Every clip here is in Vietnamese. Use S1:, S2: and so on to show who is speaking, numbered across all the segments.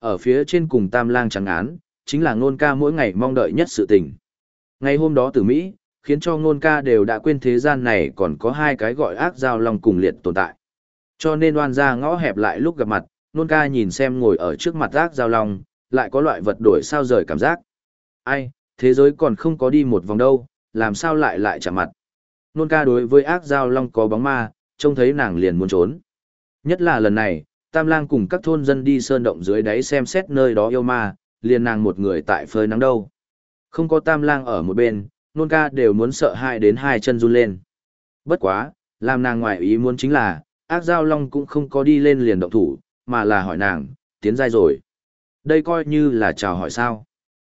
S1: Ở phía trên cùng tam lang trắng án, chính là ngôn ca mỗi ngày mong đợi nhất sự tình. Ngày hôm đó từ Mỹ, khiến cho ngôn ca đều đã quên thế gian này còn có hai cái gọi ác giao long cùng liệt tồn tại. Cho nên oan ra ngõ hẹp lại lúc gặp mặt, ngôn ca nhìn xem ngồi ở trước mặt ác giao long, lại có loại vật đổi sao rời cảm giác. Ai, thế giới còn không có đi một vòng đâu, làm sao lại lại chạm mặt. Nôn ca đối với ác giao long có bóng ma, trông thấy nàng liền muốn trốn. Nhất là lần này, Tam Lang cùng các thôn dân đi sơn động dưới đáy xem xét nơi đó yêu ma, liền nàng một người tại phơi nắng đâu. Không có Tam Lang ở một bên, nôn ca đều muốn sợ hai đến hai chân run lên. Bất quá, làm nàng ngoại ý muốn chính là, ác giao long cũng không có đi lên liền động thủ, mà là hỏi nàng, tiến giai rồi. Đây coi như là chào hỏi sao.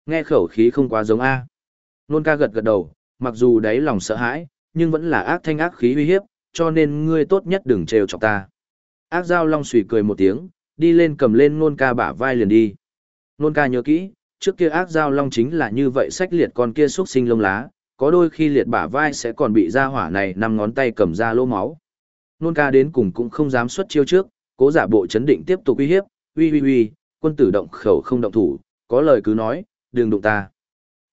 S1: Nghe khẩu khí không quá giống A. Nôn ca gật gật đầu, mặc dù đáy lòng sợ hãi, nhưng vẫn là ác thanh ác khí uy hiếp, cho nên ngươi tốt nhất đừng trêu chọc ta. Ác giao long sủi cười một tiếng, đi lên cầm lên nôn ca bả vai liền đi. Nôn ca nhớ kỹ, trước kia ác giao long chính là như vậy sách liệt con kia xuất sinh lông lá, có đôi khi liệt bả vai sẽ còn bị ra hỏa này nằm ngón tay cầm ra lỗ máu. Nôn ca đến cùng cũng không dám xuất chiêu trước, cố giả bộ chấn định tiếp tục uy hiếp, uy uy uy, quân tử động khẩu không động thủ, có lời cứ nói, đừng đụng ta.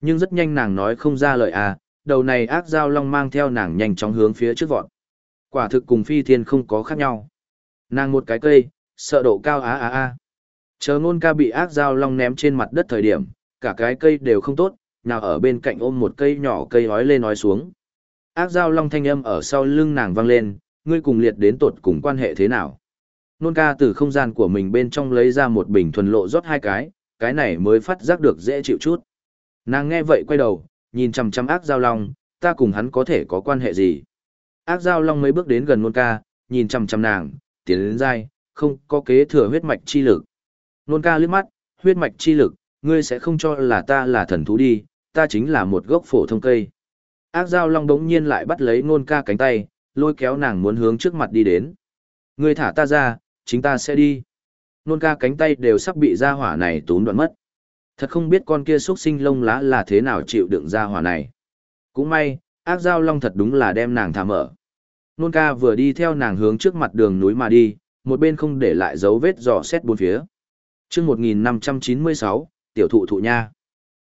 S1: Nhưng rất nhanh nàng nói không ra lời à, đầu này ác giao long mang theo nàng nhanh chóng hướng phía trước vọt. Quả thực cùng phi thiên không có khác nhau. Nàng một cái cây, sợ độ cao á á á. Chờ ngôn ca bị ác giao long ném trên mặt đất thời điểm, cả cái cây đều không tốt, nào ở bên cạnh ôm một cây nhỏ cây hói lên nói xuống. Ác giao long thanh âm ở sau lưng nàng vang lên, ngươi cùng liệt đến tột cùng quan hệ thế nào. Nôn ca từ không gian của mình bên trong lấy ra một bình thuần lộ rót hai cái, cái này mới phát giác được dễ chịu chút. Nàng nghe vậy quay đầu, nhìn chằm chằm ác giao long, ta cùng hắn có thể có quan hệ gì. Ác giao long mấy bước đến gần nôn ca, nhìn chằm chằm nàng, tiến đến dai, không có kế thừa huyết mạch chi lực. Nôn ca liếc mắt, huyết mạch chi lực, ngươi sẽ không cho là ta là thần thú đi, ta chính là một gốc phổ thông cây. Ác giao long đống nhiên lại bắt lấy nôn ca cánh tay, lôi kéo nàng muốn hướng trước mặt đi đến. Ngươi thả ta ra, chính ta sẽ đi. Nôn ca cánh tay đều sắp bị ra hỏa này tốn đoạn mất. Thật không biết con kia xuất sinh lông lá là thế nào chịu đựng ra hỏa này. Cũng may, ác giao long thật đúng là đem nàng thả mở. Nôn ca vừa đi theo nàng hướng trước mặt đường núi mà đi, một bên không để lại dấu vết dò xét bốn phía. chương 1596, tiểu thụ thụ nha.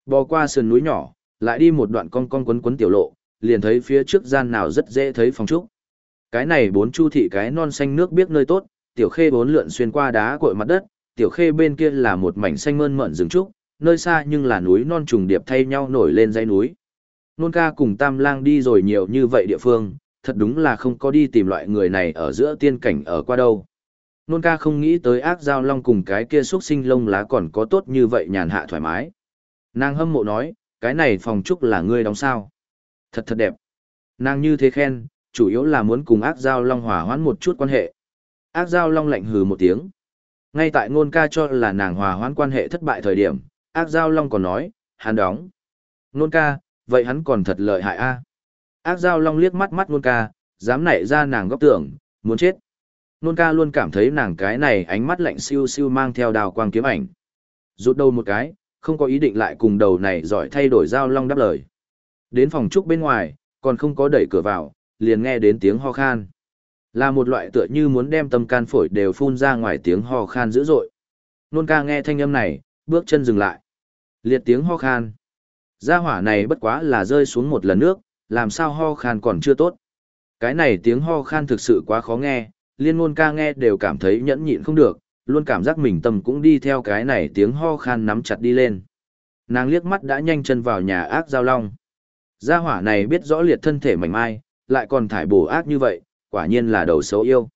S1: Bò qua sườn núi nhỏ, lại đi một đoạn cong cong quấn quấn tiểu lộ, liền thấy phía trước gian nào rất dễ thấy phòng trúc. Cái này bốn chu thị cái non xanh nước biết nơi tốt, tiểu khê bốn lượn xuyên qua đá cội mặt đất, tiểu khê bên kia là một mảnh xanh mơn mởn rừng trúc, nơi xa nhưng là núi non trùng điệp thay nhau nổi lên dãy núi. Nôn ca cùng tam lang đi rồi nhiều như vậy địa phương, thật đúng là không có đi tìm loại người này ở giữa tiên cảnh ở qua đâu. Nôn ca không nghĩ tới ác giao long cùng cái kia xuất sinh lông lá còn có tốt như vậy nhàn hạ thoải mái. Nàng hâm mộ nói, cái này phòng trúc là ngươi đóng sao. Thật thật đẹp. Nàng như thế khen, chủ yếu là muốn cùng ác giao long hòa hoãn một chút quan hệ. Ác giao long lạnh hừ một tiếng. Ngay tại ngôn ca cho là nàng hòa hoãn quan hệ thất bại thời điểm, ác giao long còn nói, hắn đóng. Nôn ca, vậy hắn còn thật lợi hại a. Ác giao long liếc mắt mắt Nôn ca, dám nảy ra nàng góc tưởng, muốn chết. Nôn ca luôn cảm thấy nàng cái này ánh mắt lạnh siêu siêu mang theo đào quang kiếm ảnh. Rút đầu một cái, không có ý định lại cùng đầu này giỏi thay đổi giao long đáp lời. Đến phòng trúc bên ngoài, còn không có đẩy cửa vào, liền nghe đến tiếng ho khan. Là một loại tựa như muốn đem tâm can phổi đều phun ra ngoài tiếng ho khan dữ dội. Nôn ca nghe thanh âm này, bước chân dừng lại. Liệt tiếng ho khan. Gia hỏa này bất quá là rơi xuống một lần nước, làm sao ho khan còn chưa tốt. Cái này tiếng ho khan thực sự quá khó nghe, liên ngôn ca nghe đều cảm thấy nhẫn nhịn không được, luôn cảm giác mình tâm cũng đi theo cái này tiếng ho khan nắm chặt đi lên. Nàng liếc mắt đã nhanh chân vào nhà ác giao long. Gia hỏa này biết rõ liệt thân thể mảnh mai, lại còn thải bổ ác như vậy, quả nhiên là đầu xấu yêu.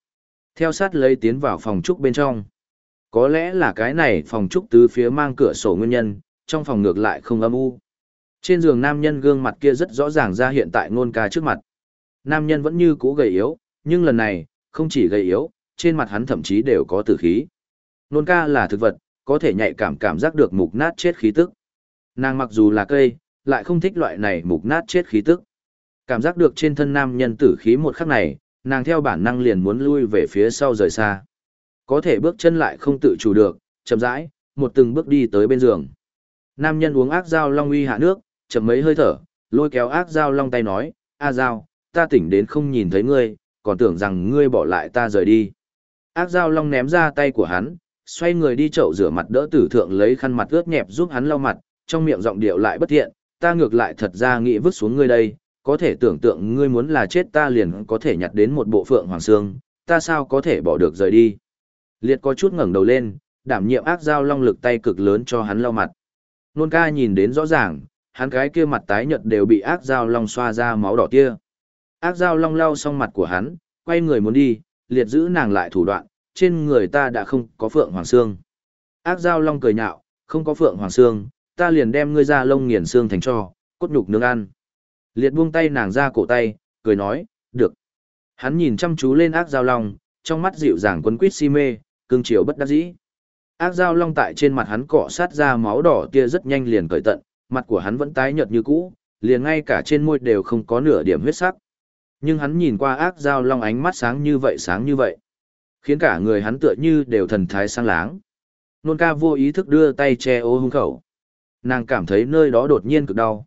S1: Theo sát lấy tiến vào phòng trúc bên trong. Có lẽ là cái này phòng trúc tứ phía mang cửa sổ nguyên nhân, trong phòng ngược lại không âm u. Trên giường nam nhân gương mặt kia rất rõ ràng ra hiện tại ngôn ca trước mặt. Nam nhân vẫn như cũ gầy yếu, nhưng lần này, không chỉ gầy yếu, trên mặt hắn thậm chí đều có tử khí. Nôn ca là thực vật, có thể nhạy cảm cảm giác được mục nát chết khí tức. Nàng mặc dù là cây, lại không thích loại này mục nát chết khí tức. Cảm giác được trên thân nam nhân tử khí một khắc này, nàng theo bản năng liền muốn lui về phía sau rời xa. Có thể bước chân lại không tự chủ được, chậm rãi, một từng bước đi tới bên giường. Nam nhân uống ác dao long uy hạ nước, chậm mấy hơi thở, lôi kéo ác dao long tay nói, A dao, ta tỉnh đến không nhìn thấy ngươi, còn tưởng rằng ngươi bỏ lại ta rời đi. Ác dao long ném ra tay của hắn, xoay người đi chậu rửa mặt đỡ tử thượng lấy khăn mặt ướt nhẹp giúp hắn lau mặt, trong miệng giọng điệu lại bất thiện, ta ngược lại thật ra nghĩ vứt xuống ngươi đây, có thể tưởng tượng ngươi muốn là chết ta liền có thể nhặt đến một bộ phượng hoàng xương, ta sao có thể bỏ được rời đi. Liệt có chút ngẩng đầu lên, đảm nhiệm ác dao long lực tay cực lớn cho hắn lau mặt. Nôn ca nhìn đến rõ ràng, hắn cái kia mặt tái nhợt đều bị ác dao long xoa ra máu đỏ kia. Ác dao long lau xong mặt của hắn, quay người muốn đi, liệt giữ nàng lại thủ đoạn, trên người ta đã không có phượng hoàng xương. Ác dao long cười nhạo, không có phượng hoàng xương, ta liền đem ngươi ra lông nghiền xương thành cho, cốt nhục nướng ăn. Liệt buông tay nàng ra cổ tay, cười nói, được. Hắn nhìn chăm chú lên ác dao long, trong mắt dịu dàng quấn quýt si mê, cương chiều bất đắc dĩ. Ác dao long tại trên mặt hắn cọ sát ra máu đỏ kia rất nhanh liền cởi tận, mặt của hắn vẫn tái nhợt như cũ, liền ngay cả trên môi đều không có nửa điểm huyết sắc. Nhưng hắn nhìn qua ác dao long ánh mắt sáng như vậy sáng như vậy, khiến cả người hắn tựa như đều thần thái sáng láng. Nôn ca vô ý thức đưa tay che ô hung khẩu. Nàng cảm thấy nơi đó đột nhiên cực đau.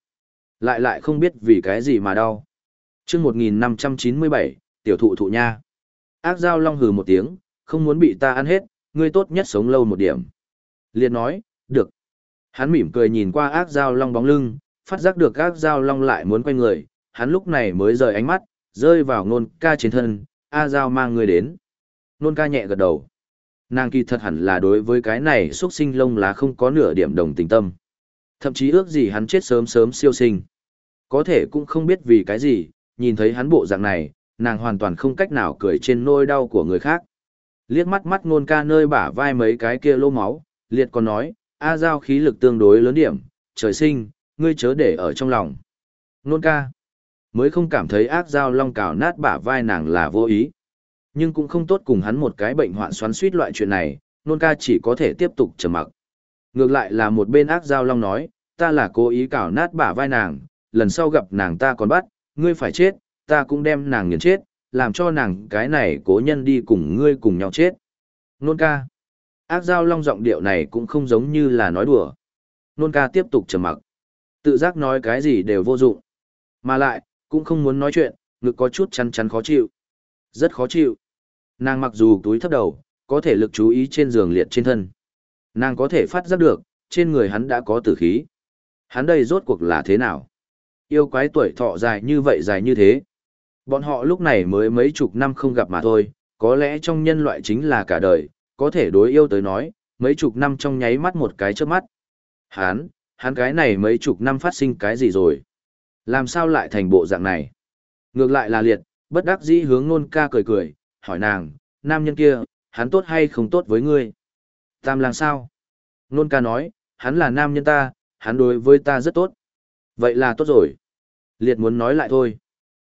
S1: Lại lại không biết vì cái gì mà đau. chương 1597, tiểu thụ thụ nha. Ác dao long hừ một tiếng, không muốn bị ta ăn hết, ngươi tốt nhất sống lâu một điểm. Liệt nói, được. Hắn mỉm cười nhìn qua ác dao long bóng lưng, phát giác được ác dao long lại muốn quay người, hắn lúc này mới rời ánh mắt, rơi vào nôn ca trên thân, A dao mang người đến. Nôn ca nhẹ gật đầu. Nàng kỳ thật hẳn là đối với cái này xuất sinh lông lá không có nửa điểm đồng tình tâm. Thậm chí ước gì hắn chết sớm sớm siêu sinh. Có thể cũng không biết vì cái gì, nhìn thấy hắn bộ dạng này, nàng hoàn toàn không cách nào cười trên nôi đau của người khác. Liếc mắt mắt Nôn ca nơi bả vai mấy cái kia lô máu, liệt còn nói, A giao khí lực tương đối lớn điểm, trời sinh, ngươi chớ để ở trong lòng. Nôn ca, mới không cảm thấy ác giao long cào nát bả vai nàng là vô ý. Nhưng cũng không tốt cùng hắn một cái bệnh hoạn xoắn suýt loại chuyện này, nôn ca chỉ có thể tiếp tục trầm mặc. Ngược lại là một bên ác giao long nói, ta là cố ý cào nát bả vai nàng, lần sau gặp nàng ta còn bắt, ngươi phải chết, ta cũng đem nàng nghiền chết, làm cho nàng cái này cố nhân đi cùng ngươi cùng nhau chết. Nôn ca. Ác giao long giọng điệu này cũng không giống như là nói đùa. Nôn ca tiếp tục trầm mặc. Tự giác nói cái gì đều vô dụng. Mà lại, cũng không muốn nói chuyện, ngực có chút chăn chắn khó chịu. Rất khó chịu. Nàng mặc dù túi thấp đầu, có thể lực chú ý trên giường liệt trên thân. Nàng có thể phát giác được, trên người hắn đã có tử khí. Hắn đây rốt cuộc là thế nào? Yêu quái tuổi thọ dài như vậy dài như thế. Bọn họ lúc này mới mấy chục năm không gặp mà thôi, có lẽ trong nhân loại chính là cả đời, có thể đối yêu tới nói, mấy chục năm trong nháy mắt một cái trước mắt. Hắn, hắn cái này mấy chục năm phát sinh cái gì rồi? Làm sao lại thành bộ dạng này? Ngược lại là liệt, bất đắc dĩ hướng nôn ca cười cười, hỏi nàng, nam nhân kia, hắn tốt hay không tốt với ngươi? Tam lang sao? Nôn ca nói, hắn là nam nhân ta, hắn đối với ta rất tốt. Vậy là tốt rồi. Liệt muốn nói lại thôi.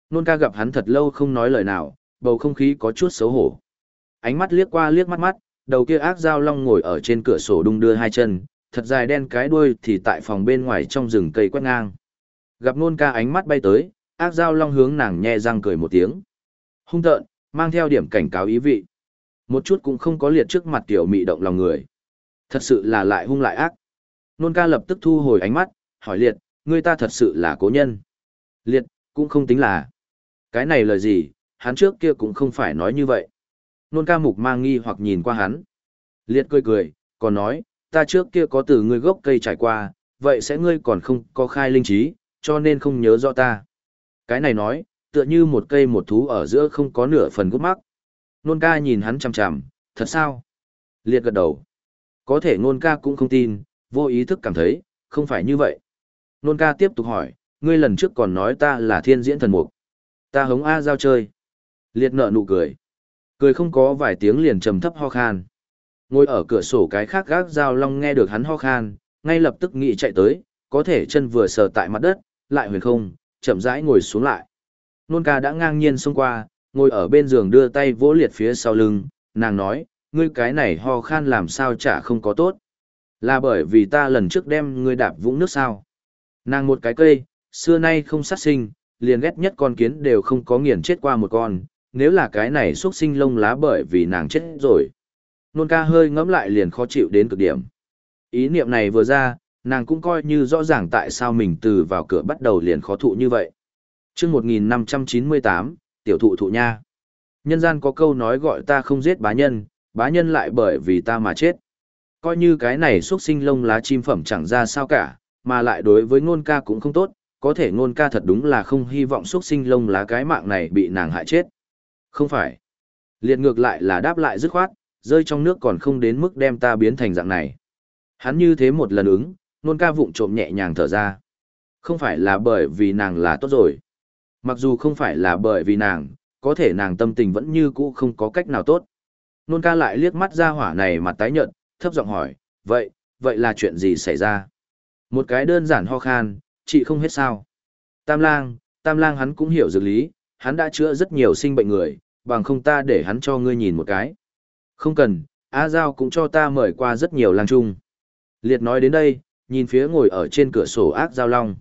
S1: Nôn ca gặp hắn thật lâu không nói lời nào, bầu không khí có chút xấu hổ. Ánh mắt liếc qua liếc mắt mắt, đầu kia ác dao long ngồi ở trên cửa sổ đung đưa hai chân, thật dài đen cái đuôi thì tại phòng bên ngoài trong rừng cây quét ngang. Gặp nôn ca ánh mắt bay tới, ác dao long hướng nàng nhẹ răng cười một tiếng. Hung tợn, mang theo điểm cảnh cáo ý vị. Một chút cũng không có liệt trước mặt tiểu mị động lòng người. Thật sự là lại hung lại ác. Nôn ca lập tức thu hồi ánh mắt, hỏi liệt, ngươi ta thật sự là cố nhân. Liệt, cũng không tính là. Cái này lời gì, hắn trước kia cũng không phải nói như vậy. Nôn ca mục mang nghi hoặc nhìn qua hắn. Liệt cười cười, còn nói, ta trước kia có từ ngươi gốc cây trải qua, vậy sẽ ngươi còn không có khai linh trí, cho nên không nhớ rõ ta. Cái này nói, tựa như một cây một thú ở giữa không có nửa phần gút mắc. Nôn ca nhìn hắn chằm chằm, thật sao? Liệt gật đầu. Có thể nôn ca cũng không tin, vô ý thức cảm thấy, không phải như vậy. Nôn ca tiếp tục hỏi, ngươi lần trước còn nói ta là thiên diễn thần mục. Ta hống A giao chơi. Liệt nợ nụ cười. Cười không có vài tiếng liền trầm thấp ho khan. Ngồi ở cửa sổ cái khác gác giao long nghe được hắn ho khan, ngay lập tức nghĩ chạy tới, có thể chân vừa sờ tại mặt đất, lại huyền không, chậm rãi ngồi xuống lại. Nôn ca đã ngang nhiên xông qua, ngồi ở bên giường đưa tay vỗ liệt phía sau lưng, nàng nói, ngươi cái này ho khan làm sao chả không có tốt. Là bởi vì ta lần trước đem ngươi đạp vũng nước sao. Nàng một cái cây, xưa nay không sát sinh, liền ghét nhất con kiến đều không có nghiền chết qua một con, nếu là cái này xuất sinh lông lá bởi vì nàng chết rồi. Nôn ca hơi ngẫm lại liền khó chịu đến cực điểm. Ý niệm này vừa ra, nàng cũng coi như rõ ràng tại sao mình từ vào cửa bắt đầu liền khó thụ như vậy. chương 1598, tiểu thụ thụ nha. Nhân gian có câu nói gọi ta không giết bá nhân, Bá nhân lại bởi vì ta mà chết. Coi như cái này xuất sinh lông lá chim phẩm chẳng ra sao cả, mà lại đối với ngôn ca cũng không tốt, có thể ngôn ca thật đúng là không hy vọng xuất sinh lông lá cái mạng này bị nàng hại chết. Không phải. Liệt ngược lại là đáp lại dứt khoát, rơi trong nước còn không đến mức đem ta biến thành dạng này. Hắn như thế một lần ứng, nôn ca vụng trộm nhẹ nhàng thở ra. Không phải là bởi vì nàng là tốt rồi. Mặc dù không phải là bởi vì nàng, có thể nàng tâm tình vẫn như cũ không có cách nào tốt. Nôn ca lại liếc mắt ra hỏa này mặt tái nhợt, thấp giọng hỏi, vậy, vậy là chuyện gì xảy ra? Một cái đơn giản ho khan, chị không hết sao. Tam lang, tam lang hắn cũng hiểu dược lý, hắn đã chữa rất nhiều sinh bệnh người, bằng không ta để hắn cho ngươi nhìn một cái. Không cần, A Giao cũng cho ta mời qua rất nhiều lang trung. Liệt nói đến đây, nhìn phía ngồi ở trên cửa sổ ác Giao Long.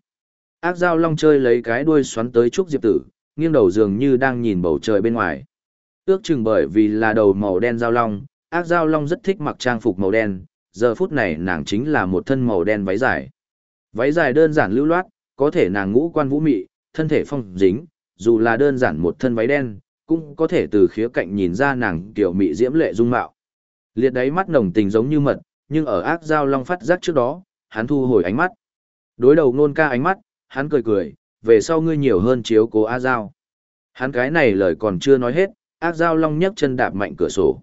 S1: Ác Giao Long chơi lấy cái đuôi xoắn tới Trúc Diệp Tử, nghiêng đầu dường như đang nhìn bầu trời bên ngoài. Ước chừng bởi vì là đầu màu đen Giao Long, ác Giao Long rất thích mặc trang phục màu đen, giờ phút này nàng chính là một thân màu đen váy dài. Váy dài đơn giản lưu loát, có thể nàng ngũ quan vũ mị, thân thể phong dính, dù là đơn giản một thân váy đen, cũng có thể từ khía cạnh nhìn ra nàng kiểu mị diễm lệ dung mạo. Liệt đáy mắt nồng tình giống như mật, nhưng ở ác giao long phát giác trước đó, hắn thu hồi ánh mắt. Đối đầu nôn ca ánh mắt, hắn cười cười, về sau ngươi nhiều hơn chiếu cố A Giao. Hắn cái này lời còn chưa nói hết, ác Giao Long nhấc chân đạp mạnh cửa sổ.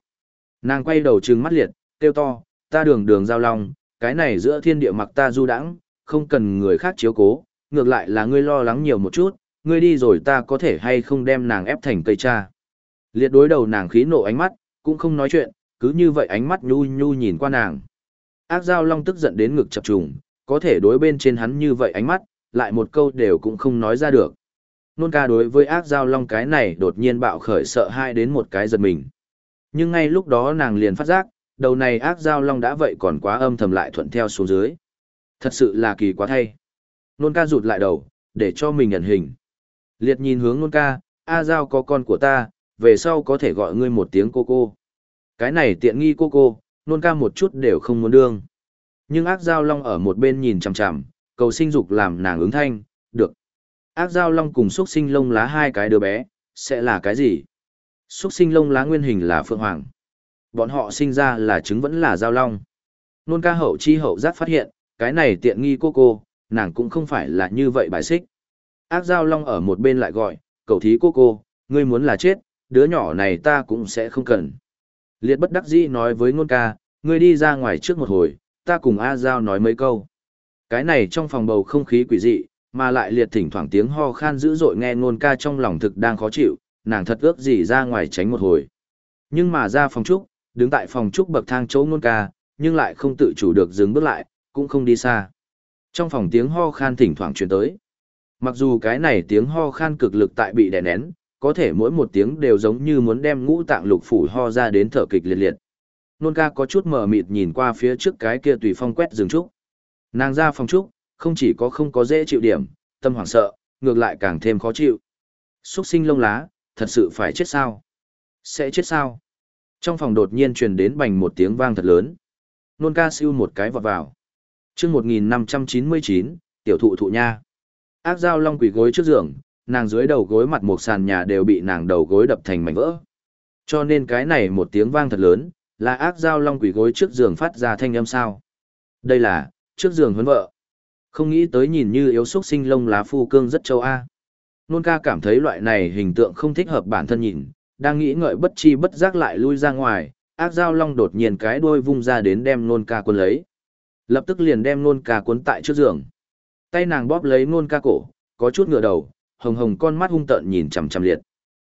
S1: Nàng quay đầu trừng mắt liệt, kêu to, ta đường đường Giao Long, cái này giữa thiên địa mặc ta du đãng, không cần người khác chiếu cố, ngược lại là ngươi lo lắng nhiều một chút, ngươi đi rồi ta có thể hay không đem nàng ép thành cây cha. Liệt đối đầu nàng khí nộ ánh mắt, cũng không nói chuyện, cứ như vậy ánh mắt nhu nhu nhìn qua nàng. Ác Giao Long tức giận đến ngực chập trùng, có thể đối bên trên hắn như vậy ánh mắt, lại một câu đều cũng không nói ra được. Nôn ca đối với ác giao long cái này đột nhiên bạo khởi sợ hai đến một cái giật mình. Nhưng ngay lúc đó nàng liền phát giác, đầu này ác giao long đã vậy còn quá âm thầm lại thuận theo xuống dưới. Thật sự là kỳ quá thay. Nôn ca rụt lại đầu, để cho mình nhận hình. Liệt nhìn hướng nôn ca, A giao có con của ta, về sau có thể gọi ngươi một tiếng cô cô. Cái này tiện nghi cô cô, nôn ca một chút đều không muốn đương. Nhưng ác giao long ở một bên nhìn chằm chằm, cầu sinh dục làm nàng ứng thanh, được. Ác giao long cùng xuất sinh lông lá hai cái đứa bé, sẽ là cái gì? Xuất sinh lông lá nguyên hình là phượng hoàng. Bọn họ sinh ra là trứng vẫn là giao long. Nôn ca hậu chi hậu giác phát hiện, cái này tiện nghi cô cô, nàng cũng không phải là như vậy bài xích. Ác giao long ở một bên lại gọi, cầu thí cô cô, ngươi muốn là chết, đứa nhỏ này ta cũng sẽ không cần. Liệt bất đắc dĩ nói với nôn ca, ngươi đi ra ngoài trước một hồi, ta cùng A Giao nói mấy câu. Cái này trong phòng bầu không khí quỷ dị, mà lại liệt thỉnh thoảng tiếng ho khan dữ dội nghe ngôn ca trong lòng thực đang khó chịu, nàng thật ước gì ra ngoài tránh một hồi. Nhưng mà ra phòng trúc, đứng tại phòng trúc bậc thang chỗ ngôn ca, nhưng lại không tự chủ được dừng bước lại, cũng không đi xa. Trong phòng tiếng ho khan thỉnh thoảng truyền tới. Mặc dù cái này tiếng ho khan cực lực tại bị đè nén, có thể mỗi một tiếng đều giống như muốn đem ngũ tạng lục phủ ho ra đến thở kịch liệt liệt. Nôn ca có chút mờ mịt nhìn qua phía trước cái kia tùy phong quét rừng trúc. Nàng ra phòng trúc, không chỉ có không có dễ chịu điểm, tâm hoảng sợ, ngược lại càng thêm khó chịu. Xuất sinh lông lá, thật sự phải chết sao? Sẽ chết sao? Trong phòng đột nhiên truyền đến bành một tiếng vang thật lớn. Nôn ca siêu một cái vọt vào. chương 1599, tiểu thụ thụ nha. Ác dao long quỷ gối trước giường, nàng dưới đầu gối mặt một sàn nhà đều bị nàng đầu gối đập thành mảnh vỡ. Cho nên cái này một tiếng vang thật lớn, là ác dao long quỷ gối trước giường phát ra thanh âm sao. Đây là, trước giường huấn vợ. Không nghĩ tới nhìn như yếu xúc sinh lông lá phu cương rất châu A. Nôn ca cảm thấy loại này hình tượng không thích hợp bản thân nhìn, đang nghĩ ngợi bất chi bất giác lại lui ra ngoài, ác dao long đột nhiên cái đuôi vung ra đến đem nôn ca quân lấy. Lập tức liền đem nôn ca cuốn tại trước giường. Tay nàng bóp lấy nôn ca cổ, có chút ngửa đầu, hồng hồng con mắt hung tợn nhìn chằm chằm liệt.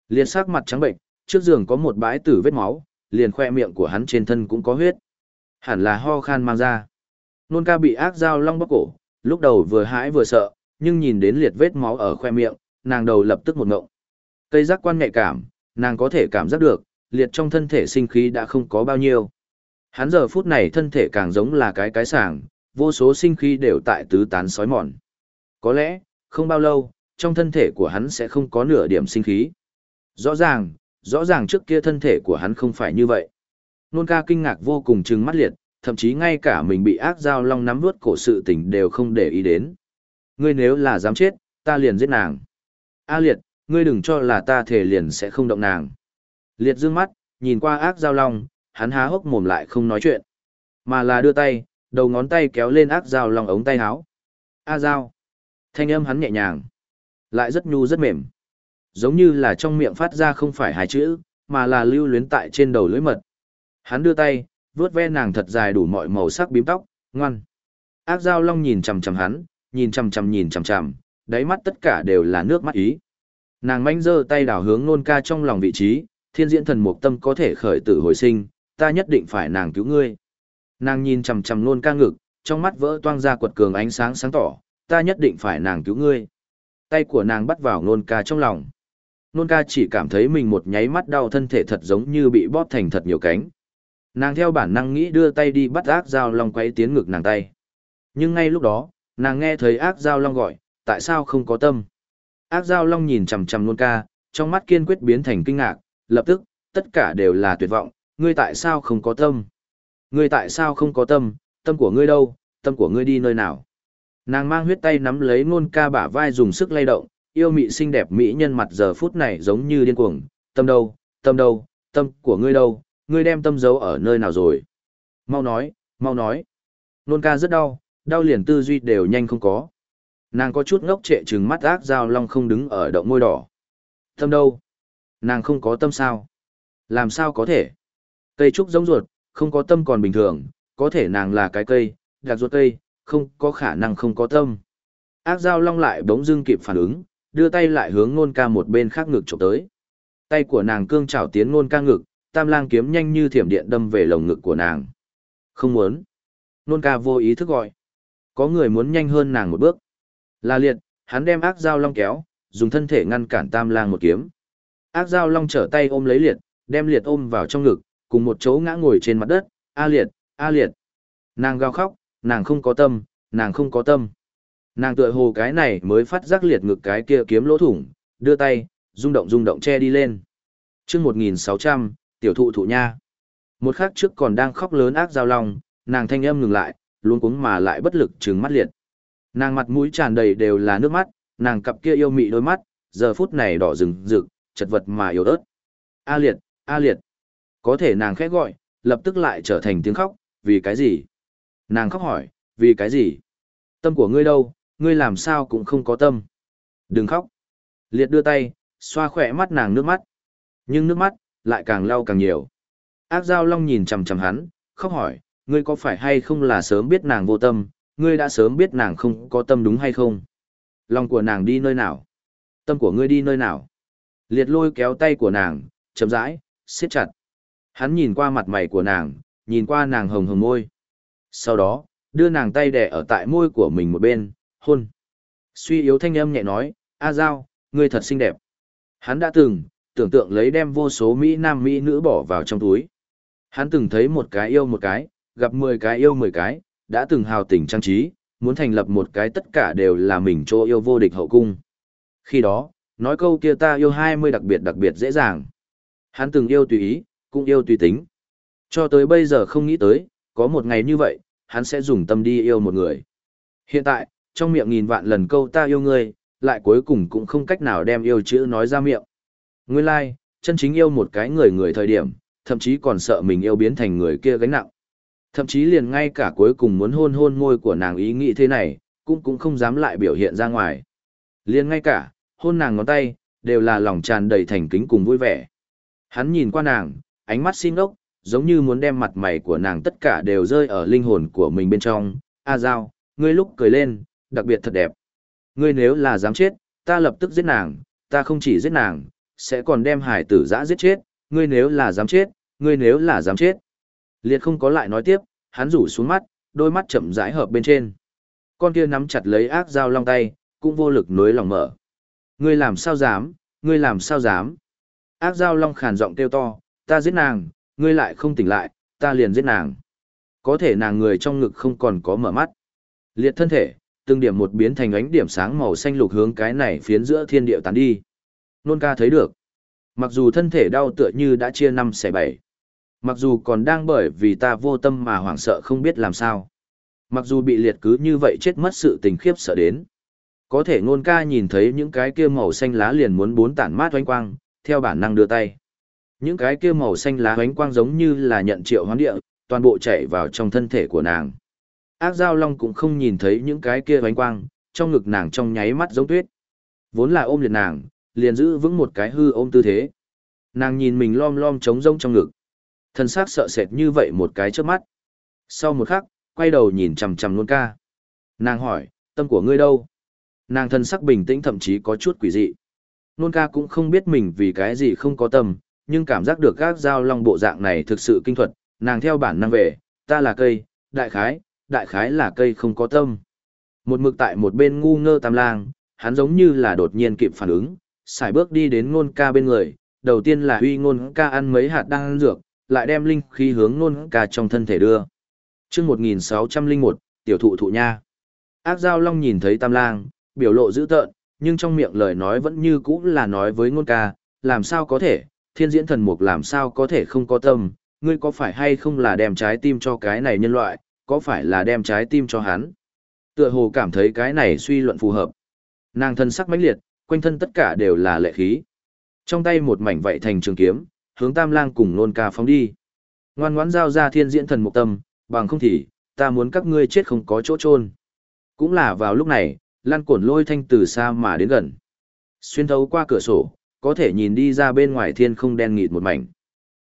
S1: Liệt sắc mặt trắng bệnh, trước giường có một bãi tử vết máu, liền khoe miệng của hắn trên thân cũng có huyết. Hẳn là ho khan mang ra. Nôn ca bị ác dao long bóc cổ, lúc đầu vừa hãi vừa sợ, nhưng nhìn đến liệt vết máu ở khoe miệng, nàng đầu lập tức một ngộng. Cây giác quan nhạy cảm, nàng có thể cảm giác được, liệt trong thân thể sinh khí đã không có bao nhiêu. Hắn giờ phút này thân thể càng giống là cái cái sàng, vô số sinh khí đều tại tứ tán sói mòn. Có lẽ, không bao lâu, trong thân thể của hắn sẽ không có nửa điểm sinh khí. Rõ ràng, rõ ràng trước kia thân thể của hắn không phải như vậy. Nôn ca kinh ngạc vô cùng trừng mắt liệt, thậm chí ngay cả mình bị ác dao long nắm nuốt cổ sự tình đều không để ý đến. Ngươi nếu là dám chết, ta liền giết nàng. A liệt, ngươi đừng cho là ta thể liền sẽ không động nàng. Liệt dương mắt, nhìn qua ác dao long, hắn há hốc mồm lại không nói chuyện, mà là đưa tay, đầu ngón tay kéo lên ác dao lòng ống tay áo. A dao. Thanh âm hắn nhẹ nhàng, lại rất nhu rất mềm. Giống như là trong miệng phát ra không phải hai chữ, mà là lưu luyến tại trên đầu lưỡi mật. Hắn đưa tay, vuốt ve nàng thật dài đủ mọi màu sắc bím tóc, ngoan. Ác dao long nhìn chằm chằm hắn, nhìn chằm chằm nhìn chằm chằm, đáy mắt tất cả đều là nước mắt ý. Nàng manh giơ tay đảo hướng nôn ca trong lòng vị trí, thiên diễn thần mục tâm có thể khởi tử hồi sinh, ta nhất định phải nàng cứu ngươi. Nàng nhìn chằm chằm nôn ca ngực, trong mắt vỡ toang ra quật cường ánh sáng sáng tỏ, ta nhất định phải nàng cứu ngươi. Tay của nàng bắt vào nôn ca trong lòng. Nôn ca chỉ cảm thấy mình một nháy mắt đau thân thể thật giống như bị bóp thành thật nhiều cánh. Nàng theo bản năng nghĩ đưa tay đi bắt ác dao long quay tiến ngực nàng tay. Nhưng ngay lúc đó, nàng nghe thấy ác dao long gọi, tại sao không có tâm? Ác dao long nhìn chằm chằm nôn ca, trong mắt kiên quyết biến thành kinh ngạc, lập tức, tất cả đều là tuyệt vọng, ngươi tại sao không có tâm? Ngươi tại sao không có tâm, tâm của ngươi đâu, tâm của ngươi đi nơi nào? Nàng mang huyết tay nắm lấy nôn ca bả vai dùng sức lay động, yêu mị xinh đẹp mỹ nhân mặt giờ phút này giống như điên cuồng, tâm đâu, tâm đâu, tâm của ngươi đâu, ngươi đem tâm giấu ở nơi nào rồi? Mau nói, mau nói. Nôn ca rất đau, đau liền tư duy đều nhanh không có. Nàng có chút ngốc trệ trừng mắt ác dao long không đứng ở động môi đỏ. Tâm đâu? Nàng không có tâm sao? Làm sao có thể? Cây trúc giống ruột, không có tâm còn bình thường, có thể nàng là cái cây, gạt ruột cây, không có khả năng không có tâm. Ác dao long lại bỗng dưng kịp phản ứng, đưa tay lại hướng nôn ca một bên khác ngực chụp tới. Tay của nàng cương trảo tiến nôn ca ngực, tam lang kiếm nhanh như thiểm điện đâm về lồng ngực của nàng. Không muốn. Nôn ca vô ý thức gọi. Có người muốn nhanh hơn nàng một bước. Là liệt, hắn đem ác dao long kéo, dùng thân thể ngăn cản tam lang một kiếm. Ác dao long trở tay ôm lấy liệt, đem liệt ôm vào trong ngực, cùng một chỗ ngã ngồi trên mặt đất. A liệt, a liệt. Nàng gào khóc, nàng không có tâm, nàng không có tâm. Nàng tựa hồ cái này mới phát giác liệt ngực cái kia kiếm lỗ thủng, đưa tay, rung động rung động che đi lên. Trước 1600, tiểu thụ thụ nha. Một khắc trước còn đang khóc lớn ác giao long, nàng thanh âm ngừng lại, luôn cuống mà lại bất lực trừng mắt liệt. Nàng mặt mũi tràn đầy đều là nước mắt, nàng cặp kia yêu mị đôi mắt, giờ phút này đỏ rừng rực, chật vật mà yếu ớt. A liệt, a liệt. Có thể nàng khẽ gọi, lập tức lại trở thành tiếng khóc, vì cái gì? Nàng khóc hỏi, vì cái gì? Tâm của ngươi đâu, ngươi làm sao cũng không có tâm. Đừng khóc. Liệt đưa tay, xoa khỏe mắt nàng nước mắt. Nhưng nước mắt, lại càng lau càng nhiều. Ác Giao Long nhìn chằm chằm hắn, khóc hỏi, ngươi có phải hay không là sớm biết nàng vô tâm, ngươi đã sớm biết nàng không có tâm đúng hay không? Lòng của nàng đi nơi nào? Tâm của ngươi đi nơi nào? Liệt lôi kéo tay của nàng, chậm rãi, siết chặt. Hắn nhìn qua mặt mày của nàng, nhìn qua nàng hồng hồng môi. Sau đó, đưa nàng tay đè ở tại môi của mình một bên, hôn. Suy yếu thanh âm nhẹ nói, A Giao, ngươi thật xinh đẹp. Hắn đã từng, tưởng tượng lấy đem vô số Mỹ Nam Mỹ nữ bỏ vào trong túi. Hắn từng thấy một cái yêu một cái, gặp mười cái yêu mười cái, đã từng hào tình trang trí, muốn thành lập một cái tất cả đều là mình chỗ yêu vô địch hậu cung. Khi đó, nói câu kia ta yêu hai mươi đặc biệt đặc biệt dễ dàng. Hắn từng yêu tùy ý, cũng yêu tùy tính. Cho tới bây giờ không nghĩ tới, có một ngày như vậy, hắn sẽ dùng tâm đi yêu một người. Hiện tại, trong miệng nghìn vạn lần câu ta yêu ngươi, lại cuối cùng cũng không cách nào đem yêu chữ nói ra miệng. Nguyên lai, like, chân chính yêu một cái người người thời điểm, thậm chí còn sợ mình yêu biến thành người kia gánh nặng. Thậm chí liền ngay cả cuối cùng muốn hôn hôn môi của nàng ý nghĩ thế này, cũng cũng không dám lại biểu hiện ra ngoài. Liền ngay cả, hôn nàng ngón tay, đều là lòng tràn đầy thành kính cùng vui vẻ. Hắn nhìn qua nàng, ánh mắt xin ốc, giống như muốn đem mặt mày của nàng tất cả đều rơi ở linh hồn của mình bên trong. A Giao, ngươi lúc cười lên, đặc biệt thật đẹp. Ngươi nếu là dám chết, ta lập tức giết nàng, ta không chỉ giết nàng, sẽ còn đem hải tử giã giết chết, ngươi nếu là dám chết, ngươi nếu là dám chết. Liệt không có lại nói tiếp, hắn rủ xuống mắt, đôi mắt chậm rãi hợp bên trên. Con kia nắm chặt lấy ác dao long tay, cũng vô lực nối lòng mở. Ngươi làm sao dám, ngươi làm sao dám. Ác dao long khàn giọng kêu to, ta giết nàng, ngươi lại không tỉnh lại, ta liền giết nàng. Có thể nàng người trong ngực không còn có mở mắt. Liệt thân thể, từng điểm một biến thành ánh điểm sáng màu xanh lục hướng cái này phiến giữa thiên địa tán đi. Nôn ca thấy được. Mặc dù thân thể đau tựa như đã chia năm xẻ bảy. Mặc dù còn đang bởi vì ta vô tâm mà hoảng sợ không biết làm sao. Mặc dù bị liệt cứ như vậy chết mất sự tình khiếp sợ đến. Có thể nôn ca nhìn thấy những cái kia màu xanh lá liền muốn bốn tản mát oanh quang, theo bản năng đưa tay. Những cái kia màu xanh lá ánh quang giống như là nhận triệu hoán địa, toàn bộ chảy vào trong thân thể của nàng. Ác giao long cũng không nhìn thấy những cái kia ánh quang, trong ngực nàng trong nháy mắt giống tuyết. Vốn là ôm liệt nàng, liền giữ vững một cái hư ôm tư thế. Nàng nhìn mình lom lom trống rông trong ngực. Thân xác sợ sệt như vậy một cái trước mắt. Sau một khắc, quay đầu nhìn chằm chằm nôn ca. Nàng hỏi, tâm của ngươi đâu? Nàng thân sắc bình tĩnh thậm chí có chút quỷ dị. Nôn ca cũng không biết mình vì cái gì không có tâm, nhưng cảm giác được các dao long bộ dạng này thực sự kinh thuật, nàng theo bản năng về, ta là cây, đại khái, đại khái là cây không có tâm. Một mực tại một bên ngu ngơ tam lang, hắn giống như là đột nhiên kịp phản ứng, xài bước đi đến ngôn ca bên người, đầu tiên là huy ngôn ca ăn mấy hạt đang ăn dược, lại đem linh khí hướng ngôn ca trong thân thể đưa. chương 1601, tiểu thụ thụ nha. Ác giao long nhìn thấy tam lang, biểu lộ dữ tợn, nhưng trong miệng lời nói vẫn như cũ là nói với ngôn ca, làm sao có thể, thiên diễn thần mục làm sao có thể không có tâm, ngươi có phải hay không là đem trái tim cho cái này nhân loại, có phải là đem trái tim cho hắn. Tựa hồ cảm thấy cái này suy luận phù hợp. Nàng thân sắc mãnh liệt, quanh thân tất cả đều là lệ khí. Trong tay một mảnh vậy thành trường kiếm, hướng tam lang cùng nôn ca phóng đi. Ngoan ngoãn giao ra thiên diễn thần mục tâm, bằng không thì, ta muốn các ngươi chết không có chỗ chôn Cũng là vào lúc này, lan cổn lôi thanh từ xa mà đến gần. Xuyên thấu qua cửa sổ, có thể nhìn đi ra bên ngoài thiên không đen nghịt một mảnh.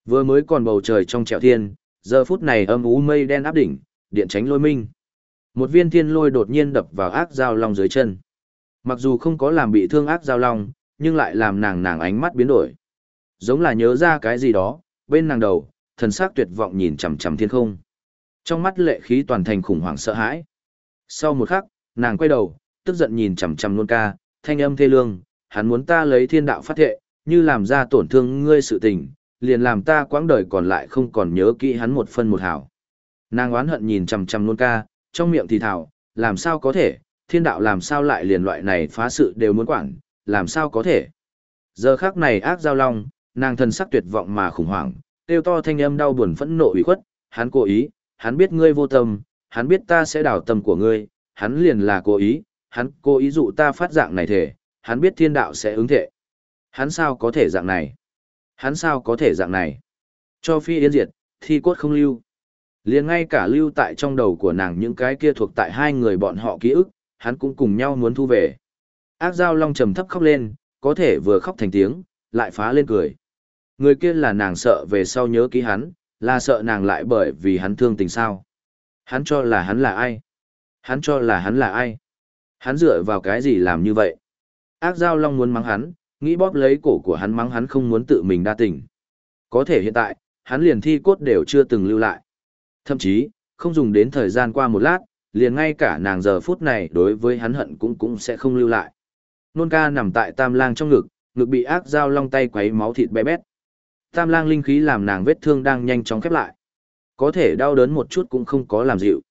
S1: Vừa mới còn bầu trời trong trẹo thiên, giờ phút này âm ú mây đen áp đỉnh, điện tránh lôi minh. Một viên thiên lôi đột nhiên đập vào ác giao long dưới chân. Mặc dù không có làm bị thương ác giao long, nhưng lại làm nàng nàng ánh mắt biến đổi. Giống là nhớ ra cái gì đó, bên nàng đầu, thần sắc tuyệt vọng nhìn chằm chằm thiên không. Trong mắt lệ khí toàn thành khủng hoảng sợ hãi. Sau một khắc, nàng quay đầu, tức giận nhìn chằm chằm luôn ca, thanh âm thê lương, hắn muốn ta lấy thiên đạo phát thệ, như làm ra tổn thương ngươi sự tình, liền làm ta quãng đời còn lại không còn nhớ kỹ hắn một phân một hào. Nàng oán hận nhìn chằm chằm luôn ca, trong miệng thì thào, làm sao có thể, thiên đạo làm sao lại liền loại này phá sự đều muốn quản, làm sao có thể. Giờ khác này ác giao long, nàng thần sắc tuyệt vọng mà khủng hoảng, tiêu to thanh âm đau buồn phẫn nộ ủy khuất, hắn cố ý, hắn biết ngươi vô tâm, hắn biết ta sẽ đảo tâm của ngươi, hắn liền là cố ý, hắn cố ý dụ ta phát dạng này thể, hắn biết thiên đạo sẽ ứng thể. Hắn sao có thể dạng này? Hắn sao có thể dạng này? Cho phi yên diệt, thi cốt không lưu. liền ngay cả lưu tại trong đầu của nàng những cái kia thuộc tại hai người bọn họ ký ức, hắn cũng cùng nhau muốn thu về. Ác giao long trầm thấp khóc lên, có thể vừa khóc thành tiếng, lại phá lên cười. Người kia là nàng sợ về sau nhớ ký hắn, là sợ nàng lại bởi vì hắn thương tình sao. Hắn cho là hắn là ai? Hắn cho là hắn là ai? Hắn dựa vào cái gì làm như vậy? Ác giao long muốn mắng hắn, nghĩ bóp lấy cổ của hắn mắng hắn không muốn tự mình đa tình. Có thể hiện tại, hắn liền thi cốt đều chưa từng lưu lại. Thậm chí, không dùng đến thời gian qua một lát, liền ngay cả nàng giờ phút này đối với hắn hận cũng cũng sẽ không lưu lại. Nôn ca nằm tại tam lang trong ngực, ngực bị ác dao long tay quấy máu thịt bé bét. Tam lang linh khí làm nàng vết thương đang nhanh chóng khép lại. Có thể đau đớn một chút cũng không có làm dịu.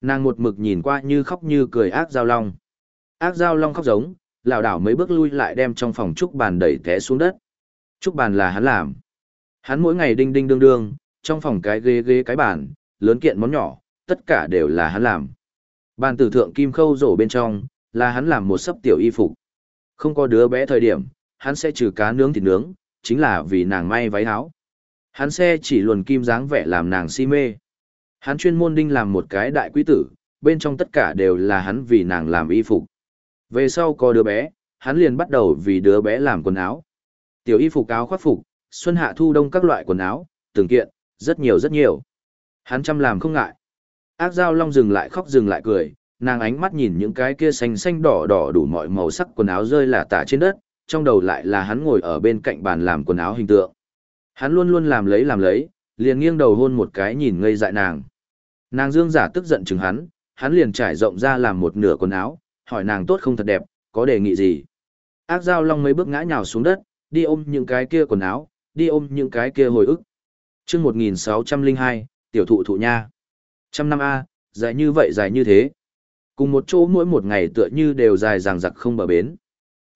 S1: Nàng một mực nhìn qua như khóc như cười ác dao long. Ác dao long khóc giống, lảo đảo mấy bước lui lại đem trong phòng trúc bàn đẩy té xuống đất. Trúc bàn là hắn làm. Hắn mỗi ngày đinh đinh đương đương, trong phòng cái ghế ghế cái bàn, lớn kiện món nhỏ, tất cả đều là hắn làm. Bàn tử thượng kim khâu rổ bên trong, là hắn làm một sấp tiểu y phục. Không có đứa bé thời điểm, hắn sẽ trừ cá nướng thịt nướng, chính là vì nàng may váy áo. Hắn sẽ chỉ luồn kim dáng vẻ làm nàng si mê. Hắn chuyên môn đinh làm một cái đại quý tử, bên trong tất cả đều là hắn vì nàng làm y phục. Về sau có đứa bé, hắn liền bắt đầu vì đứa bé làm quần áo. Tiểu y phục áo khoác phục, xuân hạ thu đông các loại quần áo, từng kiện, rất nhiều rất nhiều. Hắn chăm làm không ngại. Ác dao long dừng lại khóc dừng lại cười, nàng ánh mắt nhìn những cái kia xanh xanh đỏ đỏ đủ mọi màu sắc quần áo rơi lả tả trên đất, trong đầu lại là hắn ngồi ở bên cạnh bàn làm quần áo hình tượng. Hắn luôn luôn làm lấy làm lấy, liền nghiêng đầu hôn một cái nhìn ngây dại nàng. Nàng dương giả tức giận chừng hắn, hắn liền trải rộng ra làm một nửa quần áo, hỏi nàng tốt không thật đẹp, có đề nghị gì. Ác dao long mấy bước ngã nhào xuống đất, đi ôm những cái kia quần áo, đi ôm những cái kia hồi ức. chương 1602, tiểu thụ thụ nha. Trăm năm A, dài như vậy dài như thế. Cùng một chỗ mỗi một ngày tựa như đều dài ràng giặc không bờ bến.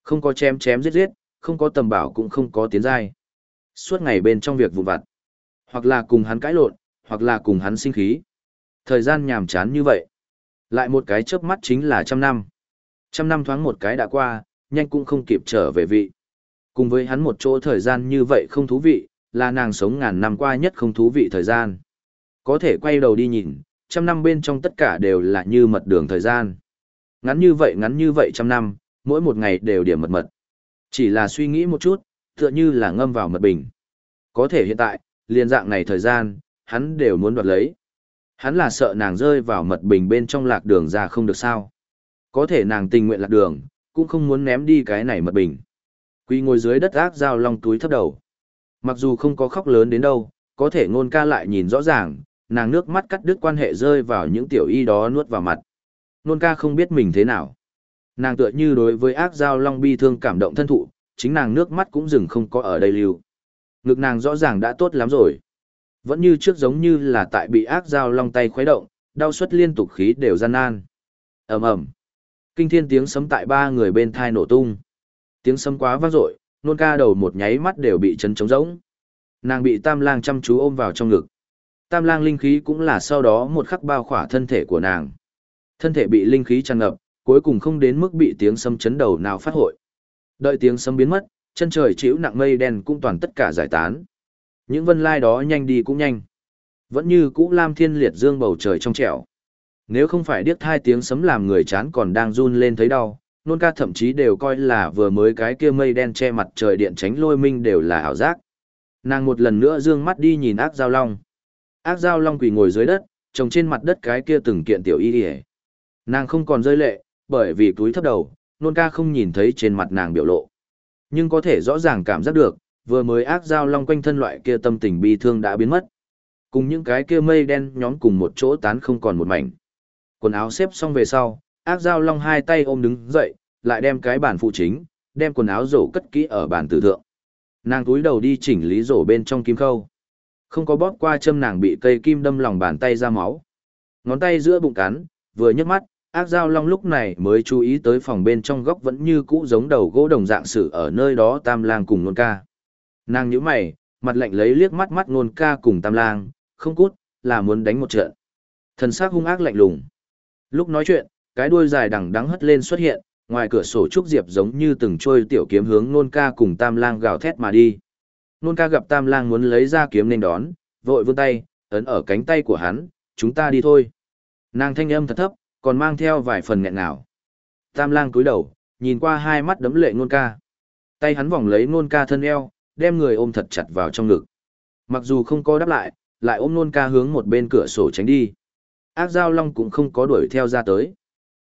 S1: Không có chém chém giết giết, không có tầm bảo cũng không có tiến giai. Suốt ngày bên trong việc vụn vặt. Hoặc là cùng hắn cãi lộn, hoặc là cùng hắn sinh khí. Thời gian nhàm chán như vậy. Lại một cái chớp mắt chính là trăm năm. Trăm năm thoáng một cái đã qua, nhanh cũng không kịp trở về vị. Cùng với hắn một chỗ thời gian như vậy không thú vị, là nàng sống ngàn năm qua nhất không thú vị thời gian. Có thể quay đầu đi nhìn, trăm năm bên trong tất cả đều là như mật đường thời gian. Ngắn như vậy ngắn như vậy trăm năm, mỗi một ngày đều điểm mật mật. Chỉ là suy nghĩ một chút, tựa như là ngâm vào mật bình. Có thể hiện tại, liền dạng này thời gian, hắn đều muốn đoạt lấy. Hắn là sợ nàng rơi vào mật bình bên trong lạc đường ra không được sao. Có thể nàng tình nguyện lạc đường, cũng không muốn ném đi cái này mật bình. Quy ngồi dưới đất ác dao long túi thấp đầu. Mặc dù không có khóc lớn đến đâu, có thể ngôn ca lại nhìn rõ ràng, nàng nước mắt cắt đứt quan hệ rơi vào những tiểu y đó nuốt vào mặt. Ngôn ca không biết mình thế nào. Nàng tựa như đối với ác dao long bi thương cảm động thân thụ, chính nàng nước mắt cũng dừng không có ở đây lưu. Ngực nàng rõ ràng đã tốt lắm rồi. Vẫn như trước giống như là tại bị ác dao long tay khuấy động, đau suất liên tục khí đều gian nan. ầm ầm Kinh thiên tiếng sấm tại ba người bên thai nổ tung. Tiếng sấm quá vang dội, nôn ca đầu một nháy mắt đều bị chấn trống rỗng. Nàng bị tam lang chăm chú ôm vào trong ngực. Tam lang linh khí cũng là sau đó một khắc bao khỏa thân thể của nàng. Thân thể bị linh khí tràn ngập, cuối cùng không đến mức bị tiếng sấm chấn đầu nào phát hội. Đợi tiếng sấm biến mất, chân trời chịu nặng mây đen cũng toàn tất cả giải tán. Những vân lai đó nhanh đi cũng nhanh. Vẫn như cũ lam thiên liệt dương bầu trời trong trẻo. Nếu không phải điếc hai tiếng sấm làm người chán còn đang run lên thấy đau, nôn ca thậm chí đều coi là vừa mới cái kia mây đen che mặt trời điện tránh lôi minh đều là ảo giác. Nàng một lần nữa dương mắt đi nhìn ác giao long. Ác giao long quỳ ngồi dưới đất, trồng trên mặt đất cái kia từng kiện tiểu y ỉa nàng không còn rơi lệ bởi vì túi thấp đầu nôn ca không nhìn thấy trên mặt nàng biểu lộ nhưng có thể rõ ràng cảm giác được vừa mới ác giao long quanh thân loại kia tâm tình bi thương đã biến mất cùng những cái kia mây đen nhóm cùng một chỗ tán không còn một mảnh quần áo xếp xong về sau, ác giao long hai tay ôm đứng dậy, lại đem cái bàn phụ chính, đem quần áo rổ cất kỹ ở bàn tử thượng. Nàng túi đầu đi chỉnh lý rổ bên trong kim khâu. Không có bóp qua châm nàng bị cây kim đâm lòng bàn tay ra máu. Ngón tay giữa bụng cắn, vừa nhấc mắt, ác giao long lúc này mới chú ý tới phòng bên trong góc vẫn như cũ giống đầu gỗ đồng dạng sự ở nơi đó tam lang cùng nôn ca. Nàng nhíu mày, mặt lạnh lấy liếc mắt mắt nôn ca cùng tam lang, không cút, là muốn đánh một trận. Thần sắc hung ác lạnh lùng lúc nói chuyện cái đuôi dài đằng đắng hất lên xuất hiện ngoài cửa sổ trúc diệp giống như từng trôi tiểu kiếm hướng nôn ca cùng tam lang gào thét mà đi nôn ca gặp tam lang muốn lấy ra kiếm nên đón vội vươn tay ấn ở cánh tay của hắn chúng ta đi thôi nàng thanh âm thật thấp còn mang theo vài phần nghẹn ngào. Tam lang cúi đầu, nhìn qua hai mắt đấm lệ nôn ca. Tay hắn vòng lấy nôn ca thân eo, đem người ôm thật chặt vào trong ngực. Mặc dù không có đáp lại, lại ôm nôn ca hướng một bên cửa sổ tránh đi. Ác giao long cũng không có đuổi theo ra tới.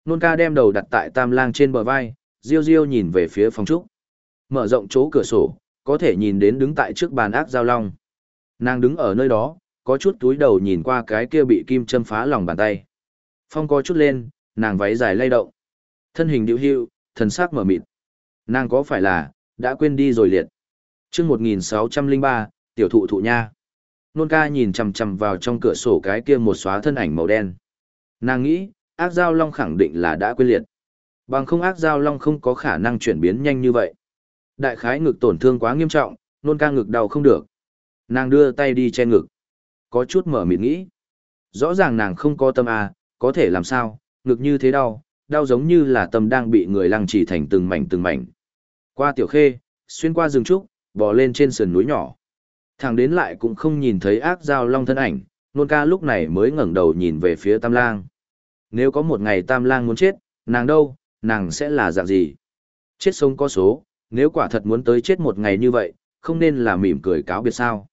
S1: Nôn ca đem đầu đặt tại tam lang trên bờ vai, riêu riêu nhìn về phía phòng trúc. Mở rộng chỗ cửa sổ, có thể nhìn đến đứng tại trước bàn ác giao long. Nàng đứng ở nơi đó, có chút túi đầu nhìn qua cái kia bị kim châm phá lòng bàn tay. Phong có chút lên, nàng váy dài lay động. Thân hình điệu hưu, thần sắc mở mịt. Nàng có phải là, đã quên đi rồi liệt. chương 1603, tiểu thụ thụ nha. Nôn ca nhìn chằm chằm vào trong cửa sổ cái kia một xóa thân ảnh màu đen. Nàng nghĩ, ác giao long khẳng định là đã quyết liệt. Bằng không ác giao long không có khả năng chuyển biến nhanh như vậy. Đại khái ngực tổn thương quá nghiêm trọng, nôn ca ngực đau không được. Nàng đưa tay đi che ngực. Có chút mở mịt nghĩ. Rõ ràng nàng không có tâm à, có thể làm sao, ngực như thế đau, đau giống như là tâm đang bị người lăng trì thành từng mảnh từng mảnh. Qua tiểu khê, xuyên qua rừng trúc, bò lên trên sườn núi nhỏ. Thằng đến lại cũng không nhìn thấy ác giao long thân ảnh, nôn ca lúc này mới ngẩng đầu nhìn về phía tam lang. Nếu có một ngày tam lang muốn chết, nàng đâu, nàng sẽ là dạng gì? Chết sống có số, nếu quả thật muốn tới chết một ngày như vậy, không nên là mỉm cười cáo biệt sao?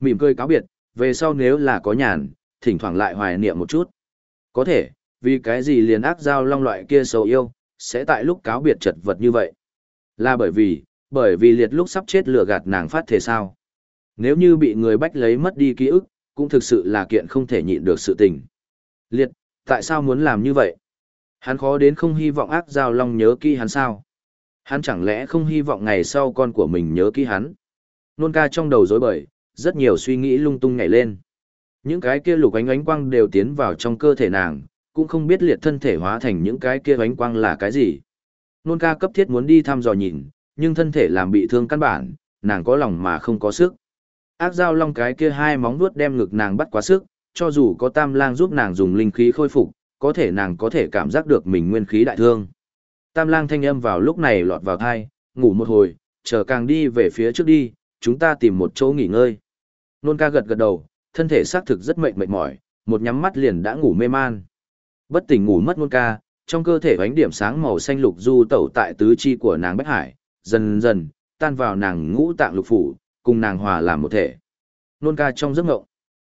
S1: Mỉm cười cáo biệt, về sau nếu là có nhàn, thỉnh thoảng lại hoài niệm một chút. Có thể, vì cái gì liền ác giao long loại kia sầu yêu, sẽ tại lúc cáo biệt chật vật như vậy? Là bởi vì, bởi vì liệt lúc sắp chết lừa gạt nàng phát thể sao? Nếu như bị người bách lấy mất đi ký ức, cũng thực sự là kiện không thể nhịn được sự tình. Liệt, tại sao muốn làm như vậy? Hắn khó đến không hy vọng ác giao long nhớ kỹ hắn sao? Hắn chẳng lẽ không hy vọng ngày sau con của mình nhớ kỹ hắn? Nôn ca trong đầu dối bời, rất nhiều suy nghĩ lung tung nhảy lên. Những cái kia lục ánh ánh quang đều tiến vào trong cơ thể nàng, cũng không biết liệt thân thể hóa thành những cái kia ánh quang là cái gì. Nôn ca cấp thiết muốn đi thăm dò nhìn, nhưng thân thể làm bị thương căn bản, nàng có lòng mà không có sức. Ác dao long cái kia hai móng vuốt đem ngực nàng bắt quá sức, cho dù có tam lang giúp nàng dùng linh khí khôi phục, có thể nàng có thể cảm giác được mình nguyên khí đại thương. Tam lang thanh âm vào lúc này lọt vào thai, ngủ một hồi, chờ càng đi về phía trước đi, chúng ta tìm một chỗ nghỉ ngơi. Nôn ca gật gật đầu, thân thể xác thực rất mệt mệt mỏi, một nhắm mắt liền đã ngủ mê man. Bất tỉnh ngủ mất nôn ca, trong cơ thể ánh điểm sáng màu xanh lục du tẩu tại tứ chi của nàng Bách Hải, dần dần, tan vào nàng ngũ tạng lục phủ, cùng nàng hòa làm một thể. Nôn ca trong giấc ngộng.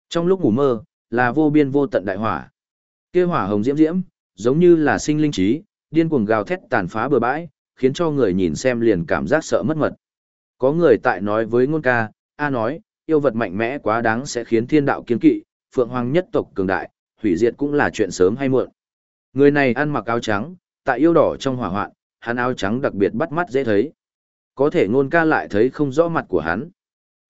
S1: Trong lúc ngủ mơ, là vô biên vô tận đại hỏa. Kia hỏa hồng diễm diễm, giống như là sinh linh trí, điên cuồng gào thét tàn phá bừa bãi, khiến cho người nhìn xem liền cảm giác sợ mất mật. Có người tại nói với ngôn ca, A nói, yêu vật mạnh mẽ quá đáng sẽ khiến thiên đạo kiên kỵ, phượng hoàng nhất tộc cường đại, hủy diệt cũng là chuyện sớm hay muộn. Người này ăn mặc áo trắng, tại yêu đỏ trong hỏa hoạn, hắn áo trắng đặc biệt bắt mắt dễ thấy. Có thể ngôn ca lại thấy không rõ mặt của hắn.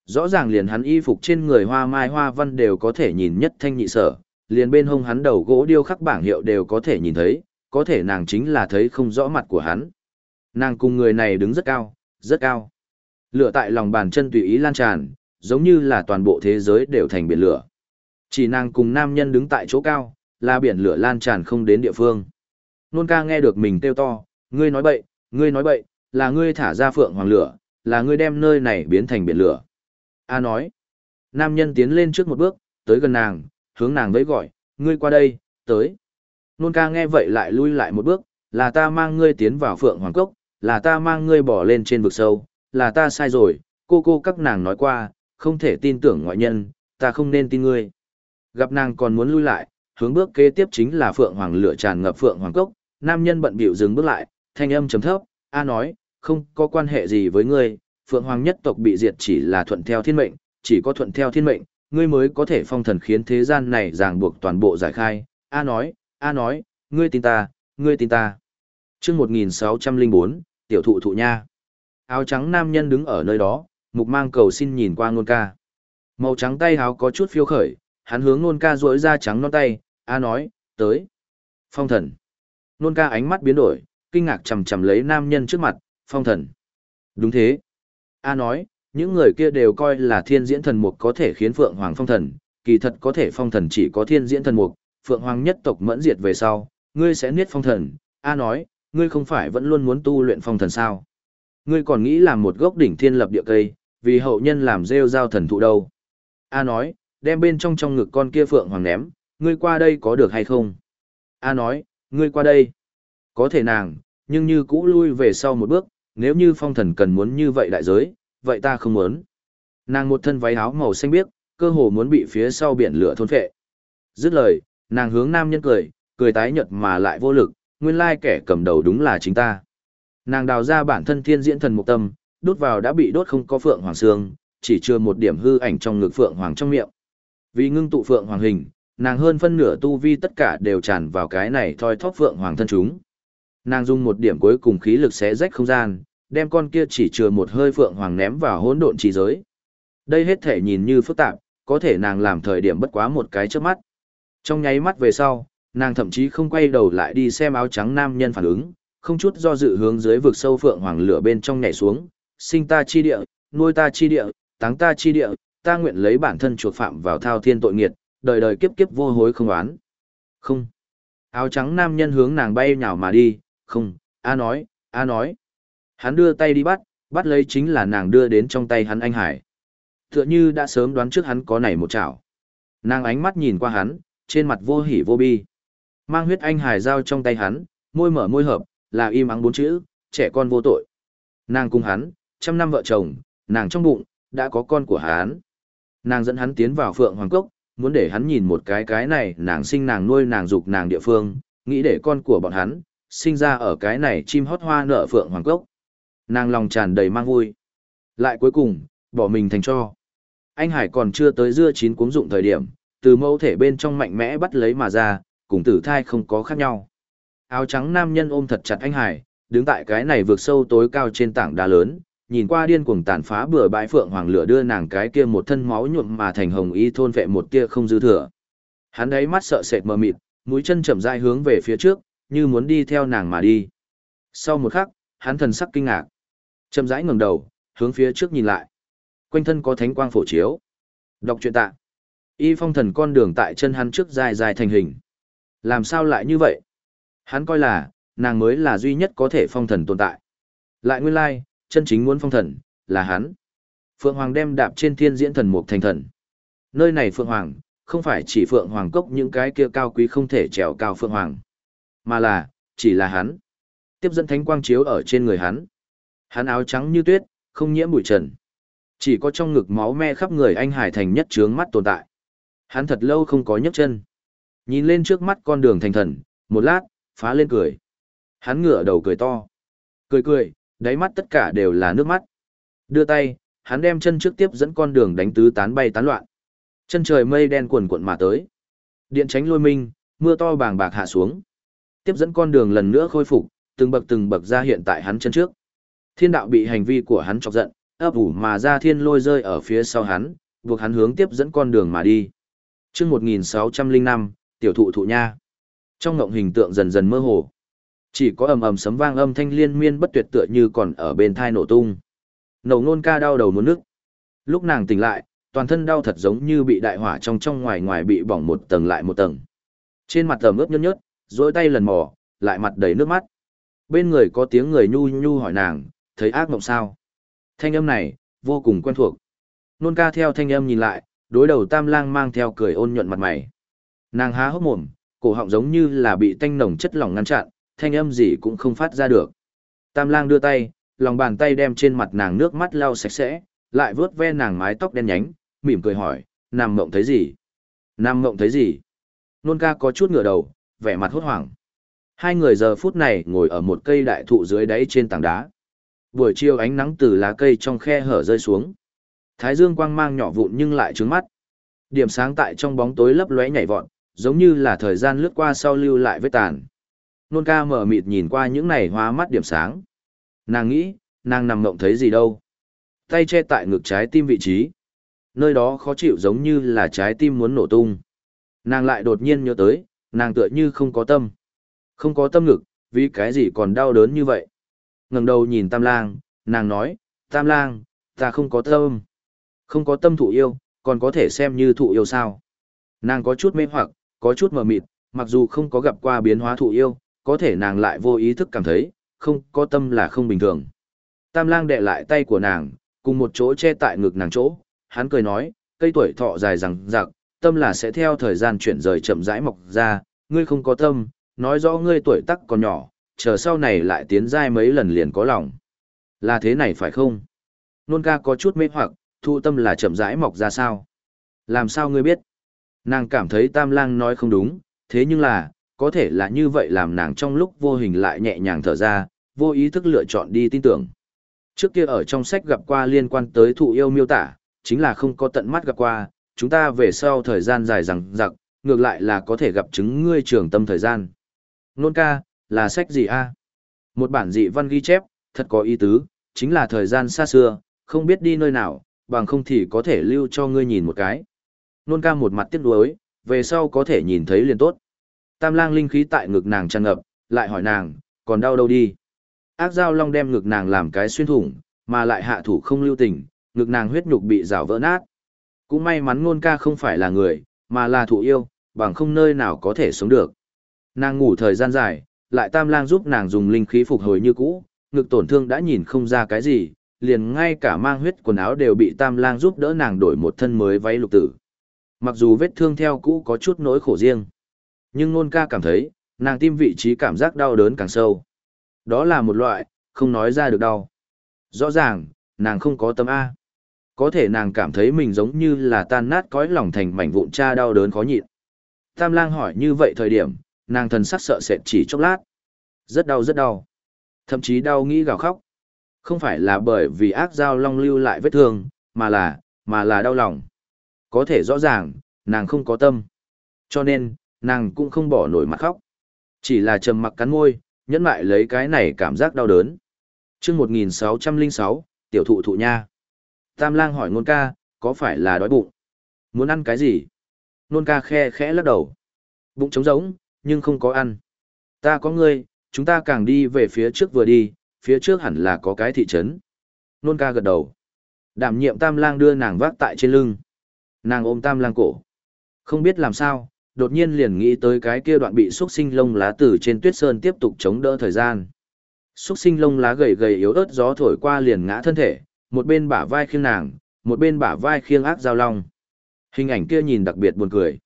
S1: Rõ ràng liền hắn y phục trên người hoa mai hoa văn đều có thể nhìn nhất thanh nhị sở, liền bên hông hắn đầu gỗ điêu khắc bảng hiệu đều có thể nhìn thấy, có thể nàng chính là thấy không rõ mặt của hắn. Nàng cùng người này đứng rất cao, rất cao. Lửa tại lòng bàn chân tùy ý lan tràn, giống như là toàn bộ thế giới đều thành biển lửa. Chỉ nàng cùng nam nhân đứng tại chỗ cao, là biển lửa lan tràn không đến địa phương. Nôn ca nghe được mình kêu to, ngươi nói bậy, ngươi nói bậy, là ngươi thả ra phượng hoàng lửa, là ngươi đem nơi này biến thành biển lửa. A nói, nam nhân tiến lên trước một bước, tới gần nàng, hướng nàng với gọi, ngươi qua đây, tới. Nôn ca nghe vậy lại lui lại một bước, là ta mang ngươi tiến vào phượng hoàng cốc, là ta mang ngươi bỏ lên trên vực sâu, là ta sai rồi, cô cô các nàng nói qua, không thể tin tưởng ngoại nhân, ta không nên tin ngươi. Gặp nàng còn muốn lui lại, hướng bước kế tiếp chính là phượng hoàng lửa tràn ngập phượng hoàng cốc, nam nhân bận bịu dừng bước lại, thanh âm chấm thấp, a nói, không có quan hệ gì với ngươi, phượng hoàng nhất tộc bị diệt chỉ là thuận theo thiên mệnh, chỉ có thuận theo thiên mệnh, ngươi mới có thể phong thần khiến thế gian này ràng buộc toàn bộ giải khai, a nói, a nói, ngươi tin ta, ngươi tin ta. Trước 1604, tiểu thụ thụ nha. Áo trắng nam nhân đứng ở nơi đó, mục mang cầu xin nhìn qua ngôn ca. Màu trắng tay áo có chút phiêu khởi, hắn hướng ngôn ca duỗi ra trắng non tay, a nói, tới. Phong thần. Ngôn ca ánh mắt biến đổi, kinh ngạc chầm chầm lấy nam nhân trước mặt, phong thần. Đúng thế. A nói, những người kia đều coi là thiên diễn thần mục có thể khiến Phượng Hoàng phong thần, kỳ thật có thể phong thần chỉ có thiên diễn thần mục, Phượng Hoàng nhất tộc mẫn diệt về sau, ngươi sẽ niết phong thần. A nói, ngươi không phải vẫn luôn muốn tu luyện phong thần sao? Ngươi còn nghĩ làm một gốc đỉnh thiên lập địa cây, vì hậu nhân làm rêu giao thần thụ đâu? A nói, đem bên trong trong ngực con kia Phượng Hoàng ném, ngươi qua đây có được hay không? A nói, ngươi qua đây. Có thể nàng, nhưng như cũ lui về sau một bước, nếu như phong thần cần muốn như vậy đại giới, vậy ta không muốn. Nàng một thân váy áo màu xanh biếc, cơ hồ muốn bị phía sau biển lửa thôn phệ. Dứt lời, nàng hướng nam nhân cười, cười tái nhợt mà lại vô lực, nguyên lai kẻ cầm đầu đúng là chính ta. Nàng đào ra bản thân thiên diễn thần mục tâm, đốt vào đã bị đốt không có phượng hoàng xương, chỉ chưa một điểm hư ảnh trong ngực phượng hoàng trong miệng. Vì ngưng tụ phượng hoàng hình, nàng hơn phân nửa tu vi tất cả đều tràn vào cái này thoi thóp phượng hoàng thân chúng. Nàng dùng một điểm cuối cùng khí lực xé rách không gian, đem con kia chỉ chừa một hơi phượng hoàng ném vào hỗn độn trí giới. Đây hết thể nhìn như phức tạp, có thể nàng làm thời điểm bất quá một cái trước mắt. Trong nháy mắt về sau, nàng thậm chí không quay đầu lại đi xem áo trắng nam nhân phản ứng, không chút do dự hướng dưới vực sâu phượng hoàng lửa bên trong nhảy xuống, sinh ta chi địa, nuôi ta chi địa, táng ta chi địa, ta nguyện lấy bản thân chuộc phạm vào thao thiên tội nghiệt, đời đời kiếp kiếp vô hối không oán. Không. Áo trắng nam nhân hướng nàng bay nhào mà đi, không, a nói, a nói. Hắn đưa tay đi bắt, bắt lấy chính là nàng đưa đến trong tay hắn anh hải. Tựa như đã sớm đoán trước hắn có nảy một chảo. Nàng ánh mắt nhìn qua hắn, trên mặt vô hỉ vô bi. Mang huyết anh hải giao trong tay hắn, môi mở môi hợp, là im ắng bốn chữ, trẻ con vô tội. Nàng cùng hắn, trăm năm vợ chồng, nàng trong bụng, đã có con của hắn. Nàng dẫn hắn tiến vào phượng hoàng cốc, muốn để hắn nhìn một cái cái này nàng sinh nàng nuôi nàng dục nàng địa phương, nghĩ để con của bọn hắn, sinh ra ở cái này chim hót hoa nở phượng hoàng cốc. Nàng lòng tràn đầy mang vui. Lại cuối cùng, bỏ mình thành cho. Anh Hải còn chưa tới dưa chín cuống dụng thời điểm, từ mẫu thể bên trong mạnh mẽ bắt lấy mà ra, cùng tử thai không có khác nhau. Áo trắng nam nhân ôm thật chặt anh Hải, đứng tại cái này vượt sâu tối cao trên tảng đá lớn, nhìn qua điên cuồng tàn phá bừa bãi phượng hoàng lửa đưa nàng cái kia một thân máu nhuộm mà thành hồng y thôn vệ một kia không dư thừa. Hắn ấy mắt sợ sệt mờ mịt, mũi chân chậm rãi hướng về phía trước, như muốn đi theo nàng mà đi. Sau một khắc, hắn thần sắc kinh ngạc. Chậm rãi ngẩng đầu, hướng phía trước nhìn lại. Quanh thân có thánh quang phổ chiếu. Đọc truyện tạ. Y phong thần con đường tại chân hắn trước dài dài thành hình. Làm sao lại như vậy? Hắn coi là, nàng mới là duy nhất có thể phong thần tồn tại. Lại nguyên lai, chân chính muốn phong thần, là hắn. Phượng Hoàng đem đạp trên thiên diễn thần mục thành thần. Nơi này Phượng Hoàng, không phải chỉ Phượng Hoàng cốc những cái kia cao quý không thể trèo cao Phượng Hoàng, mà là, chỉ là hắn. Tiếp dẫn thánh quang chiếu ở trên người hắn. Hắn áo trắng như tuyết, không nhiễm bụi trần. Chỉ có trong ngực máu me khắp người anh Hải Thành nhất trướng mắt tồn tại. Hắn thật lâu không có nhấc chân. Nhìn lên trước mắt con đường thành thần, một lát, phá lên cười. Hắn ngửa đầu cười to. Cười cười, đáy mắt tất cả đều là nước mắt. Đưa tay, hắn đem chân trước tiếp dẫn con đường đánh tứ tán bay tán loạn. Chân trời mây đen cuồn cuộn mà tới. Điện tránh lôi minh, mưa to bàng bạc hạ xuống. Tiếp dẫn con đường lần nữa khôi phục, từng bậc từng bậc ra hiện tại hắn chân trước. Thiên đạo bị hành vi của hắn chọc giận, ấp ủ mà ra thiên lôi rơi ở phía sau hắn, buộc hắn hướng tiếp dẫn con đường mà đi. Chương 1605, tiểu thụ thụ nha. Trong ngộng hình tượng dần dần mơ hồ. Chỉ có ầm ầm sấm vang âm thanh liên miên bất tuyệt tựa như còn ở bên thai nổ tung. Nổ nôn ca đau đầu muốn nước. Lúc nàng tỉnh lại, toàn thân đau thật giống như bị đại hỏa trong trong ngoài ngoài bị bỏng một tầng lại một tầng. Trên mặt tầm ướp nhớt nhớt, dối tay lần mò, lại mặt đầy nước mắt. Bên người có tiếng người nhu nhu hỏi nàng, thấy ác mộng sao? Thanh âm này, vô cùng quen thuộc. Nôn ca theo thanh âm nhìn lại, đối đầu tam lang mang theo cười ôn nhuận mặt mày. Nàng há hốc mồm, cổ họng giống như là bị tanh nồng chất lỏng ngăn chặn, thanh âm gì cũng không phát ra được. Tam lang đưa tay, lòng bàn tay đem trên mặt nàng nước mắt lau sạch sẽ, lại vớt ve nàng mái tóc đen nhánh, mỉm cười hỏi, nam mộng thấy gì? nam mộng thấy gì? Nôn ca có chút ngửa đầu, vẻ mặt hốt hoảng. Hai người giờ phút này ngồi ở một cây đại thụ dưới đáy trên tảng đá. Buổi chiều ánh nắng từ lá cây trong khe hở rơi xuống. Thái dương quang mang nhỏ vụn nhưng lại trướng mắt. Điểm sáng tại trong bóng tối lấp lóe nhảy vọt, giống như là thời gian lướt qua sau lưu lại vết tàn. Nôn ca mở mịt nhìn qua những này hóa mắt điểm sáng. Nàng nghĩ, nàng nằm mộng thấy gì đâu. Tay che tại ngực trái tim vị trí. Nơi đó khó chịu giống như là trái tim muốn nổ tung. Nàng lại đột nhiên nhớ tới, nàng tựa như không có tâm. Không có tâm ngực, vì cái gì còn đau đớn như vậy ngẩng đầu nhìn Tam Lang, nàng nói, Tam Lang, ta không có tâm. Không có tâm thụ yêu, còn có thể xem như thụ yêu sao. Nàng có chút mê hoặc, có chút mờ mịt, mặc dù không có gặp qua biến hóa thụ yêu, có thể nàng lại vô ý thức cảm thấy, không có tâm là không bình thường. Tam lang đệ lại tay của nàng, cùng một chỗ che tại ngực nàng chỗ, hắn cười nói, cây tuổi thọ dài rằng rạc, tâm là sẽ theo thời gian chuyển rời chậm rãi mọc ra, ngươi không có tâm, nói rõ ngươi tuổi tắc còn nhỏ, chờ sau này lại tiến giai mấy lần liền có lòng. Là thế này phải không? Nôn ca có chút mê hoặc, thu tâm là chậm rãi mọc ra sao? Làm sao ngươi biết? Nàng cảm thấy tam lang nói không đúng, thế nhưng là, có thể là như vậy làm nàng trong lúc vô hình lại nhẹ nhàng thở ra, vô ý thức lựa chọn đi tin tưởng. Trước kia ở trong sách gặp qua liên quan tới thụ yêu miêu tả, chính là không có tận mắt gặp qua, chúng ta về sau thời gian dài rằng giặc, ngược lại là có thể gặp chứng ngươi trường tâm thời gian. Nôn ca, là sách gì a? Một bản dị văn ghi chép, thật có ý tứ, chính là thời gian xa xưa, không biết đi nơi nào, bằng không thì có thể lưu cho ngươi nhìn một cái. Nôn ca một mặt tiếc nuối, về sau có thể nhìn thấy liền tốt. Tam lang linh khí tại ngực nàng tràn ngập, lại hỏi nàng, còn đau đâu đi. Ác dao long đem ngực nàng làm cái xuyên thủng, mà lại hạ thủ không lưu tình, ngực nàng huyết nhục bị rào vỡ nát. Cũng may mắn ngôn ca không phải là người, mà là thụ yêu, bằng không nơi nào có thể sống được. Nàng ngủ thời gian dài, lại tam lang giúp nàng dùng linh khí phục hồi như cũ, ngực tổn thương đã nhìn không ra cái gì, liền ngay cả mang huyết quần áo đều bị tam lang giúp đỡ nàng đổi một thân mới váy lục tử. Mặc dù vết thương theo cũ có chút nỗi khổ riêng, nhưng nôn ca cảm thấy, nàng tim vị trí cảm giác đau đớn càng sâu. Đó là một loại, không nói ra được đau. Rõ ràng, nàng không có tâm A. Có thể nàng cảm thấy mình giống như là tan nát cõi lòng thành mảnh vụn cha đau đớn khó nhịn. Tam lang hỏi như vậy thời điểm, nàng thần sắc sợ sệt chỉ chốc lát. Rất đau rất đau. Thậm chí đau nghĩ gào khóc. Không phải là bởi vì ác dao long lưu lại vết thương, mà là, mà là đau lòng. Có thể rõ ràng, nàng không có tâm. Cho nên, nàng cũng không bỏ nổi mặt khóc. Chỉ là trầm mặc cắn môi, nhẫn lại lấy cái này cảm giác đau đớn. chương 1606, tiểu thụ thụ nha. Tam lang hỏi nôn ca, có phải là đói bụng? Muốn ăn cái gì? Nôn ca khe khẽ lắc đầu. Bụng trống rỗng, nhưng không có ăn. Ta có ngươi, chúng ta càng đi về phía trước vừa đi, phía trước hẳn là có cái thị trấn. Nôn ca gật đầu. Đảm nhiệm tam lang đưa nàng vác tại trên lưng. Nàng ôm tam lang cổ. Không biết làm sao, đột nhiên liền nghĩ tới cái kia đoạn bị xúc sinh lông lá từ trên tuyết sơn tiếp tục chống đỡ thời gian. Xúc sinh lông lá gầy gầy yếu ớt gió thổi qua liền ngã thân thể, một bên bả vai khiêng nàng, một bên bả vai khiêng ác giao long. Hình ảnh kia nhìn đặc biệt buồn cười.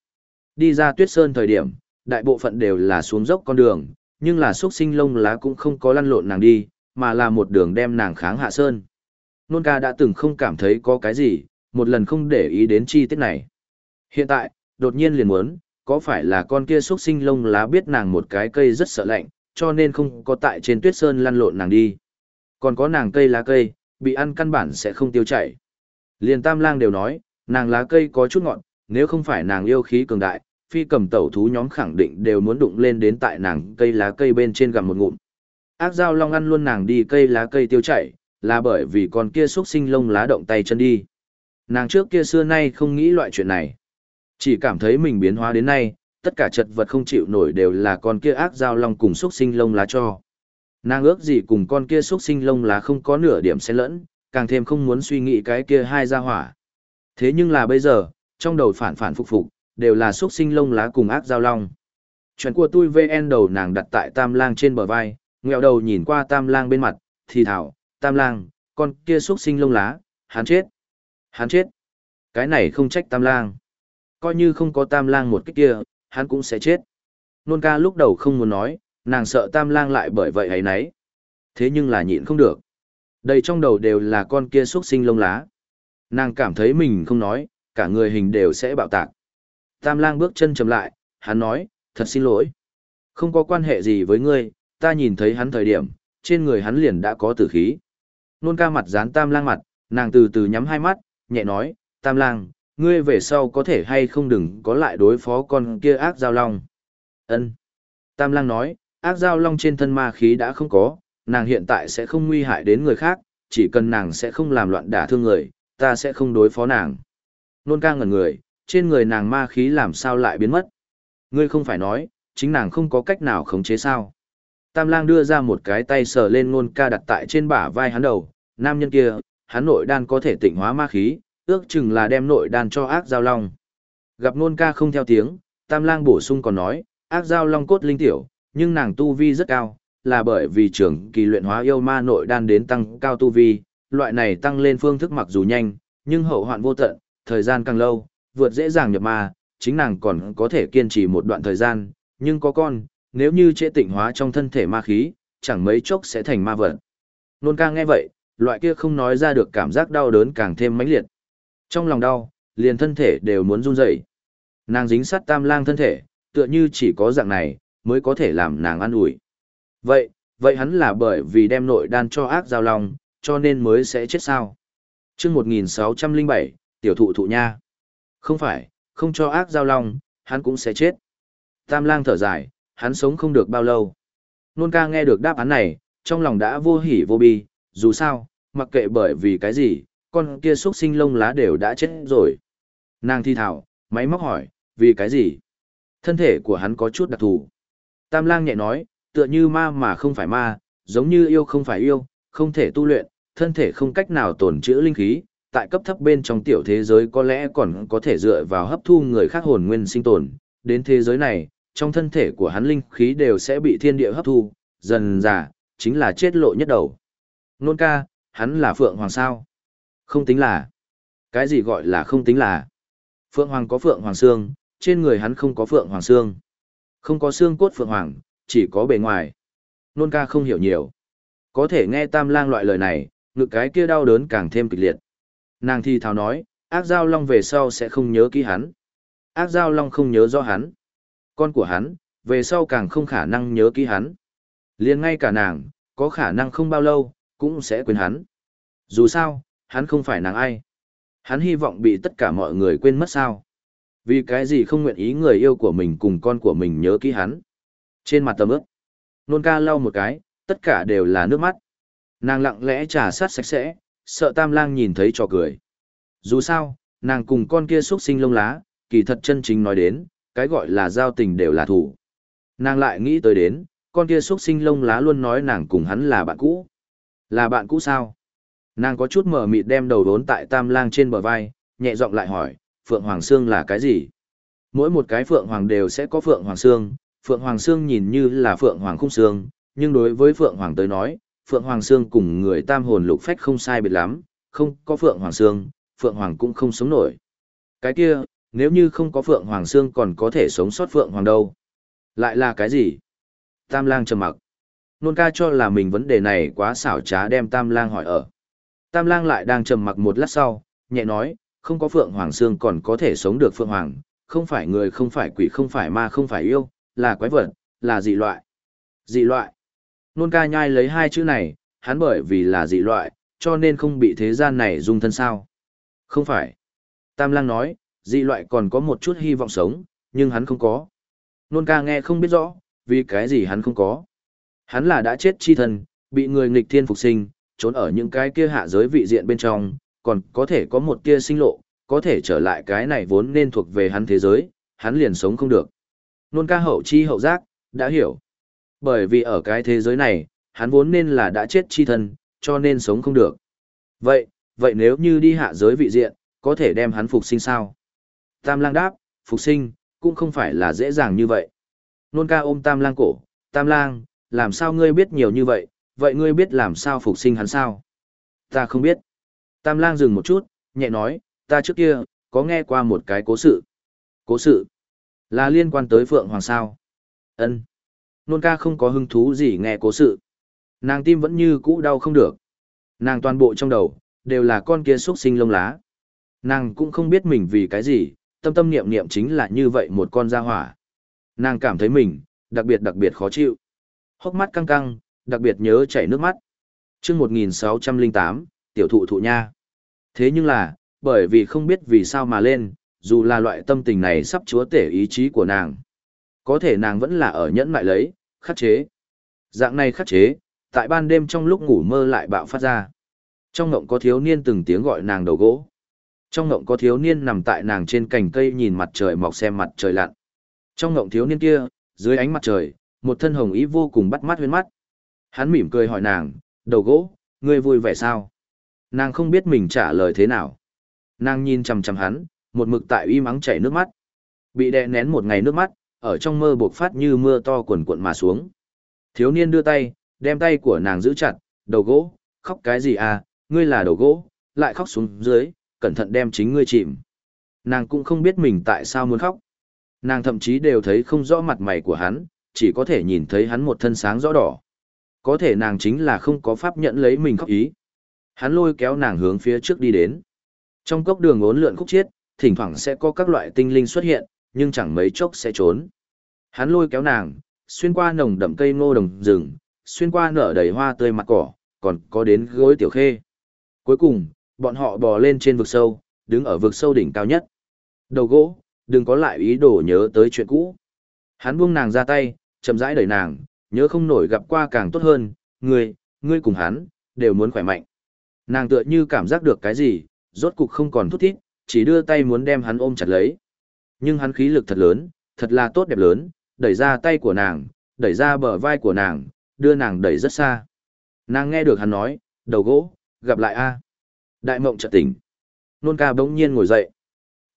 S1: Đi ra tuyết sơn thời điểm, đại bộ phận đều là xuống dốc con đường, nhưng là xuất sinh lông lá cũng không có lăn lộn nàng đi, mà là một đường đem nàng kháng hạ sơn. Nôn ca đã từng không cảm thấy có cái gì, một lần không để ý đến chi tiết này. Hiện tại, đột nhiên liền muốn, có phải là con kia xuất sinh lông lá biết nàng một cái cây rất sợ lạnh, cho nên không có tại trên tuyết sơn lăn lộn nàng đi. Còn có nàng cây lá cây, bị ăn căn bản sẽ không tiêu chảy. Liền tam lang đều nói, nàng lá cây có chút ngọn, nếu không phải nàng yêu khí cường đại, phi cầm tẩu thú nhóm khẳng định đều muốn đụng lên đến tại nàng cây lá cây bên trên gặm một ngụm. Ác dao long ăn luôn nàng đi cây lá cây tiêu chảy, là bởi vì con kia xuất sinh lông lá động tay chân đi. Nàng trước kia xưa nay không nghĩ loại chuyện này. Chỉ cảm thấy mình biến hóa đến nay, tất cả chật vật không chịu nổi đều là con kia ác dao long cùng xuất sinh lông lá cho. Nàng ước gì cùng con kia xuất sinh lông lá không có nửa điểm xen lẫn, càng thêm không muốn suy nghĩ cái kia hai ra hỏa. Thế nhưng là bây giờ, trong đầu phản phản phục phục, đều là xuất sinh lông lá cùng ác dao long. Chuyện của tôi VN đầu nàng đặt tại tam lang trên bờ vai, ngẹo đầu nhìn qua tam lang bên mặt, thì thảo, tam lang, con kia xuất sinh lông lá, hắn chết. Hắn chết. Cái này không trách tam lang. Coi như không có tam lang một cái kia, hắn cũng sẽ chết. Nôn ca lúc đầu không muốn nói, nàng sợ tam lang lại bởi vậy ấy nấy. Thế nhưng là nhịn không được. Đầy trong đầu đều là con kia xuất sinh lông lá. Nàng cảm thấy mình không nói, cả người hình đều sẽ bạo tạc. Tam lang bước chân chậm lại, hắn nói, thật xin lỗi. Không có quan hệ gì với ngươi, ta nhìn thấy hắn thời điểm, trên người hắn liền đã có tử khí. Nôn ca mặt dán tam lang mặt, nàng từ từ nhắm hai mắt, nhẹ nói, tam lang, ngươi về sau có thể hay không đừng có lại đối phó con kia ác giao long. Ân. Tam lang nói, ác giao long trên thân ma khí đã không có, nàng hiện tại sẽ không nguy hại đến người khác, chỉ cần nàng sẽ không làm loạn đả thương người, ta sẽ không đối phó nàng. Nôn ca ngẩn người, trên người nàng ma khí làm sao lại biến mất. Ngươi không phải nói, chính nàng không có cách nào khống chế sao. Tam lang đưa ra một cái tay sờ lên nôn ca đặt tại trên bả vai hắn đầu, nam nhân kia, hắn nội đan có thể tịnh hóa ma khí, ước chừng là đem nội đan cho ác giao long. Gặp nôn ca không theo tiếng, tam lang bổ sung còn nói, ác giao long cốt linh tiểu, nhưng nàng tu vi rất cao, là bởi vì trưởng kỳ luyện hóa yêu ma nội đan đến tăng cao tu vi, loại này tăng lên phương thức mặc dù nhanh, nhưng hậu hoạn vô tận, thời gian càng lâu, vượt dễ dàng nhập ma, chính nàng còn có thể kiên trì một đoạn thời gian, nhưng có con, nếu như trễ tịnh hóa trong thân thể ma khí, chẳng mấy chốc sẽ thành ma vật. Nôn ca nghe vậy, loại kia không nói ra được cảm giác đau đớn càng thêm mãnh liệt. Trong lòng đau, liền thân thể đều muốn run rẩy. Nàng dính sát tam lang thân thể, tựa như chỉ có dạng này, mới có thể làm nàng an ủi. Vậy, vậy hắn là bởi vì đem nội đan cho ác giao long, cho nên mới sẽ chết sao? chương 1607, tiểu thụ thụ nha. Không phải, không cho ác giao long, hắn cũng sẽ chết. Tam lang thở dài, hắn sống không được bao lâu. Nôn ca nghe được đáp án này, trong lòng đã vô hỉ vô bi, dù sao, mặc kệ bởi vì cái gì, con kia xuất sinh lông lá đều đã chết rồi. Nàng thi thảo, máy móc hỏi, vì cái gì? Thân thể của hắn có chút đặc thù. Tam lang nhẹ nói, tựa như ma mà không phải ma, giống như yêu không phải yêu, không thể tu luyện, thân thể không cách nào tổn trữ linh khí, tại cấp thấp bên trong tiểu thế giới có lẽ còn có thể dựa vào hấp thu người khác hồn nguyên sinh tồn. Đến thế giới này, trong thân thể của hắn linh khí đều sẽ bị thiên địa hấp thu, dần dà, chính là chết lộ nhất đầu. Nôn ca, hắn là Phượng Hoàng sao? Không tính là. Cái gì gọi là không tính là? Phượng Hoàng có Phượng Hoàng xương, trên người hắn không có Phượng Hoàng xương. Không có xương cốt Phượng Hoàng, chỉ có bề ngoài. Nôn ca không hiểu nhiều. Có thể nghe tam lang loại lời này, ngực cái kia đau đớn càng thêm kịch liệt. Nàng thì thào nói, ác giao long về sau sẽ không nhớ kỹ hắn. Ác giao long không nhớ rõ hắn. Con của hắn, về sau càng không khả năng nhớ kỹ hắn. liền ngay cả nàng, có khả năng không bao lâu, cũng sẽ quên hắn. Dù sao, hắn không phải nàng ai. Hắn hy vọng bị tất cả mọi người quên mất sao. Vì cái gì không nguyện ý người yêu của mình cùng con của mình nhớ kỹ hắn. Trên mặt tầm ướp, nôn ca lau một cái, tất cả đều là nước mắt. Nàng lặng lẽ trà sát sạch sẽ, sợ tam lang nhìn thấy trò cười. Dù sao, nàng cùng con kia xuất sinh lông lá, kỳ thật chân chính nói đến, cái gọi là giao tình đều là thủ. Nàng lại nghĩ tới đến, con kia xuất sinh lông lá luôn nói nàng cùng hắn là bạn cũ. Là bạn cũ sao? Nàng có chút mở mịt đem đầu đốn tại tam lang trên bờ vai, nhẹ giọng lại hỏi, Phượng Hoàng Sương là cái gì? Mỗi một cái Phượng Hoàng đều sẽ có Phượng Hoàng Sương, Phượng Hoàng Sương nhìn như là Phượng Hoàng khung sương, nhưng đối với Phượng Hoàng tới nói, Phượng Hoàng Sương cùng người tam hồn lục phách không sai biệt lắm, không có Phượng Hoàng Sương, Phượng Hoàng cũng không sống nổi. Cái kia, nếu như không có Phượng Hoàng Sương còn có thể sống sót Phượng Hoàng đâu. Lại là cái gì? Tam lang trầm mặc. Nôn ca cho là mình vấn đề này quá xảo trá đem Tam lang hỏi ở. Tam lang lại đang trầm mặc một lát sau, nhẹ nói, không có Phượng Hoàng Sương còn có thể sống được Phượng Hoàng, không phải người không phải quỷ không phải ma không phải yêu, là quái vật, là dị loại. Dị loại. Nôn ca nhai lấy hai chữ này, hắn bởi vì là dị loại, cho nên không bị thế gian này dung thân sao. Không phải. Tam lang nói, dị loại còn có một chút hy vọng sống, nhưng hắn không có. Nôn ca nghe không biết rõ, vì cái gì hắn không có. Hắn là đã chết chi thân, bị người nghịch thiên phục sinh, trốn ở những cái kia hạ giới vị diện bên trong, còn có thể có một tia sinh lộ, có thể trở lại cái này vốn nên thuộc về hắn thế giới, hắn liền sống không được. Nôn ca hậu chi hậu giác, đã hiểu. Bởi vì ở cái thế giới này, hắn vốn nên là đã chết chi thân, cho nên sống không được. Vậy, vậy nếu như đi hạ giới vị diện, có thể đem hắn phục sinh sao? Tam lang đáp, phục sinh, cũng không phải là dễ dàng như vậy. Nôn ca ôm tam lang cổ, tam lang, làm sao ngươi biết nhiều như vậy, vậy ngươi biết làm sao phục sinh hắn sao? Ta không biết. Tam lang dừng một chút, nhẹ nói, ta trước kia, có nghe qua một cái cố sự. Cố sự? Là liên quan tới Phượng Hoàng sao? ân Nôn ca không có hứng thú gì nghe cố sự. Nàng tim vẫn như cũ đau không được. Nàng toàn bộ trong đầu, đều là con kia xuất sinh lông lá. Nàng cũng không biết mình vì cái gì, tâm tâm niệm niệm chính là như vậy một con da hỏa. Nàng cảm thấy mình, đặc biệt đặc biệt khó chịu. Hốc mắt căng căng, đặc biệt nhớ chảy nước mắt. chương 1608, tiểu thụ thụ nha. Thế nhưng là, bởi vì không biết vì sao mà lên, dù là loại tâm tình này sắp chúa tể ý chí của nàng. Có thể nàng vẫn là ở nhẫn lại lấy, khắc chế. Dạng này khắc chế, tại ban đêm trong lúc ngủ mơ lại bạo phát ra. Trong ngộng có thiếu niên từng tiếng gọi nàng đầu gỗ. Trong ngộng có thiếu niên nằm tại nàng trên cành cây nhìn mặt trời mọc xem mặt trời lặn. Trong ngộng thiếu niên kia, dưới ánh mặt trời, một thân hồng ý vô cùng bắt mắt huyên mắt. Hắn mỉm cười hỏi nàng, đầu gỗ, ngươi vui vẻ sao? Nàng không biết mình trả lời thế nào. Nàng nhìn chằm chằm hắn, một mực tại uy mắng chảy nước mắt. Bị đè nén một ngày nước mắt, ở trong mơ buộc phát như mưa to quần cuộn mà xuống. Thiếu niên đưa tay, đem tay của nàng giữ chặt, đầu gỗ, khóc cái gì à, ngươi là đầu gỗ, lại khóc xuống dưới, cẩn thận đem chính ngươi chìm. Nàng cũng không biết mình tại sao muốn khóc. Nàng thậm chí đều thấy không rõ mặt mày của hắn, chỉ có thể nhìn thấy hắn một thân sáng rõ đỏ. Có thể nàng chính là không có pháp nhận lấy mình khóc ý. Hắn lôi kéo nàng hướng phía trước đi đến. Trong cốc đường ốn lượn khúc chiết, thỉnh thoảng sẽ có các loại tinh linh xuất hiện, nhưng chẳng mấy chốc sẽ trốn. Hắn lôi kéo nàng, xuyên qua nồng đậm cây ngô đồng rừng, xuyên qua nở đầy hoa tươi mặt cỏ, còn có đến gối tiểu khê. Cuối cùng, bọn họ bò lên trên vực sâu, đứng ở vực sâu đỉnh cao nhất. Đầu gỗ, đừng có lại ý đồ nhớ tới chuyện cũ. Hắn buông nàng ra tay, chậm rãi đẩy nàng, nhớ không nổi gặp qua càng tốt hơn, ngươi, ngươi cùng hắn, đều muốn khỏe mạnh. Nàng tựa như cảm giác được cái gì, rốt cục không còn thút thít, chỉ đưa tay muốn đem hắn ôm chặt lấy. Nhưng hắn khí lực thật lớn, thật là tốt đẹp lớn, đẩy ra tay của nàng, đẩy ra bờ vai của nàng, đưa nàng đẩy rất xa. Nàng nghe được hắn nói, đầu gỗ, gặp lại a. Đại mộng chợt tỉnh. Nôn ca bỗng nhiên ngồi dậy.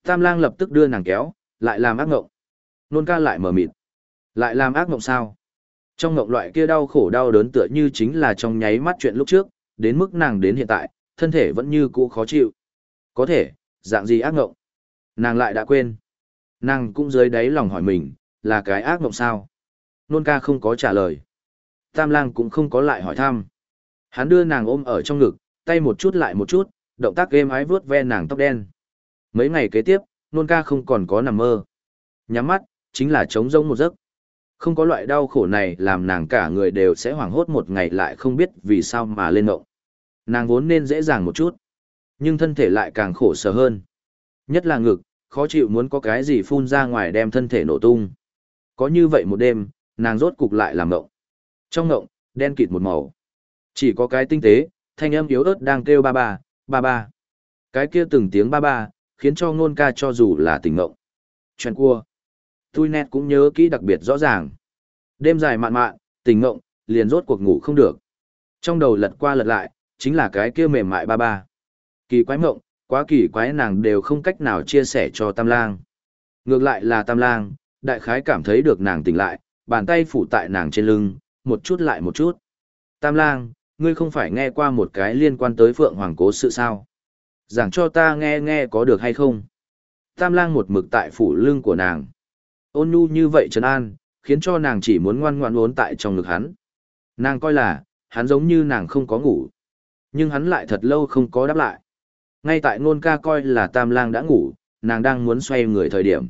S1: Tam lang lập tức đưa nàng kéo, lại làm ác mộng. Nôn ca lại mở mịt. Lại làm ác mộng sao? Trong mộng loại kia đau khổ đau đớn tựa như chính là trong nháy mắt chuyện lúc trước, đến mức nàng đến hiện tại, thân thể vẫn như cũ khó chịu. Có thể, dạng gì ác mộng? Nàng lại đã quên. Nàng cũng dưới đáy lòng hỏi mình, là cái ác mộng sao? Nôn ca không có trả lời. Tam lang cũng không có lại hỏi thăm. Hắn đưa nàng ôm ở trong ngực, tay một chút lại một chút, động tác êm ái vướt ve nàng tóc đen. Mấy ngày kế tiếp, nôn ca không còn có nằm mơ. Nhắm mắt, chính là trống rỗng một giấc. Không có loại đau khổ này làm nàng cả người đều sẽ hoảng hốt một ngày lại không biết vì sao mà lên ngộng. Nàng vốn nên dễ dàng một chút, nhưng thân thể lại càng khổ sở hơn. Nhất là ngực, khó chịu muốn có cái gì phun ra ngoài đem thân thể nổ tung. Có như vậy một đêm, nàng rốt cục lại làm ngộng. Trong ngộng, đen kịt một màu. Chỉ có cái tinh tế, thanh âm yếu ớt đang kêu ba ba, ba ba. Cái kia từng tiếng ba ba, khiến cho ngôn ca cho dù là tỉnh ngộng. Chuyện cua. Tui nét cũng nhớ kỹ đặc biệt rõ ràng. Đêm dài mạn mạn, tỉnh ngộng, liền rốt cuộc ngủ không được. Trong đầu lật qua lật lại, chính là cái kia mềm mại ba ba. Kỳ quái mộng, quá kỳ quái nàng đều không cách nào chia sẻ cho Tam Lang. Ngược lại là Tam Lang, đại khái cảm thấy được nàng tỉnh lại, bàn tay phủ tại nàng trên lưng, một chút lại một chút. Tam Lang, ngươi không phải nghe qua một cái liên quan tới Phượng Hoàng cố sự sao? Giảng cho ta nghe nghe có được hay không? Tam lang một mực tại phủ lưng của nàng. Ôn nhu như vậy trấn an, khiến cho nàng chỉ muốn ngoan ngoãn uốn tại trong ngực hắn. Nàng coi là, hắn giống như nàng không có ngủ. Nhưng hắn lại thật lâu không có đáp lại. Ngay tại ngôn ca coi là tam lang đã ngủ, nàng đang muốn xoay người thời điểm.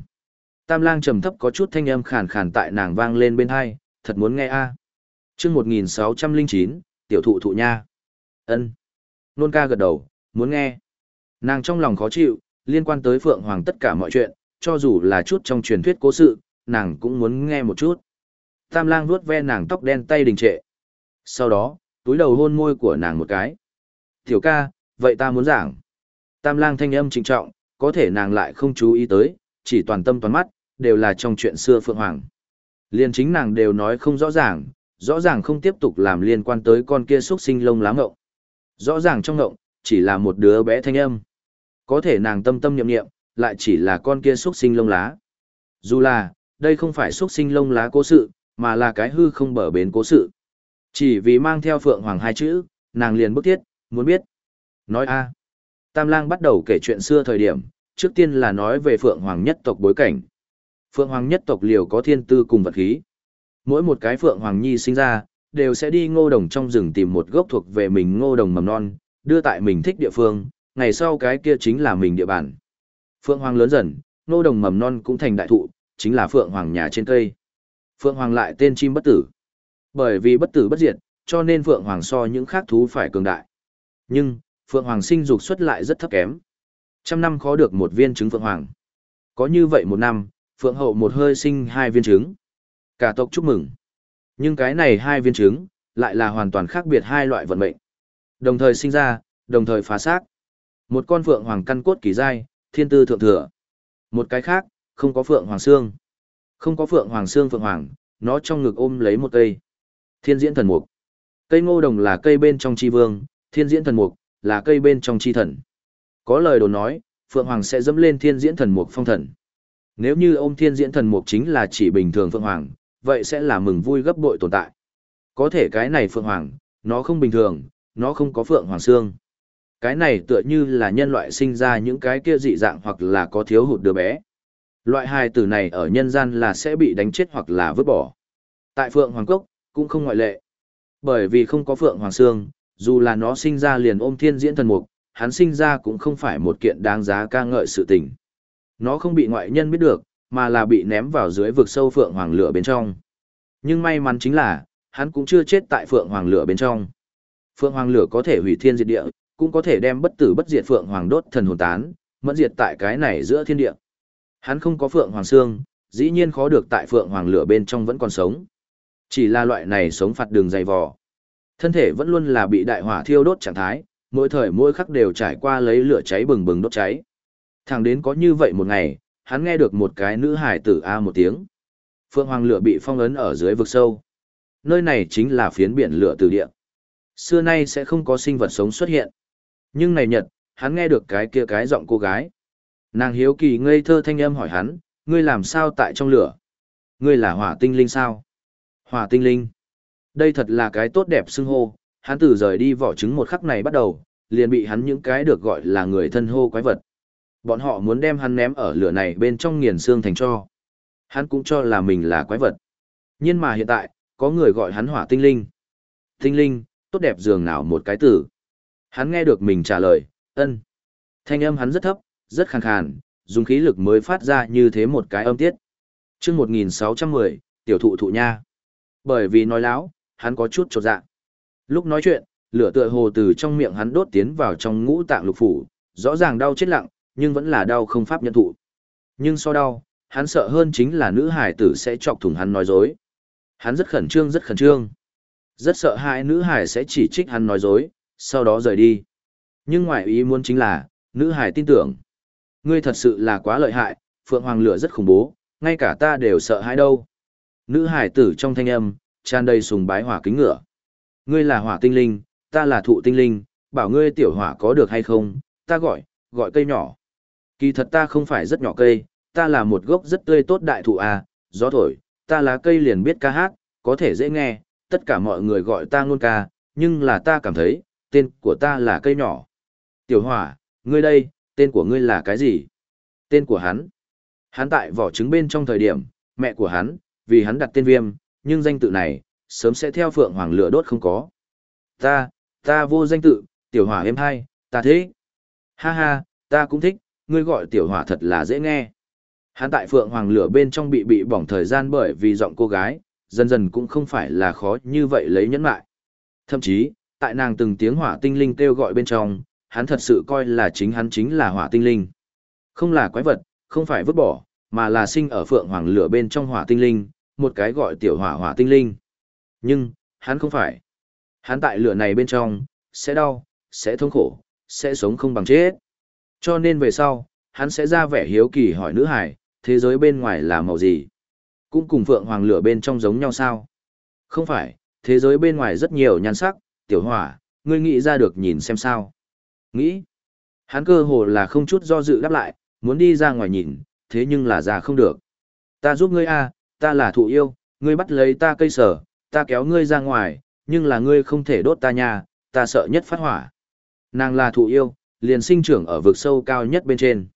S1: Tam lang trầm thấp có chút thanh âm khàn khàn tại nàng vang lên bên hai, thật muốn nghe a. À. Chương 1609, tiểu thụ thụ nha. Ân. Nôn ca gật đầu, muốn nghe. Nàng trong lòng khó chịu, liên quan tới Phượng Hoàng tất cả mọi chuyện, cho dù là chút trong truyền thuyết cố sự, nàng cũng muốn nghe một chút. Tam lang vuốt ve nàng tóc đen tay đình trệ. Sau đó, túi đầu hôn môi của nàng một cái. Tiểu ca, vậy ta muốn giảng. Tam lang thanh âm trịnh trọng, có thể nàng lại không chú ý tới, chỉ toàn tâm toàn mắt, đều là trong chuyện xưa Phượng Hoàng. Liên chính nàng đều nói không rõ ràng, rõ ràng không tiếp tục làm liên quan tới con kia xuất sinh lông lá ngộng. Rõ ràng trong ngộng, chỉ là một đứa bé thanh âm. Có thể nàng tâm tâm niệm niệm, lại chỉ là con kia xuất sinh lông lá. Dù là, đây không phải xuất sinh lông lá cố sự, mà là cái hư không bở bến cố sự. Chỉ vì mang theo Phượng Hoàng hai chữ, nàng liền bức thiết, muốn biết. Nói a Tam lang bắt đầu kể chuyện xưa thời điểm, trước tiên là nói về Phượng Hoàng nhất tộc bối cảnh. Phượng Hoàng nhất tộc liều có thiên tư cùng vật khí. Mỗi một cái Phượng Hoàng nhi sinh ra, đều sẽ đi ngô đồng trong rừng tìm một gốc thuộc về mình ngô đồng mầm non, đưa tại mình thích địa phương, ngày sau cái kia chính là mình địa bàn. Phượng Hoàng lớn dần, ngô đồng mầm non cũng thành đại thụ, chính là Phượng Hoàng nhà trên cây. Phượng Hoàng lại tên chim bất tử. Bởi vì bất tử bất diệt, cho nên Phượng Hoàng so những khác thú phải cường đại. Nhưng, Phượng Hoàng sinh dục xuất lại rất thấp kém. Trăm năm khó được một viên trứng Phượng Hoàng. Có như vậy một năm, Phượng Hậu một hơi sinh hai viên trứng. Cả tộc chúc mừng. Nhưng cái này hai viên trứng, lại là hoàn toàn khác biệt hai loại vận mệnh. Đồng thời sinh ra, đồng thời phá xác. Một con Phượng Hoàng căn cốt kỳ giai, thiên tư thượng thừa. Một cái khác, không có Phượng Hoàng xương. Không có Phượng Hoàng xương Phượng Hoàng, nó trong ngực ôm lấy một cây. Thiên diễn thần mục. Cây ngô đồng là cây bên trong chi vương, thiên diễn thần mục, là cây bên trong chi thần. Có lời đồn nói, Phượng Hoàng sẽ dẫm lên thiên diễn thần mục phong thần. Nếu như ôm thiên diễn thần mục chính là chỉ bình thường Phượng Hoàng, vậy sẽ là mừng vui gấp bội tồn tại. Có thể cái này Phượng Hoàng, nó không bình thường, nó không có Phượng Hoàng xương. Cái này tựa như là nhân loại sinh ra những cái kia dị dạng hoặc là có thiếu hụt đứa bé. Loại hài tử này ở nhân gian là sẽ bị đánh chết hoặc là vứt bỏ. Tại Phượng Hoàng Cốc, cũng không ngoại lệ. Bởi vì không có Phượng Hoàng Sương, dù là nó sinh ra liền ôm thiên diễn thần mục, hắn sinh ra cũng không phải một kiện đáng giá ca ngợi sự tình. Nó không bị ngoại nhân biết được, mà là bị ném vào dưới vực sâu Phượng Hoàng lửa bên trong. Nhưng may mắn chính là, hắn cũng chưa chết tại Phượng Hoàng lửa bên trong. Phượng Hoàng lửa có thể hủy thiên diệt địa, cũng có thể đem bất tử bất diệt Phượng Hoàng đốt thần hồn tán, mẫn diệt tại cái này giữa thiên địa. Hắn không có Phượng Hoàng xương, dĩ nhiên khó được tại Phượng Hoàng lửa bên trong vẫn còn sống. Chỉ là loại này sống phạt đường dày vò. Thân thể vẫn luôn là bị đại hỏa thiêu đốt trạng thái, mỗi thời mỗi khắc đều trải qua lấy lửa cháy bừng bừng đốt cháy. Thẳng đến có như vậy một ngày, hắn nghe được một cái nữ hải tử a một tiếng. Phượng Hoàng lửa bị phong ấn ở dưới vực sâu. Nơi này chính là phiến biển lửa từ địa. Xưa nay sẽ không có sinh vật sống xuất hiện. Nhưng này nhật, hắn nghe được cái kia cái giọng cô gái. Nàng hiếu kỳ ngây thơ thanh âm hỏi hắn, ngươi làm sao tại trong lửa? Ngươi là hỏa tinh linh sao? Hỏa tinh linh. Đây thật là cái tốt đẹp xưng hô, hắn từ rời đi vỏ trứng một khắc này bắt đầu, liền bị hắn những cái được gọi là người thân hô quái vật. Bọn họ muốn đem hắn ném ở lửa này bên trong nghiền xương thành cho. Hắn cũng cho là mình là quái vật. Nhưng mà hiện tại, có người gọi hắn hỏa tinh linh. Tinh linh, tốt đẹp dường nào một cái tử. Hắn nghe được mình trả lời, ân. Thanh âm hắn rất thấp, rất khàn khàn, dùng khí lực mới phát ra như thế một cái âm tiết. chương 1610, tiểu thụ thụ nha. Bởi vì nói láo, hắn có chút trột dạ. Lúc nói chuyện, lửa tựa hồ từ trong miệng hắn đốt tiến vào trong ngũ tạng lục phủ, rõ ràng đau chết lặng, nhưng vẫn là đau không pháp nhận thụ. Nhưng so đau, hắn sợ hơn chính là nữ hải tử sẽ chọc thủng hắn nói dối. Hắn rất khẩn trương rất khẩn trương. Rất sợ hai nữ hải sẽ chỉ trích hắn nói dối, sau đó rời đi. Nhưng ngoại ý muốn chính là, nữ hải tin tưởng. Ngươi thật sự là quá lợi hại, Phượng Hoàng lửa rất khủng bố, ngay cả ta đều sợ hãi đâu. Nữ hải tử trong thanh âm, tràn đầy sùng bái hỏa kính ngựa. Ngươi là hỏa tinh linh, ta là thụ tinh linh, bảo ngươi tiểu hỏa có được hay không, ta gọi, gọi cây nhỏ. Kỳ thật ta không phải rất nhỏ cây, ta là một gốc rất tươi tốt đại thụ à, gió thổi, ta là cây liền biết ca hát, có thể dễ nghe, tất cả mọi người gọi ta ngôn ca, nhưng là ta cảm thấy, tên của ta là cây nhỏ. Tiểu hỏa, Ngươi đây, tên của ngươi là cái gì? Tên của hắn. Hắn tại vỏ trứng bên trong thời điểm, mẹ của hắn, vì hắn đặt tên viêm, nhưng danh tự này, sớm sẽ theo phượng hoàng lửa đốt không có. Ta, ta vô danh tự, tiểu hỏa em hai, ta thế. Ha ha, ta cũng thích, ngươi gọi tiểu hỏa thật là dễ nghe. Hắn tại phượng hoàng lửa bên trong bị bị bỏng thời gian bởi vì giọng cô gái, dần dần cũng không phải là khó như vậy lấy nhẫn lại. Thậm chí, tại nàng từng tiếng hỏa tinh linh kêu gọi bên trong, hắn thật sự coi là chính hắn chính là hỏa tinh linh. Không là quái vật, không phải vứt bỏ, mà là sinh ở phượng hoàng lửa bên trong hỏa tinh linh, một cái gọi tiểu hỏa hỏa tinh linh. Nhưng, hắn không phải. Hắn tại lửa này bên trong, sẽ đau, sẽ thống khổ, sẽ sống không bằng chết. Cho nên về sau, hắn sẽ ra vẻ hiếu kỳ hỏi nữ hải, thế giới bên ngoài là màu gì? Cũng cùng phượng hoàng lửa bên trong giống nhau sao? Không phải, thế giới bên ngoài rất nhiều nhan sắc, tiểu hỏa, ngươi nghĩ ra được nhìn xem sao? Nghĩ. Hắn cơ hồ là không chút do dự đáp lại, muốn đi ra ngoài nhìn, thế nhưng là ra không được. Ta giúp ngươi a, ta là thụ yêu, ngươi bắt lấy ta cây sở, ta kéo ngươi ra ngoài, nhưng là ngươi không thể đốt ta nha, ta sợ nhất phát hỏa. Nàng là thụ yêu, liền sinh trưởng ở vực sâu cao nhất bên trên.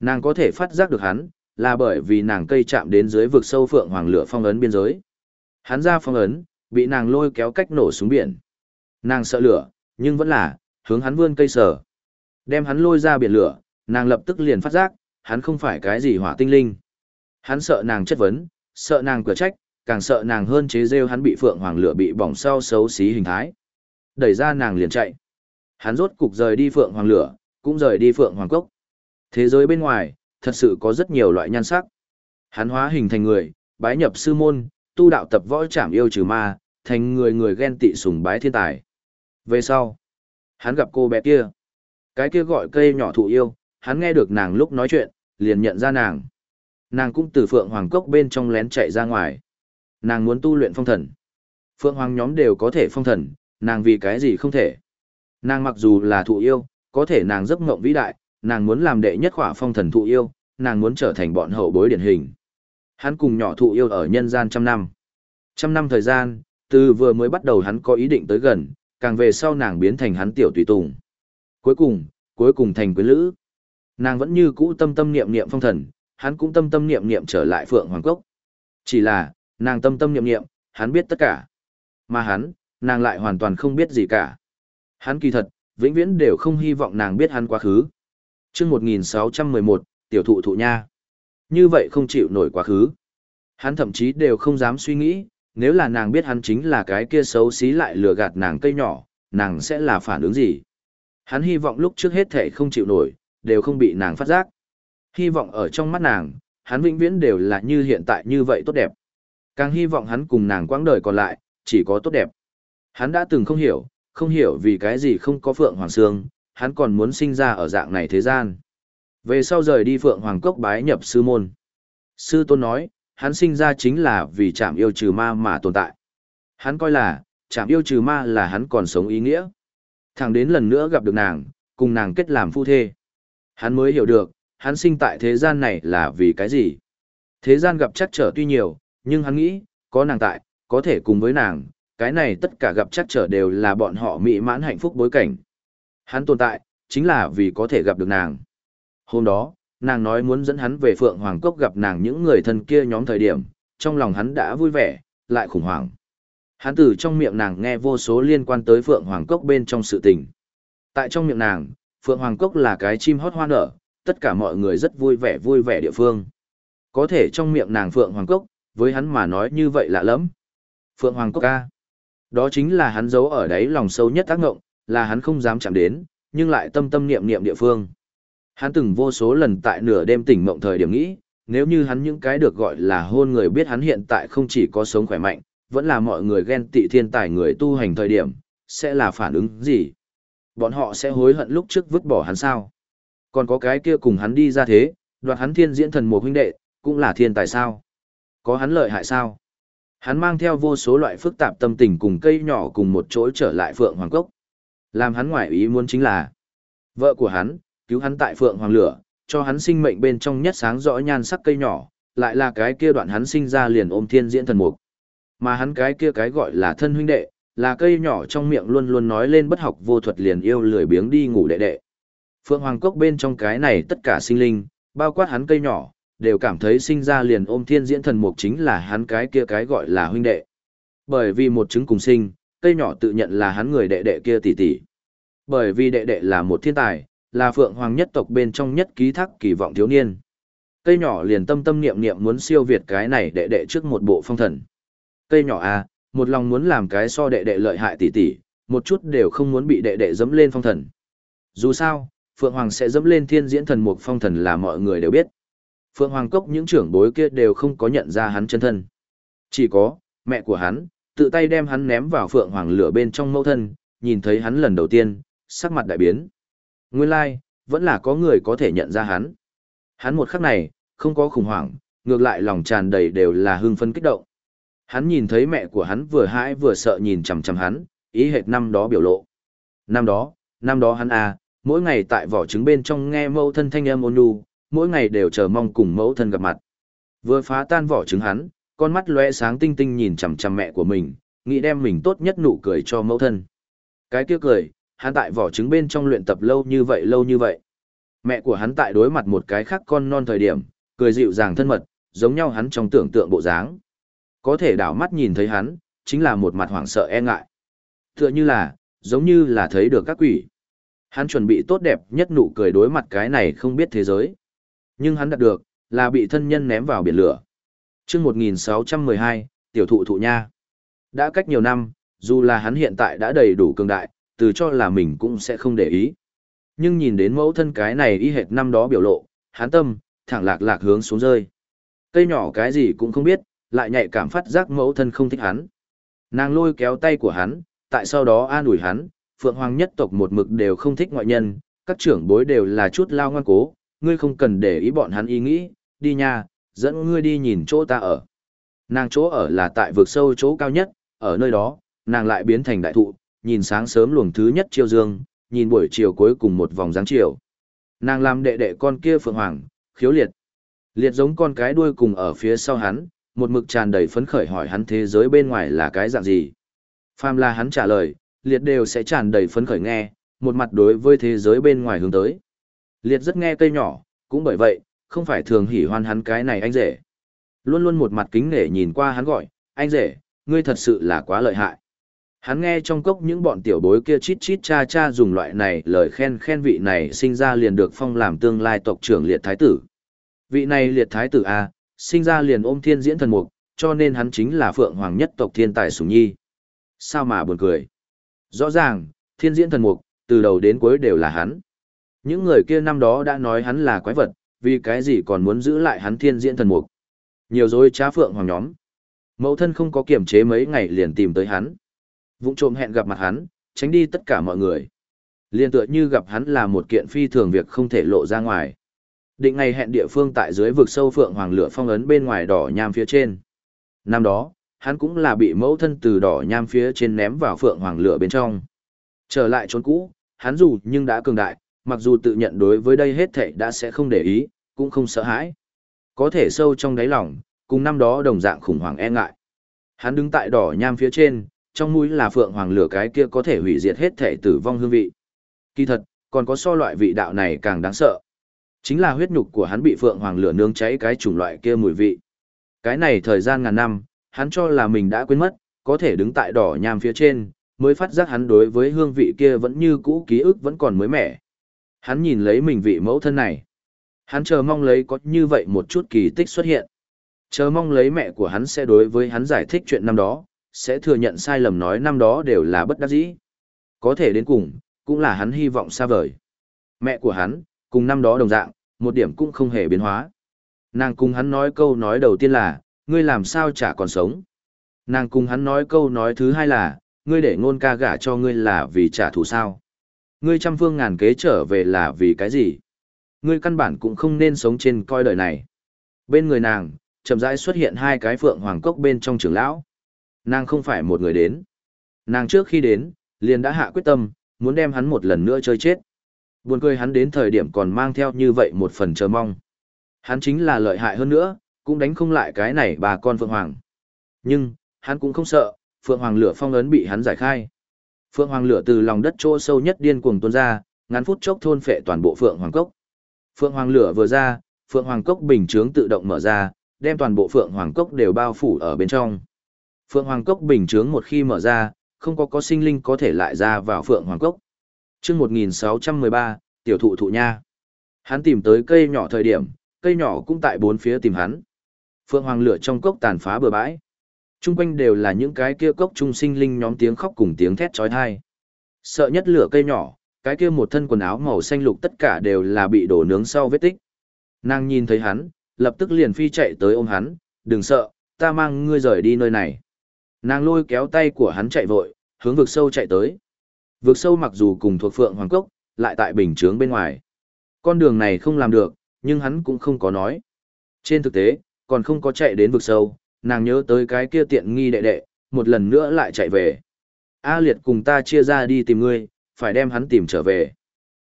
S1: Nàng có thể phát giác được hắn, là bởi vì nàng cây chạm đến dưới vực sâu phượng hoàng lửa phong ấn biên giới. Hắn ra phong ấn, bị nàng lôi kéo cách nổ xuống biển. Nàng sợ lửa, nhưng vẫn là, hướng hắn vươn cây sở. Đem hắn lôi ra biển lửa, nàng lập tức liền phát giác, hắn không phải cái gì hỏa tinh linh. Hắn sợ nàng chất vấn, sợ nàng cửa trách, càng sợ nàng hơn chế rêu hắn bị phượng hoàng lửa bị bỏng sau xấu xí hình thái. Đẩy ra nàng liền chạy. Hắn rốt cục rời đi phượng hoàng lửa, cũng rời đi phượng hoàng cốc. Thế giới bên ngoài, thật sự có rất nhiều loại nhan sắc. Hắn hóa hình thành người, bái nhập sư môn, tu đạo tập võ trảm yêu trừ ma, thành người người ghen tị sùng bái thiên tài. Về sau, hắn gặp cô bé kia. Cái kia gọi cây nhỏ thụ yêu, hắn nghe được nàng lúc nói chuyện, liền nhận ra nàng. Nàng cũng từ Phượng Hoàng Cốc bên trong lén chạy ra ngoài. Nàng muốn tu luyện phong thần. Phượng Hoàng nhóm đều có thể phong thần, nàng vì cái gì không thể. Nàng mặc dù là thụ yêu, có thể nàng giấc mộng vĩ đại, nàng muốn làm đệ nhất khỏa phong thần thụ yêu, nàng muốn trở thành bọn hậu bối điển hình. Hắn cùng nhỏ thụ yêu ở nhân gian trăm năm. Trăm năm thời gian, từ vừa mới bắt đầu hắn có ý định tới gần, càng về sau nàng biến thành hắn tiểu tùy tùng. Cuối cùng, cuối cùng thành quyến lữ. Nàng vẫn như cũ tâm tâm niệm niệm phong thần, hắn cũng tâm tâm niệm niệm trở lại Phượng Hoàng Cốc. Chỉ là, nàng tâm tâm niệm niệm, hắn biết tất cả. Mà hắn, nàng lại hoàn toàn không biết gì cả. Hắn kỳ thật, vĩnh viễn đều không hy vọng nàng biết hắn quá khứ. Trước 1611, tiểu thụ thụ nha. Như vậy không chịu nổi quá khứ. Hắn thậm chí đều không dám suy nghĩ, nếu là nàng biết hắn chính là cái kia xấu xí lại lừa gạt nàng cây nhỏ, nàng sẽ là phản ứng gì. Hắn hy vọng lúc trước hết thể không chịu nổi, đều không bị nàng phát giác. Hy vọng ở trong mắt nàng, hắn vĩnh viễn đều là như hiện tại như vậy tốt đẹp. Càng hy vọng hắn cùng nàng quãng đời còn lại, chỉ có tốt đẹp. Hắn đã từng không hiểu, không hiểu vì cái gì không có Phượng Hoàng Sương, hắn còn muốn sinh ra ở dạng này thế gian. Về sau rời đi Phượng Hoàng Cốc bái nhập sư môn. Sư tôn nói, hắn sinh ra chính là vì chạm yêu trừ ma mà tồn tại. Hắn coi là, chạm yêu trừ ma là hắn còn sống ý nghĩa. Thẳng đến lần nữa gặp được nàng, cùng nàng kết làm phu thê. Hắn mới hiểu được, hắn sinh tại thế gian này là vì cái gì. Thế gian gặp chắc trở tuy nhiều, nhưng hắn nghĩ, có nàng tại, có thể cùng với nàng, cái này tất cả gặp chắc trở đều là bọn họ mỹ mãn hạnh phúc bối cảnh. Hắn tồn tại, chính là vì có thể gặp được nàng. Hôm đó, nàng nói muốn dẫn hắn về Phượng Hoàng Cốc gặp nàng những người thân kia nhóm thời điểm, trong lòng hắn đã vui vẻ, lại khủng hoảng. Hắn từ trong miệng nàng nghe vô số liên quan tới Phượng Hoàng Cốc bên trong sự tình. Tại trong miệng nàng, Phượng Hoàng Cốc là cái chim hót hoa nở, tất cả mọi người rất vui vẻ vui vẻ địa phương. Có thể trong miệng nàng Phượng Hoàng Cốc, với hắn mà nói như vậy lạ lắm. Phượng Hoàng Cốc ca. Đó chính là hắn giấu ở đấy lòng sâu nhất tác ngộng, là hắn không dám chạm đến, nhưng lại tâm tâm niệm niệm địa phương. Hắn từng vô số lần tại nửa đêm tỉnh mộng thời điểm nghĩ, nếu như hắn những cái được gọi là hôn người biết hắn hiện tại không chỉ có sống khỏe mạnh, vẫn là mọi người ghen tị thiên tài người tu hành thời điểm, sẽ là phản ứng gì? Bọn họ sẽ hối hận lúc trước vứt bỏ hắn sao? Còn có cái kia cùng hắn đi ra thế, đoạt hắn thiên diễn thần một huynh đệ, cũng là thiên tài sao? Có hắn lợi hại sao? Hắn mang theo vô số loại phức tạp tâm tình cùng cây nhỏ cùng một chỗ trở lại Phượng Hoàng Cốc. Làm hắn ngoại ý muốn chính là vợ của hắn, cứu hắn tại Phượng Hoàng Lửa, cho hắn sinh mệnh bên trong nhất sáng rõ nhan sắc cây nhỏ, lại là cái kia đoạn hắn sinh ra liền ôm thiên diễn thần mục. Mà hắn cái kia cái gọi là thân huynh đệ, là cây nhỏ trong miệng luôn luôn nói lên bất học vô thuật liền yêu lười biếng đi ngủ đệ đệ. Phượng Hoàng Cốc bên trong cái này tất cả sinh linh, bao quát hắn cây nhỏ, đều cảm thấy sinh ra liền ôm thiên diễn thần mục chính là hắn cái kia cái gọi là huynh đệ. Bởi vì một chứng cùng sinh, cây nhỏ tự nhận là hắn người đệ đệ kia tỷ tỷ. Bởi vì đệ đệ là một thiên tài, là Phượng Hoàng nhất tộc bên trong nhất ký thác kỳ vọng thiếu niên. Cây nhỏ liền tâm tâm niệm niệm muốn siêu việt cái này đệ đệ trước một bộ phong thần. Cây nhỏ à, một lòng muốn làm cái so đệ đệ lợi hại tỷ tỷ, một chút đều không muốn bị đệ đệ dẫm lên phong thần. Dù sao, Phượng Hoàng sẽ dẫm lên thiên diễn thần mục phong thần là mọi người đều biết. Phượng Hoàng Cốc những trưởng bối kia đều không có nhận ra hắn chân thân. Chỉ có, mẹ của hắn, tự tay đem hắn ném vào Phượng Hoàng lửa bên trong mẫu thân, nhìn thấy hắn lần đầu tiên, sắc mặt đại biến. Nguyên lai, like, vẫn là có người có thể nhận ra hắn. Hắn một khắc này, không có khủng hoảng, ngược lại lòng tràn đầy đều là hưng phấn kích động. Hắn nhìn thấy mẹ của hắn vừa hãi vừa sợ nhìn chằm chằm hắn, ý hệt năm đó biểu lộ. Năm đó, năm đó hắn à, mỗi ngày tại vỏ trứng bên trong nghe mẫu thân thanh âm ôn nhu, mỗi ngày đều chờ mong cùng mẫu thân gặp mặt. Vừa phá tan vỏ trứng hắn, con mắt lóe sáng tinh tinh nhìn chằm chằm mẹ của mình, nghĩ đem mình tốt nhất nụ cười cho mẫu thân. Cái kia cười, hắn tại vỏ trứng bên trong luyện tập lâu như vậy lâu như vậy. Mẹ của hắn tại đối mặt một cái khác con non thời điểm, cười dịu dàng thân mật, giống nhau hắn trong tưởng tượng bộ dáng. Có thể đảo mắt nhìn thấy hắn, chính là một mặt hoảng sợ e ngại. Tựa như là, giống như là thấy được các quỷ. Hắn chuẩn bị tốt đẹp nhất nụ cười đối mặt cái này không biết thế giới. Nhưng hắn đạt được, là bị thân nhân ném vào biển lửa. chương 1612, tiểu thụ thụ nha. Đã cách nhiều năm, dù là hắn hiện tại đã đầy đủ cường đại, từ cho là mình cũng sẽ không để ý. Nhưng nhìn đến mẫu thân cái này y hệt năm đó biểu lộ, hắn tâm, thẳng lạc lạc hướng xuống rơi. Cây nhỏ cái gì cũng không biết, lại nhạy cảm phát giác mẫu thân không thích hắn. Nàng lôi kéo tay của hắn, tại sau đó an ủi hắn, Phượng Hoàng nhất tộc một mực đều không thích ngoại nhân, các trưởng bối đều là chút lao ngoan cố, ngươi không cần để ý bọn hắn ý nghĩ, đi nha, dẫn ngươi đi nhìn chỗ ta ở. Nàng chỗ ở là tại vực sâu chỗ cao nhất, ở nơi đó, nàng lại biến thành đại thụ, nhìn sáng sớm luồng thứ nhất chiều dương, nhìn buổi chiều cuối cùng một vòng dáng chiều. Nàng làm đệ đệ con kia Phượng Hoàng, khiếu liệt. Liệt giống con cái đuôi cùng ở phía sau hắn, một mực tràn đầy phấn khởi hỏi hắn thế giới bên ngoài là cái dạng gì. Phàm là hắn trả lời, liệt đều sẽ tràn đầy phấn khởi nghe, một mặt đối với thế giới bên ngoài hướng tới. Liệt rất nghe cây nhỏ, cũng bởi vậy, không phải thường hỉ hoan hắn cái này anh rể. Luôn luôn một mặt kính nể nhìn qua hắn gọi, anh rể, ngươi thật sự là quá lợi hại. Hắn nghe trong cốc những bọn tiểu bối kia chít chít cha cha dùng loại này lời khen khen vị này sinh ra liền được phong làm tương lai tộc trưởng liệt thái tử. Vị này liệt thái tử A, sinh ra liền ôm thiên diễn thần mục, cho nên hắn chính là phượng hoàng nhất tộc thiên tài sủng nhi. Sao mà buồn cười. Rõ ràng, thiên diễn thần mục, từ đầu đến cuối đều là hắn. Những người kia năm đó đã nói hắn là quái vật, vì cái gì còn muốn giữ lại hắn thiên diễn thần mục. Nhiều dối trá phượng hoàng nhóm. Mẫu thân không có kiểm chế mấy ngày liền tìm tới hắn. Vụng trộm hẹn gặp mặt hắn, tránh đi tất cả mọi người. Liên tựa như gặp hắn là một kiện phi thường việc không thể lộ ra ngoài. Định ngày hẹn địa phương tại dưới vực sâu phượng hoàng lửa phong ấn bên ngoài đỏ nham phía trên. Năm đó, hắn cũng là bị mẫu thân từ đỏ nham phía trên ném vào phượng hoàng lửa bên trong. Trở lại trốn cũ, hắn dù nhưng đã cường đại, mặc dù tự nhận đối với đây hết thảy đã sẽ không để ý, cũng không sợ hãi. Có thể sâu trong đáy lòng, cùng năm đó đồng dạng khủng hoảng e ngại. Hắn đứng tại đỏ nham phía trên, trong mũi là phượng hoàng lửa cái kia có thể hủy diệt hết thể tử vong hương vị. Kỳ thật, còn có so loại vị đạo này càng đáng sợ. Chính là huyết nhục của hắn bị phượng hoàng lửa nướng cháy cái chủng loại kia mùi vị. Cái này thời gian ngàn năm, hắn cho là mình đã quên mất, có thể đứng tại đỏ nham phía trên, mới phát giác hắn đối với hương vị kia vẫn như cũ ký ức vẫn còn mới mẻ. Hắn nhìn lấy mình vị mẫu thân này. Hắn chờ mong lấy có như vậy một chút kỳ tích xuất hiện. Chờ mong lấy mẹ của hắn sẽ đối với hắn giải thích chuyện năm đó, sẽ thừa nhận sai lầm nói năm đó đều là bất đắc dĩ. Có thể đến cùng, cũng là hắn hy vọng xa vời. Mẹ của hắn, cùng năm đó đồng dạng, một điểm cũng không hề biến hóa. Nàng cùng hắn nói câu nói đầu tiên là, ngươi làm sao chả còn sống. Nàng cùng hắn nói câu nói thứ hai là, ngươi để ngôn ca gả cho ngươi là vì trả thù sao. Ngươi trăm phương ngàn kế trở về là vì cái gì? Ngươi căn bản cũng không nên sống trên coi đời này. Bên người nàng, chậm rãi xuất hiện hai cái phượng hoàng cốc bên trong trường lão. Nàng không phải một người đến. Nàng trước khi đến, liền đã hạ quyết tâm, muốn đem hắn một lần nữa chơi chết. Buồn cười hắn đến thời điểm còn mang theo như vậy một phần chờ mong. Hắn chính là lợi hại hơn nữa, cũng đánh không lại cái này bà con Phượng Hoàng. Nhưng, hắn cũng không sợ, Phượng Hoàng lửa phong ấn bị hắn giải khai. Phượng Hoàng lửa từ lòng đất chỗ sâu nhất điên cuồng tuôn ra, ngắn phút chốc thôn phệ toàn bộ Phượng Hoàng Cốc. Phượng Hoàng lửa vừa ra, Phượng Hoàng Cốc bình chướng tự động mở ra, đem toàn bộ Phượng Hoàng Cốc đều bao phủ ở bên trong. Phượng Hoàng Cốc bình chướng một khi mở ra, không có có sinh linh có thể lại ra vào Phượng Hoàng Cốc. Chương 1613, tiểu thụ thụ nha. Hắn tìm tới cây nhỏ thời điểm, cây nhỏ cũng tại bốn phía tìm hắn. Phượng Hoàng lửa trong cốc tàn phá bừa bãi. Trung quanh đều là những cái kia cốc trung sinh linh nhóm tiếng khóc cùng tiếng thét trói thai. Sợ nhất lửa cây nhỏ, cái kia một thân quần áo màu xanh lục tất cả đều là bị đổ nướng sau vết tích. Nàng nhìn thấy hắn, lập tức liền phi chạy tới ôm hắn, đừng sợ, ta mang ngươi rời đi nơi này. Nàng lôi kéo tay của hắn chạy vội, hướng vực sâu chạy tới. Vực sâu mặc dù cùng thuộc phượng hoàng cốc, lại tại bình chướng bên ngoài. Con đường này không làm được, nhưng hắn cũng không có nói. Trên thực tế, còn không có chạy đến vực sâu, nàng nhớ tới cái kia tiện nghi đệ đệ, một lần nữa lại chạy về. A Liệt cùng ta chia ra đi tìm ngươi, phải đem hắn tìm trở về.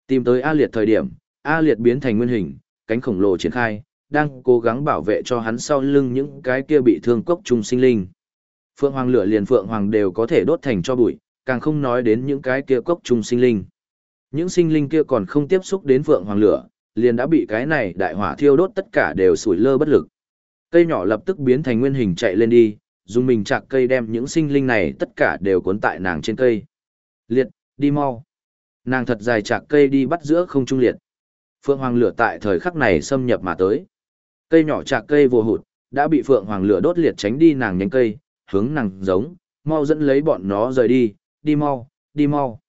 S1: Tìm tới A Liệt thời điểm, A Liệt biến thành nguyên hình, cánh khổng lồ triển khai, đang cố gắng bảo vệ cho hắn sau lưng những cái kia bị thương cốc trung sinh linh. Phượng Hoàng lửa liền Phượng Hoàng đều có thể đốt thành cho bụi, càng không nói đến những cái kia cốc trung sinh linh. Những sinh linh kia còn không tiếp xúc đến Phượng Hoàng lửa, liền đã bị cái này đại hỏa thiêu đốt tất cả đều sủi lơ bất lực. Cây nhỏ lập tức biến thành nguyên hình chạy lên đi, dùng mình chạc cây đem những sinh linh này tất cả đều cuốn tại nàng trên cây. Liệt, đi mau. Nàng thật dài chạc cây đi bắt giữa không trung liệt. Phượng Hoàng lửa tại thời khắc này xâm nhập mà tới. Cây nhỏ chạc cây vô hụt, đã bị Phượng Hoàng lửa đốt liệt tránh đi nàng nhánh cây, hướng nàng giống, mau dẫn lấy bọn nó rời đi, đi mau, đi mau.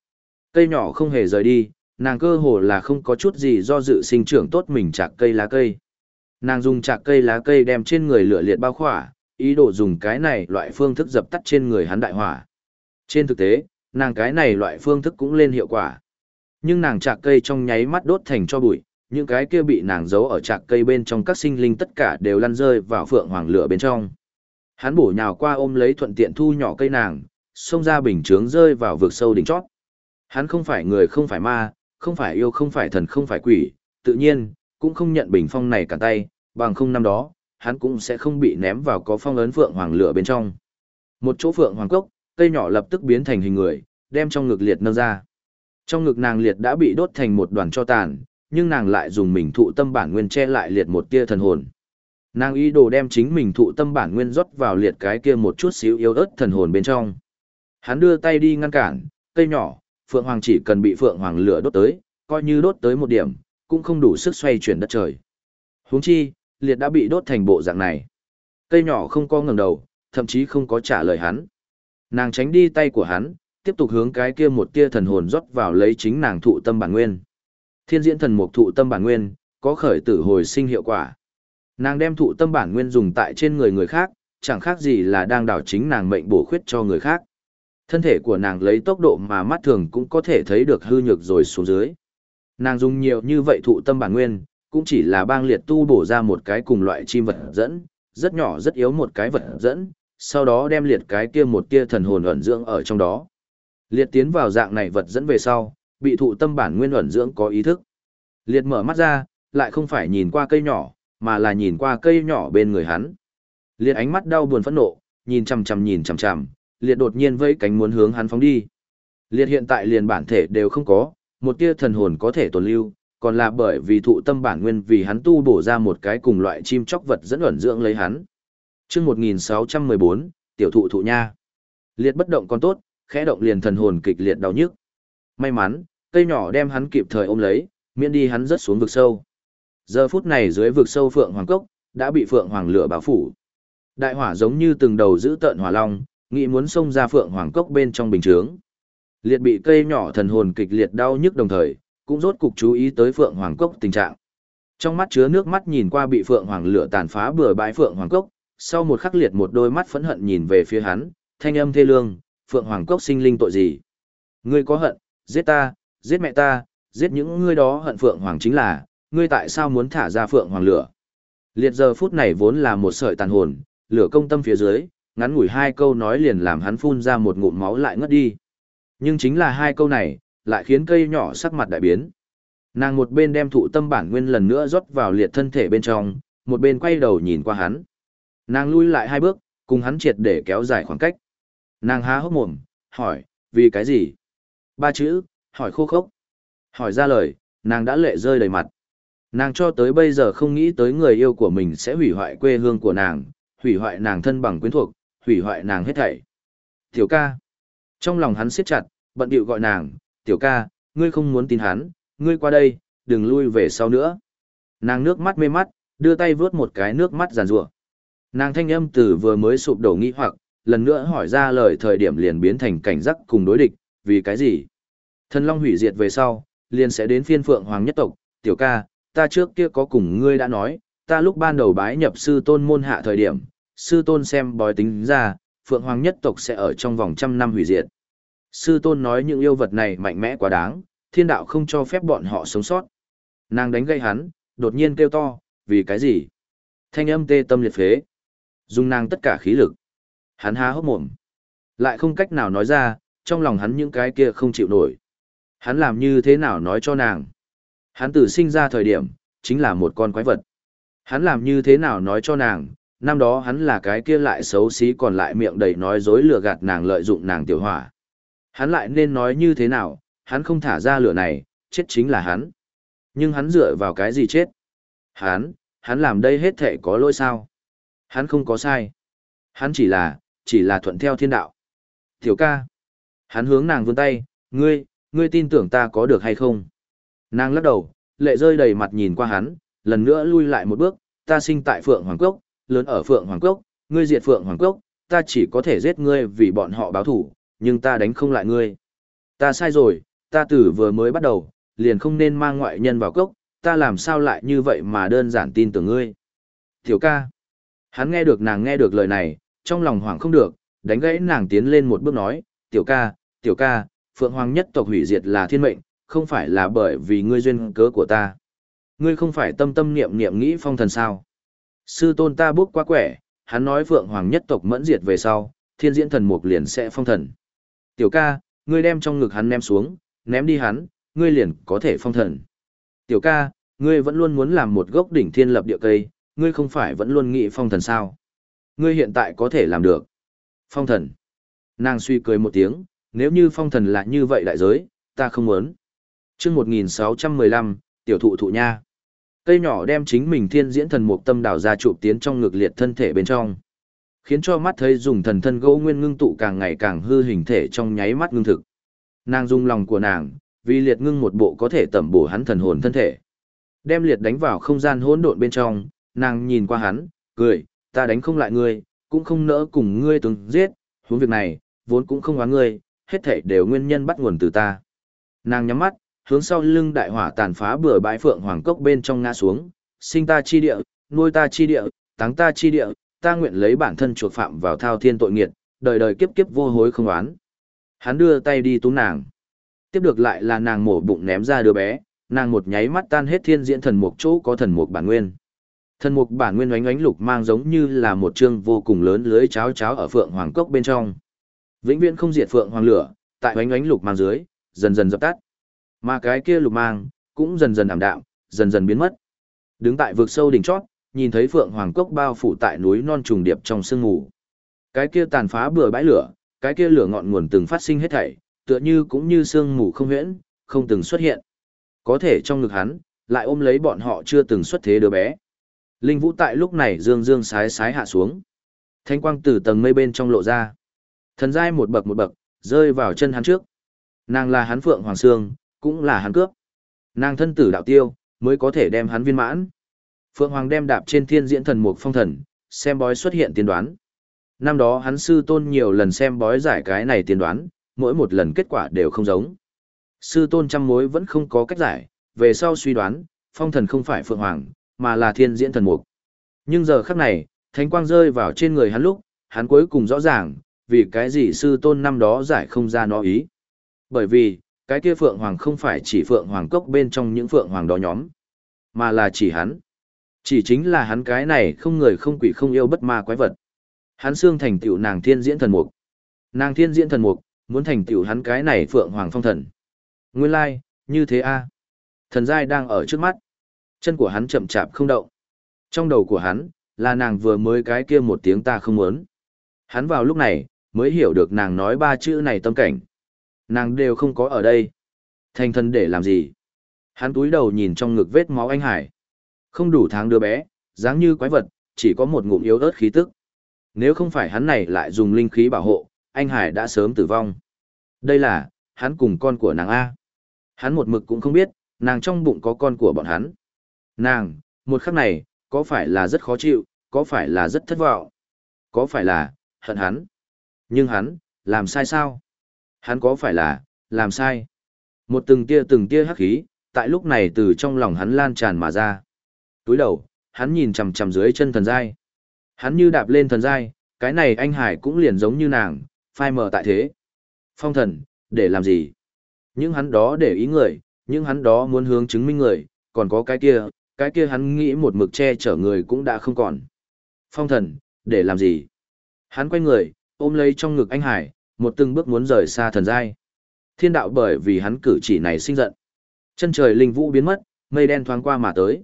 S1: Cây nhỏ không hề rời đi, nàng cơ hồ là không có chút gì do dự sinh trưởng tốt mình chạc cây lá cây. Nàng dùng chạc cây lá cây đem trên người lửa liệt bao khỏa, ý đồ dùng cái này loại phương thức dập tắt trên người hắn đại hỏa. Trên thực tế, nàng cái này loại phương thức cũng lên hiệu quả. Nhưng nàng chạc cây trong nháy mắt đốt thành cho bụi, những cái kia bị nàng giấu ở chạc cây bên trong các sinh linh tất cả đều lăn rơi vào phượng hoàng lửa bên trong. Hắn bổ nhào qua ôm lấy thuận tiện thu nhỏ cây nàng, xông ra bình chướng rơi vào vực sâu đỉnh chót. Hắn không phải người không phải ma, không phải yêu không phải thần không phải quỷ, tự nhiên, cũng không nhận bình phong này cả tay, bằng không năm đó, hắn cũng sẽ không bị ném vào có phong ấn phượng hoàng lửa bên trong. Một chỗ phượng hoàng cốc, cây nhỏ lập tức biến thành hình người, đem trong ngực liệt nâng ra. Trong ngực nàng liệt đã bị đốt thành một đoàn cho tàn, nhưng nàng lại dùng mình thụ tâm bản nguyên che lại liệt một tia thần hồn. Nàng ý đồ đem chính mình thụ tâm bản nguyên rót vào liệt cái kia một chút xíu yếu ớt thần hồn bên trong. Hắn đưa tay đi ngăn cản, cây nhỏ, Phượng Hoàng chỉ cần bị Phượng Hoàng lửa đốt tới, coi như đốt tới một điểm, cũng không đủ sức xoay chuyển đất trời. Huống chi, liệt đã bị đốt thành bộ dạng này. Cây nhỏ không có ngẩng đầu, thậm chí không có trả lời hắn. Nàng tránh đi tay của hắn, tiếp tục hướng cái kia một tia thần hồn rót vào lấy chính nàng thụ tâm bản nguyên. Thiên diễn thần mục thụ tâm bản nguyên, có khởi tử hồi sinh hiệu quả. Nàng đem thụ tâm bản nguyên dùng tại trên người người khác, chẳng khác gì là đang đảo chính nàng mệnh bổ khuyết cho người khác. Thân thể của nàng lấy tốc độ mà mắt thường cũng có thể thấy được hư nhược rồi xuống dưới. Nàng dùng nhiều như vậy thụ tâm bản nguyên, cũng chỉ là bang liệt tu bổ ra một cái cùng loại chim vật dẫn, rất nhỏ rất yếu một cái vật dẫn, sau đó đem liệt cái kia một tia thần hồn ẩn dưỡng ở trong đó. Liệt tiến vào dạng này vật dẫn về sau, bị thụ tâm bản nguyên ẩn dưỡng có ý thức. Liệt mở mắt ra, lại không phải nhìn qua cây nhỏ, mà là nhìn qua cây nhỏ bên người hắn. Liệt ánh mắt đau buồn phẫn nộ, nhìn chằm chằm nhìn chằm chằm, liệt đột nhiên vẫy cánh muốn hướng hắn phóng đi. Liệt hiện tại liền bản thể đều không có, một tia thần hồn có thể tồn lưu, còn là bởi vì thụ tâm bản nguyên vì hắn tu bổ ra một cái cùng loại chim chóc vật dẫn ẩn dưỡng lấy hắn. Chương 1614, tiểu thụ thụ nha. Liệt bất động còn tốt, khẽ động liền thần hồn kịch liệt đau nhức. May mắn, cây nhỏ đem hắn kịp thời ôm lấy, miễn đi hắn rớt xuống vực sâu. Giờ phút này dưới vực sâu Phượng Hoàng Cốc, đã bị Phượng Hoàng lửa bao phủ. Đại hỏa giống như từng đầu giữ tợn hỏa long, nghĩ muốn xông ra Phượng Hoàng Cốc bên trong bình chướng. Liệt bị cây nhỏ thần hồn kịch liệt đau nhức đồng thời, cũng rốt cục chú ý tới Phượng Hoàng Cốc tình trạng. Trong mắt chứa nước mắt nhìn qua bị Phượng Hoàng lửa tàn phá bừa bãi Phượng Hoàng Cốc, sau một khắc liệt một đôi mắt phẫn hận nhìn về phía hắn, thanh âm thê lương, Phượng Hoàng Cốc sinh linh tội gì? Ngươi có hận, giết ta, giết mẹ ta, giết những ngươi đó hận Phượng Hoàng chính là, ngươi tại sao muốn thả ra Phượng Hoàng lửa? Liệt giờ phút này vốn là một sợi tàn hồn, lửa công tâm phía dưới, ngắn ngủi hai câu nói liền làm hắn phun ra một ngụm máu lại ngất đi. Nhưng chính là hai câu này, lại khiến cây nhỏ sắc mặt đại biến. Nàng một bên đem thụ tâm bản nguyên lần nữa rót vào liệt thân thể bên trong, một bên quay đầu nhìn qua hắn. Nàng lui lại hai bước, cùng hắn triệt để kéo dài khoảng cách. Nàng há hốc mồm, hỏi, vì cái gì? Ba chữ, hỏi khô khốc. Hỏi ra lời, nàng đã lệ rơi đầy mặt. Nàng cho tới bây giờ không nghĩ tới người yêu của mình sẽ hủy hoại quê hương của nàng, hủy hoại nàng thân bằng quyến thuộc, hủy hoại nàng hết thảy. Tiểu ca. Trong lòng hắn siết chặt, bận điệu gọi nàng, tiểu ca, ngươi không muốn tin hắn, ngươi qua đây, đừng lui về sau nữa. Nàng nước mắt mê mắt, đưa tay vướt một cái nước mắt giàn rủa. Nàng thanh âm từ vừa mới sụp đổ nghi hoặc, lần nữa hỏi ra lời thời điểm liền biến thành cảnh giác cùng đối địch, vì cái gì? Thần Long hủy diệt về sau, liền sẽ đến phiên phượng hoàng nhất tộc, tiểu ca, ta trước kia có cùng ngươi đã nói, ta lúc ban đầu bái nhập sư tôn môn hạ thời điểm, sư tôn xem bói tính ra, phượng hoàng nhất tộc sẽ ở trong vòng trăm năm hủy diệt. Sư tôn nói những yêu vật này mạnh mẽ quá đáng, thiên đạo không cho phép bọn họ sống sót. Nàng đánh gây hắn, đột nhiên kêu to, vì cái gì? Thanh âm tê tâm liệt phế. Dùng nàng tất cả khí lực. Hắn há hốc mồm. Lại không cách nào nói ra, trong lòng hắn những cái kia không chịu nổi. Hắn làm như thế nào nói cho nàng? Hắn từ sinh ra thời điểm, chính là một con quái vật. Hắn làm như thế nào nói cho nàng, năm đó hắn là cái kia lại xấu xí còn lại miệng đầy nói dối lừa gạt nàng lợi dụng nàng tiểu hỏa. Hắn lại nên nói như thế nào, hắn không thả ra lửa này, chết chính là hắn. Nhưng hắn dựa vào cái gì chết? Hắn, hắn làm đây hết thể có lỗi sao? Hắn không có sai. Hắn chỉ là, chỉ là thuận theo thiên đạo. Tiểu ca. Hắn hướng nàng vươn tay, ngươi, ngươi tin tưởng ta có được hay không? Nàng lắc đầu, lệ rơi đầy mặt nhìn qua hắn, lần nữa lui lại một bước, ta sinh tại Phượng Hoàng quốc lớn ở Phượng Hoàng quốc, ngươi diệt Phượng Hoàng quốc, ta chỉ có thể giết ngươi vì bọn họ báo thủ, nhưng ta đánh không lại ngươi. Ta sai rồi, ta tử vừa mới bắt đầu, liền không nên mang ngoại nhân vào cốc, ta làm sao lại như vậy mà đơn giản tin tưởng ngươi. Tiểu ca. Hắn nghe được nàng nghe được lời này, trong lòng hoảng không được, đánh gãy nàng tiến lên một bước nói, tiểu ca, tiểu ca, Phượng Hoàng nhất tộc hủy diệt là thiên mệnh, không phải là bởi vì ngươi duyên cớ của ta. Ngươi không phải tâm tâm niệm niệm nghĩ phong thần sao. Sư tôn ta bước qua quẻ, hắn nói Phượng Hoàng nhất tộc mẫn diệt về sau, thiên diễn thần mục liền sẽ phong thần. Tiểu ca, ngươi đem trong ngực hắn ném xuống, ném đi hắn, ngươi liền có thể phong thần. Tiểu ca, ngươi vẫn luôn muốn làm một gốc đỉnh thiên lập địa cây, ngươi không phải vẫn luôn nghĩ phong thần sao? Ngươi hiện tại có thể làm được. Phong thần. Nàng suy cười một tiếng, nếu như phong thần là như vậy đại giới, ta không muốn. chương 1615, tiểu thụ thụ nha. Cây nhỏ đem chính mình thiên diễn thần mục tâm đảo ra chụp tiến trong ngực liệt thân thể bên trong. Khiến cho mắt thấy dùng thần thân gỗ nguyên ngưng tụ càng ngày càng hư hình thể trong nháy mắt ngưng thực. Nàng dung lòng của nàng, vì liệt ngưng một bộ có thể tẩm bổ hắn thần hồn thân thể. Đem liệt đánh vào không gian hỗn độn bên trong, nàng nhìn qua hắn, cười, ta đánh không lại ngươi, cũng không nỡ cùng ngươi từng giết, huống việc này, vốn cũng không oán ngươi, hết thảy đều nguyên nhân bắt nguồn từ ta. Nàng nhắm mắt, hướng sau lưng đại hỏa tàn phá bừa bãi phượng hoàng cốc bên trong ngã xuống, sinh ta chi địa, nuôi ta chi địa, táng ta chi địa, ta nguyện lấy bản thân chuộc phạm vào thao thiên tội nghiệt, đời đời kiếp kiếp vô hối không oán. Hắn đưa tay đi tú nàng. Tiếp được lại là nàng mổ bụng ném ra đứa bé, nàng một nháy mắt tan hết thiên diễn thần mục chỗ có thần mục bản nguyên. Thần mục bản nguyên oánh oánh lục mang giống như là một chương vô cùng lớn lưới cháo cháo ở phượng hoàng cốc bên trong. Vĩnh viễn không diệt phượng hoàng lửa, tại oánh oánh lục mang dưới, dần dần dập tắt. Mà cái kia lục mang, cũng dần dần ảm đạm, dần dần biến mất. Đứng tại vực sâu đỉnh chót, nhìn thấy phượng hoàng cốc bao phủ tại núi non trùng điệp trong sương mù. Cái kia tàn phá bừa bãi lửa, cái kia lửa ngọn nguồn từng phát sinh hết thảy, tựa như cũng như sương mù không huyễn, không từng xuất hiện. Có thể trong ngực hắn, lại ôm lấy bọn họ chưa từng xuất thế đứa bé. Linh vũ tại lúc này dương dương sái sái hạ xuống. Thanh quang từ tầng mây bên trong lộ ra. Thần giai một bậc một bậc, rơi vào chân hắn trước. Nàng là hắn phượng hoàng sương, cũng là hắn cướp. Nàng thân tử đạo tiêu, mới có thể đem hắn viên mãn. Phượng hoàng đem đạp trên thiên diễn thần mục phong thần, xem bói xuất hiện tiên đoán. Năm đó hắn sư tôn nhiều lần xem bói giải cái này tiên đoán, mỗi một lần kết quả đều không giống. Sư tôn trăm mối vẫn không có cách giải, về sau suy đoán, phong thần không phải Phượng Hoàng, mà là thiên diễn thần mục. Nhưng giờ khắc này, thánh quang rơi vào trên người hắn lúc, hắn cuối cùng rõ ràng, vì cái gì sư tôn năm đó giải không ra nó ý. Bởi vì, cái kia Phượng Hoàng không phải chỉ Phượng Hoàng cốc bên trong những Phượng Hoàng đó nhóm, mà là chỉ hắn. Chỉ chính là hắn cái này không người không quỷ không yêu bất ma quái vật. Hắn xương thành tựu nàng thiên diễn thần mục. Nàng thiên diễn thần mục, muốn thành tựu hắn cái này Phượng Hoàng phong thần. Nguyên lai, like, như thế a Thần giai đang ở trước mắt. Chân của hắn chậm chạp không động. Trong đầu của hắn, là nàng vừa mới cái kia một tiếng ta không muốn. Hắn vào lúc này, mới hiểu được nàng nói ba chữ này tâm cảnh. Nàng đều không có ở đây. Thành thân để làm gì? Hắn túi đầu nhìn trong ngực vết máu anh Hải. Không đủ tháng đứa bé, dáng như quái vật, chỉ có một ngụm yếu ớt khí tức. Nếu không phải hắn này lại dùng linh khí bảo hộ, anh Hải đã sớm tử vong. Đây là, hắn cùng con của nàng A. Hắn một mực cũng không biết, nàng trong bụng có con của bọn hắn. Nàng, một khắc này, có phải là rất khó chịu, có phải là rất thất vọng, có phải là, hận hắn. Nhưng hắn, làm sai sao? Hắn có phải là, làm sai? Một từng tia từng tia hắc khí, tại lúc này từ trong lòng hắn lan tràn mà ra. Túi đầu, hắn nhìn chằm chằm dưới chân thần giai. Hắn như đạp lên thần giai, cái này anh Hải cũng liền giống như nàng, phai mờ tại thế. Phong thần, để làm gì? Những hắn đó để ý người, những hắn đó muốn hướng chứng minh người, còn có cái kia, cái kia hắn nghĩ một mực che chở người cũng đã không còn. Phong thần, để làm gì? Hắn quay người, ôm lấy trong ngực anh Hải, một từng bước muốn rời xa thần giai. Thiên đạo bởi vì hắn cử chỉ này sinh giận. Chân trời linh vũ biến mất, mây đen thoáng qua mà tới.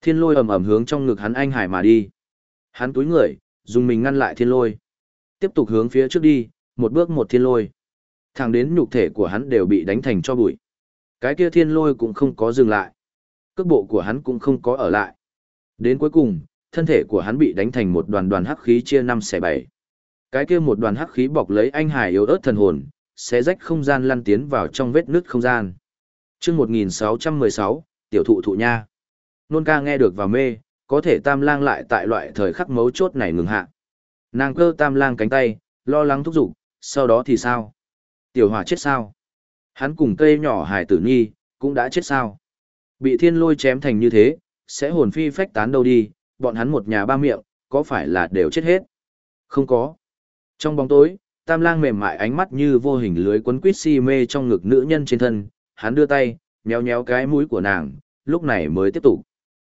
S1: Thiên lôi ầm ầm hướng trong ngực hắn anh Hải mà đi. Hắn túi người, dùng mình ngăn lại thiên lôi. Tiếp tục hướng phía trước đi, một bước một thiên lôi. Thẳng đến nhục thể của hắn đều bị đánh thành cho bụi. Cái kia thiên lôi cũng không có dừng lại. Cước bộ của hắn cũng không có ở lại. Đến cuối cùng, thân thể của hắn bị đánh thành một đoàn đoàn hắc khí chia năm xẻ bảy. Cái kia một đoàn hắc khí bọc lấy anh hải yếu ớt thần hồn, xé rách không gian lăn tiến vào trong vết nứt không gian. Chương 1616, tiểu thụ thụ nha. Nôn ca nghe được và mê, có thể tam lang lại tại loại thời khắc mấu chốt này ngừng hạ. Nàng cơ tam lang cánh tay, lo lắng thúc giục, sau đó thì sao? Tiểu hỏa chết sao? Hắn cùng cây nhỏ hải tử nhi, cũng đã chết sao? Bị thiên lôi chém thành như thế, sẽ hồn phi phách tán đâu đi, bọn hắn một nhà ba miệng, có phải là đều chết hết? Không có. Trong bóng tối, tam lang mềm mại ánh mắt như vô hình lưới quấn quýt si mê trong ngực nữ nhân trên thân, hắn đưa tay, nhéo nhéo cái mũi của nàng, lúc này mới tiếp tục.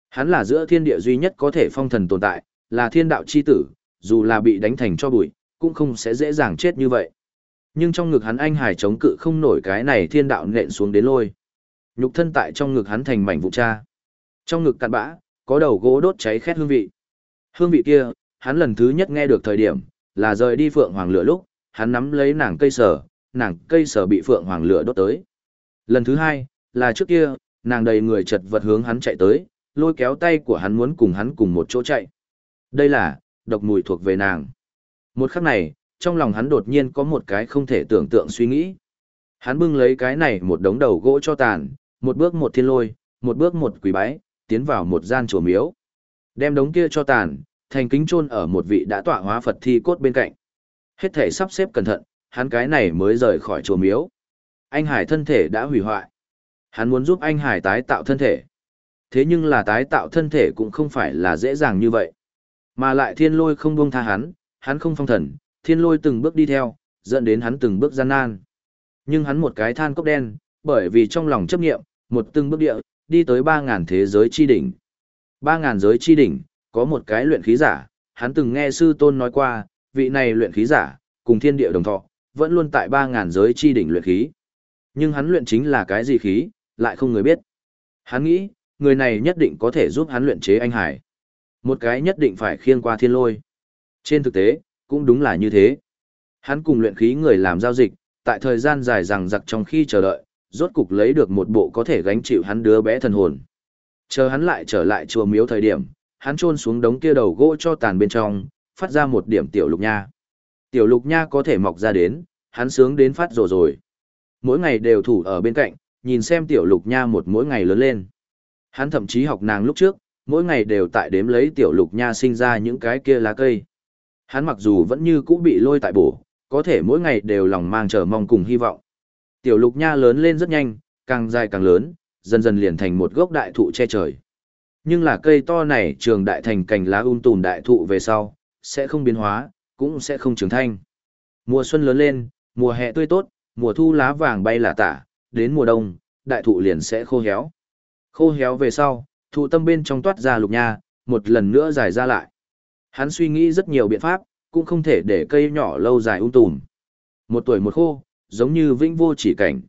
S1: Hắn là giữa thiên địa duy nhất có thể phong thần tồn tại, là thiên đạo chi tử, dù là bị đánh thành cho bụi, cũng không sẽ dễ dàng chết như vậy. Nhưng trong ngực hắn anh hải chống cự không nổi cái này thiên đạo nện xuống đến lôi. Nhục thân tại trong ngực hắn thành mảnh vụ cha. Trong ngực cặn bã, có đầu gỗ đốt cháy khét hương vị. Hương vị kia, hắn lần thứ nhất nghe được thời điểm, là rời đi phượng hoàng lửa lúc, hắn nắm lấy nàng cây sở, nàng cây sở bị phượng hoàng lửa đốt tới. Lần thứ hai, là trước kia, nàng đầy người chật vật hướng hắn chạy tới, lôi kéo tay của hắn muốn cùng hắn cùng một chỗ chạy. Đây là, độc mùi thuộc về nàng. Một khắc này, trong lòng hắn đột nhiên có một cái không thể tưởng tượng suy nghĩ. Hắn bưng lấy cái này một đống đầu gỗ cho tàn, một bước một thiên lôi, một bước một quỷ bái, tiến vào một gian chùa miếu. Đem đống kia cho tàn, thành kính chôn ở một vị đã tọa hóa Phật thi cốt bên cạnh. Hết thể sắp xếp cẩn thận, hắn cái này mới rời khỏi chùa miếu. Anh Hải thân thể đã hủy hoại. Hắn muốn giúp anh Hải tái tạo thân thể. Thế nhưng là tái tạo thân thể cũng không phải là dễ dàng như vậy. Mà lại thiên lôi không buông tha hắn, hắn không phong thần, thiên lôi từng bước đi theo, dẫn đến hắn từng bước gian nan. Nhưng hắn một cái than cốc đen, bởi vì trong lòng chấp nghiệm, một từng bước địa, đi tới 3.000 thế giới chi đỉnh. 3.000 giới chi đỉnh, có một cái luyện khí giả, hắn từng nghe sư tôn nói qua, vị này luyện khí giả, cùng thiên địa đồng thọ, vẫn luôn tại 3.000 giới chi đỉnh luyện khí. Nhưng hắn luyện chính là cái gì khí, lại không người biết. Hắn nghĩ, người này nhất định có thể giúp hắn luyện chế anh hải. Một cái nhất định phải khiêng qua thiên lôi. Trên thực tế, cũng đúng là như thế. Hắn cùng luyện khí người làm giao dịch, tại thời gian dài rằng giặc trong khi chờ đợi, rốt cục lấy được một bộ có thể gánh chịu hắn đứa bé thần hồn. Chờ hắn lại trở lại chùa miếu thời điểm, hắn chôn xuống đống kia đầu gỗ cho tàn bên trong, phát ra một điểm tiểu lục nha. Tiểu lục nha có thể mọc ra đến, hắn sướng đến phát rồ rồi. Mỗi ngày đều thủ ở bên cạnh, nhìn xem tiểu lục nha một mỗi ngày lớn lên. Hắn thậm chí học nàng lúc trước, mỗi ngày đều tại đếm lấy tiểu lục nha sinh ra những cái kia lá cây. Hắn mặc dù vẫn như cũ bị lôi tại bổ, có thể mỗi ngày đều lòng mang chờ mong cùng hy vọng. Tiểu lục nha lớn lên rất nhanh, càng dài càng lớn, dần dần liền thành một gốc đại thụ che trời. Nhưng là cây to này trường đại thành cành lá um tùm đại thụ về sau, sẽ không biến hóa, cũng sẽ không trưởng thanh. Mùa xuân lớn lên, mùa hè tươi tốt, mùa thu lá vàng bay lả tả, đến mùa đông, đại thụ liền sẽ khô héo. Khô héo về sau, thụ tâm bên trong toát ra lục nha, một lần nữa dài ra lại. Hắn suy nghĩ rất nhiều biện pháp, cũng không thể để cây nhỏ lâu dài um tùm. Một tuổi một khô, giống như vĩnh vô chỉ cảnh.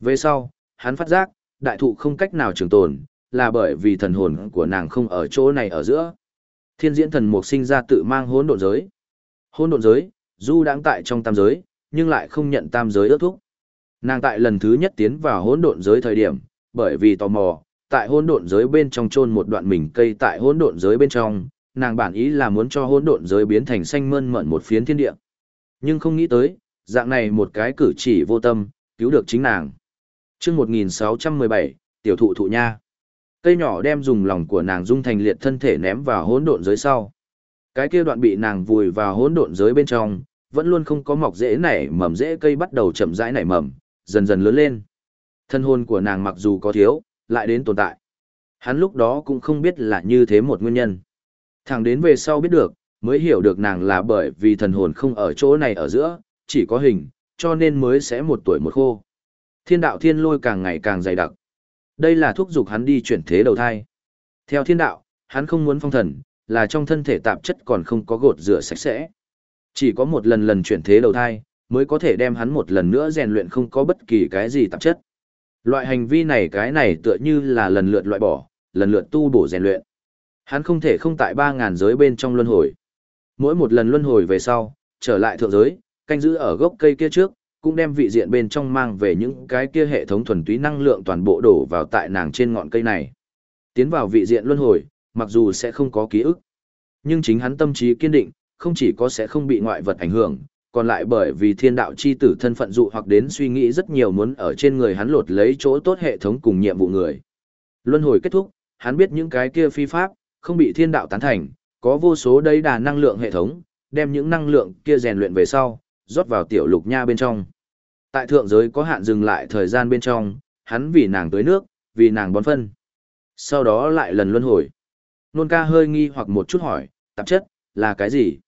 S1: Về sau, hắn phát giác, đại thụ không cách nào trường tồn, là bởi vì thần hồn của nàng không ở chỗ này ở giữa. Thiên diễn thần mục sinh ra tự mang hỗn độn giới. Hỗn độn giới, du đang tại trong tam giới, nhưng lại không nhận tam giới ước thúc. Nàng tại lần thứ nhất tiến vào hỗn độn giới thời điểm, bởi vì tò mò, tại hỗn độn giới bên trong chôn một đoạn mình cây tại hỗn độn giới bên trong, nàng bản ý là muốn cho hỗn độn giới biến thành xanh mơn mởn một phiến thiên địa. Nhưng không nghĩ tới, dạng này một cái cử chỉ vô tâm, cứu được chính nàng. Chương 1617, tiểu thụ thụ nha. Cây nhỏ đem dùng lòng của nàng dung thành liệt thân thể ném vào hỗn độn giới sau. Cái kia đoạn bị nàng vùi vào hỗn độn giới bên trong, vẫn luôn không có mọc rễ nảy mầm rễ cây bắt đầu chậm rãi nảy mầm, dần dần lớn lên. Thân hồn của nàng mặc dù có thiếu, lại đến tồn tại. Hắn lúc đó cũng không biết là như thế một nguyên nhân. Thẳng đến về sau biết được, mới hiểu được nàng là bởi vì thần hồn không ở chỗ này ở giữa, chỉ có hình, cho nên mới sẽ một tuổi một khô. Thiên đạo thiên lôi càng ngày càng dày đặc. Đây là thúc giục hắn đi chuyển thế đầu thai. Theo thiên đạo, hắn không muốn phong thần, là trong thân thể tạp chất còn không có gột rửa sạch sẽ. Chỉ có một lần lần chuyển thế đầu thai, mới có thể đem hắn một lần nữa rèn luyện không có bất kỳ cái gì tạp chất. Loại hành vi này cái này tựa như là lần lượt loại bỏ, lần lượt tu bổ rèn luyện. Hắn không thể không tại 3.000 giới bên trong luân hồi. Mỗi một lần luân hồi về sau, trở lại thượng giới, canh giữ ở gốc cây kia trước, cũng đem vị diện bên trong mang về những cái kia hệ thống thuần túy năng lượng toàn bộ đổ vào tại nàng trên ngọn cây này. Tiến vào vị diện luân hồi, mặc dù sẽ không có ký ức, nhưng chính hắn tâm trí kiên định, không chỉ có sẽ không bị ngoại vật ảnh hưởng, còn lại bởi vì thiên đạo chi tử thân phận dụ hoặc đến suy nghĩ rất nhiều muốn ở trên người hắn lột lấy chỗ tốt hệ thống cùng nhiệm vụ người. Luân hồi kết thúc, hắn biết những cái kia phi pháp, không bị thiên đạo tán thành, có vô số đấy đà năng lượng hệ thống, đem những năng lượng kia rèn luyện về sau, rót vào tiểu lục nha bên trong. Tại thượng giới có hạn dừng lại thời gian bên trong, hắn vì nàng tưới nước, vì nàng bón phân. Sau đó lại lần luân hồi. Nôn ca hơi nghi hoặc một chút hỏi, tạp chất, là cái gì?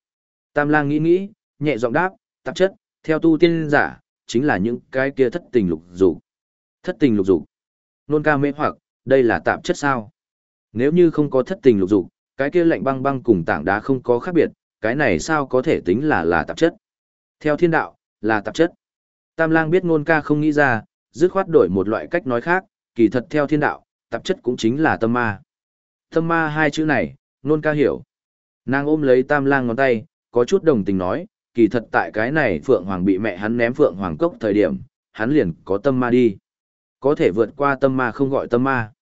S1: Tam lang nghĩ nghĩ, nhẹ giọng đáp, tạp chất, theo tu tiên giả, chính là những cái kia thất tình lục dục. Thất tình lục dục. Nôn ca mê hoặc, đây là tạp chất sao? Nếu như không có thất tình lục dục, cái kia lạnh băng băng cùng tảng đá không có khác biệt, cái này sao có thể tính là là tạp chất? Theo thiên đạo, là tạp chất. Tam lang biết ngôn ca không nghĩ ra, dứt khoát đổi một loại cách nói khác, kỳ thật theo thiên đạo, tạp chất cũng chính là tâm ma. Tâm ma hai chữ này, ngôn ca hiểu. Nàng ôm lấy tam lang ngón tay, có chút đồng tình nói, kỳ thật tại cái này Phượng Hoàng bị mẹ hắn ném Phượng Hoàng cốc thời điểm, hắn liền có tâm ma đi. Có thể vượt qua tâm ma không gọi tâm ma.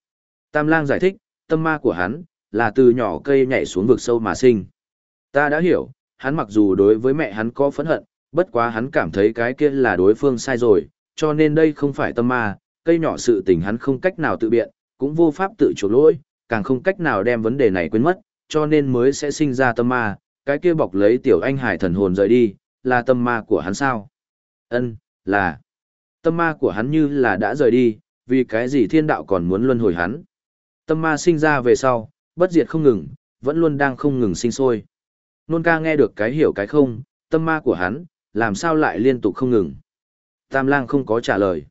S1: Tam lang giải thích, tâm ma của hắn, là từ nhỏ cây nhảy xuống vực sâu mà sinh. Ta đã hiểu, hắn mặc dù đối với mẹ hắn có phẫn hận, bất quá hắn cảm thấy cái kia là đối phương sai rồi, cho nên đây không phải tâm ma, cây nhỏ sự tình hắn không cách nào tự biện, cũng vô pháp tự chuộc lỗi, càng không cách nào đem vấn đề này quên mất, cho nên mới sẽ sinh ra tâm ma, cái kia bọc lấy tiểu anh hải thần hồn rời đi, là tâm ma của hắn sao? Ân, là. Tâm ma của hắn như là đã rời đi, vì cái gì thiên đạo còn muốn luân hồi hắn? Tâm ma sinh ra về sau, bất diệt không ngừng, vẫn luôn đang không ngừng sinh sôi. Nôn ca nghe được cái hiểu cái không, tâm ma của hắn, làm sao lại liên tục không ngừng. Tam lang không có trả lời.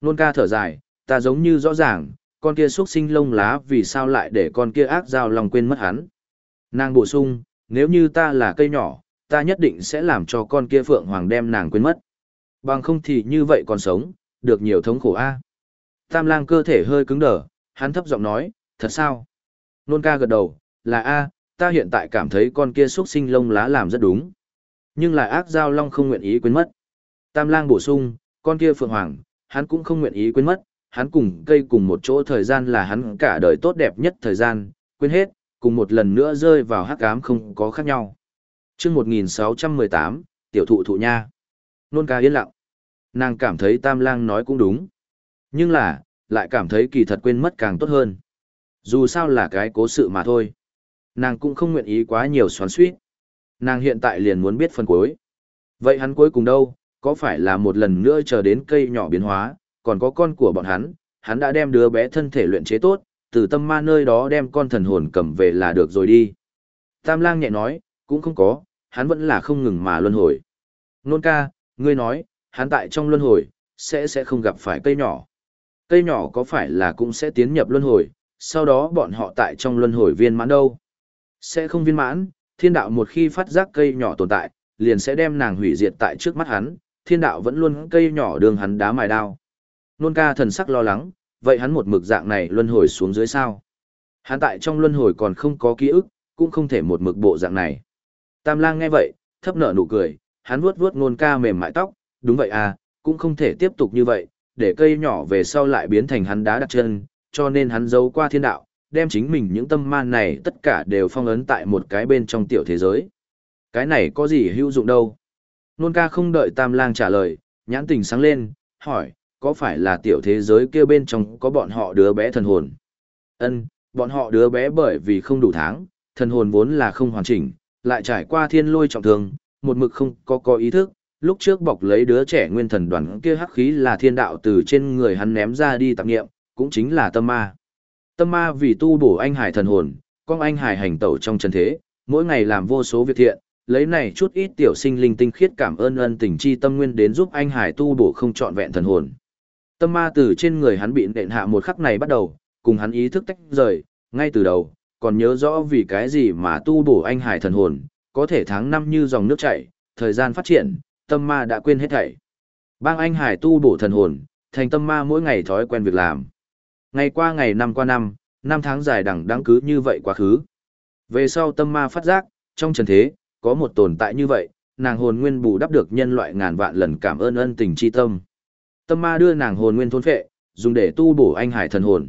S1: Nôn ca thở dài, ta giống như rõ ràng, con kia xuất sinh lông lá vì sao lại để con kia ác giao lòng quên mất hắn. Nàng bổ sung, nếu như ta là cây nhỏ, ta nhất định sẽ làm cho con kia phượng hoàng đem nàng quên mất. Bằng không thì như vậy còn sống, được nhiều thống khổ a. Tam lang cơ thể hơi cứng đờ, hắn thấp giọng nói, thật sao? Nôn ca gật đầu, là a, ta hiện tại cảm thấy con kia xuất sinh lông lá làm rất đúng. Nhưng lại ác giao long không nguyện ý quên mất. Tam lang bổ sung, con kia phượng hoàng, hắn cũng không nguyện ý quên mất, hắn cùng cây cùng một chỗ thời gian là hắn cả đời tốt đẹp nhất thời gian, quên hết, cùng một lần nữa rơi vào hắc ám không có khác nhau. Trước 1618, tiểu thụ thụ nha. Nôn ca yên lặng. Nàng cảm thấy tam lang nói cũng đúng. Nhưng là, lại cảm thấy kỳ thật quên mất càng tốt hơn. Dù sao là cái cố sự mà thôi. Nàng cũng không nguyện ý quá nhiều xoắn suýt. Nàng hiện tại liền muốn biết phần cuối. Vậy hắn cuối cùng đâu, có phải là một lần nữa chờ đến cây nhỏ biến hóa, còn có con của bọn hắn, hắn đã đem đứa bé thân thể luyện chế tốt, từ tâm ma nơi đó đem con thần hồn cầm về là được rồi đi. Tam lang nhẹ nói, cũng không có, hắn vẫn là không ngừng mà luân hồi. Nôn ca, ngươi nói, hắn tại trong luân hồi, sẽ sẽ không gặp phải cây nhỏ. Cây nhỏ có phải là cũng sẽ tiến nhập luân hồi, sau đó bọn họ tại trong luân hồi viên mãn đâu? Sẽ không viên mãn, thiên đạo một khi phát giác cây nhỏ tồn tại, liền sẽ đem nàng hủy diệt tại trước mắt hắn, thiên đạo vẫn luôn cây nhỏ đường hắn đá mài đao. Nôn ca thần sắc lo lắng, vậy hắn một mực dạng này luân hồi xuống dưới sao? Hắn tại trong luân hồi còn không có ký ức, cũng không thể một mực bộ dạng này. Tam lang nghe vậy, thấp nở nụ cười, hắn vuốt vuốt nôn ca mềm mại tóc, đúng vậy à, cũng không thể tiếp tục như vậy, để cây nhỏ về sau lại biến thành hắn đá đặt chân, cho nên hắn giấu qua thiên đạo, đem chính mình những tâm ma này tất cả đều phong ấn tại một cái bên trong tiểu thế giới. Cái này có gì hữu dụng đâu? Nôn ca không đợi Tam Lang trả lời, nhãn tình sáng lên, hỏi, có phải là tiểu thế giới kia bên trong có bọn họ đứa bé thần hồn? Ân, bọn họ đứa bé bởi vì không đủ tháng, thần hồn vốn là không hoàn chỉnh, lại trải qua thiên lôi trọng thương, một mực không có có ý thức, lúc trước bọc lấy đứa trẻ nguyên thần đoàn kia hắc khí là thiên đạo từ trên người hắn ném ra đi tạp nghiệm, cũng chính là tâm ma. Tâm ma vì tu bổ anh hải thần hồn, con anh hải hành tẩu trong chân thế, mỗi ngày làm vô số việc thiện, lấy này chút ít tiểu sinh linh tinh khiết cảm ơn ân tình chi tâm nguyên đến giúp anh hải tu bổ không trọn vẹn thần hồn. Tâm ma từ trên người hắn bị nện hạ một khắc này bắt đầu, cùng hắn ý thức tách rời, ngay từ đầu, còn nhớ rõ vì cái gì mà tu bổ anh hải thần hồn, có thể tháng năm như dòng nước chảy, thời gian phát triển, tâm ma đã quên hết thảy. Bang anh hải tu bổ thần hồn, thành tâm ma mỗi ngày thói quen việc làm. Ngày qua ngày năm qua năm, năm tháng dài đằng đáng cứ như vậy quá khứ. Về sau tâm ma phát giác, trong trần thế, có một tồn tại như vậy, nàng hồn nguyên bù đắp được nhân loại ngàn vạn lần cảm ơn ân tình chi tâm. Tâm ma đưa nàng hồn nguyên thôn phệ, dùng để tu bổ anh hải thần hồn.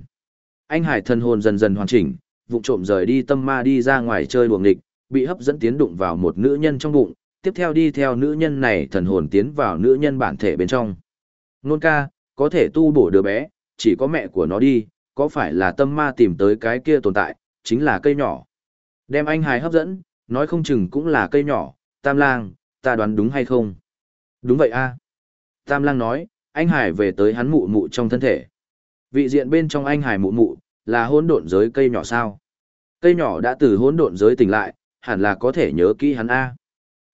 S1: Anh hải thần hồn dần dần hoàn chỉnh, vụ trộm rời đi tâm ma đi ra ngoài chơi đuồng địch bị hấp dẫn tiến đụng vào một nữ nhân trong bụng, tiếp theo đi theo nữ nhân này thần hồn tiến vào nữ nhân bản thể bên trong. Nôn ca, có thể tu bổ đứa bé, chỉ có mẹ của nó đi, có phải là tâm ma tìm tới cái kia tồn tại, chính là cây nhỏ. Đem anh hài hấp dẫn, nói không chừng cũng là cây nhỏ, tam lang, ta đoán đúng hay không? Đúng vậy a. Tam lang nói, anh hải về tới hắn mụ mụ trong thân thể. Vị diện bên trong anh hải mụ mụ, là hỗn độn giới cây nhỏ sao? Cây nhỏ đã từ hỗn độn giới tỉnh lại, hẳn là có thể nhớ kỹ hắn a.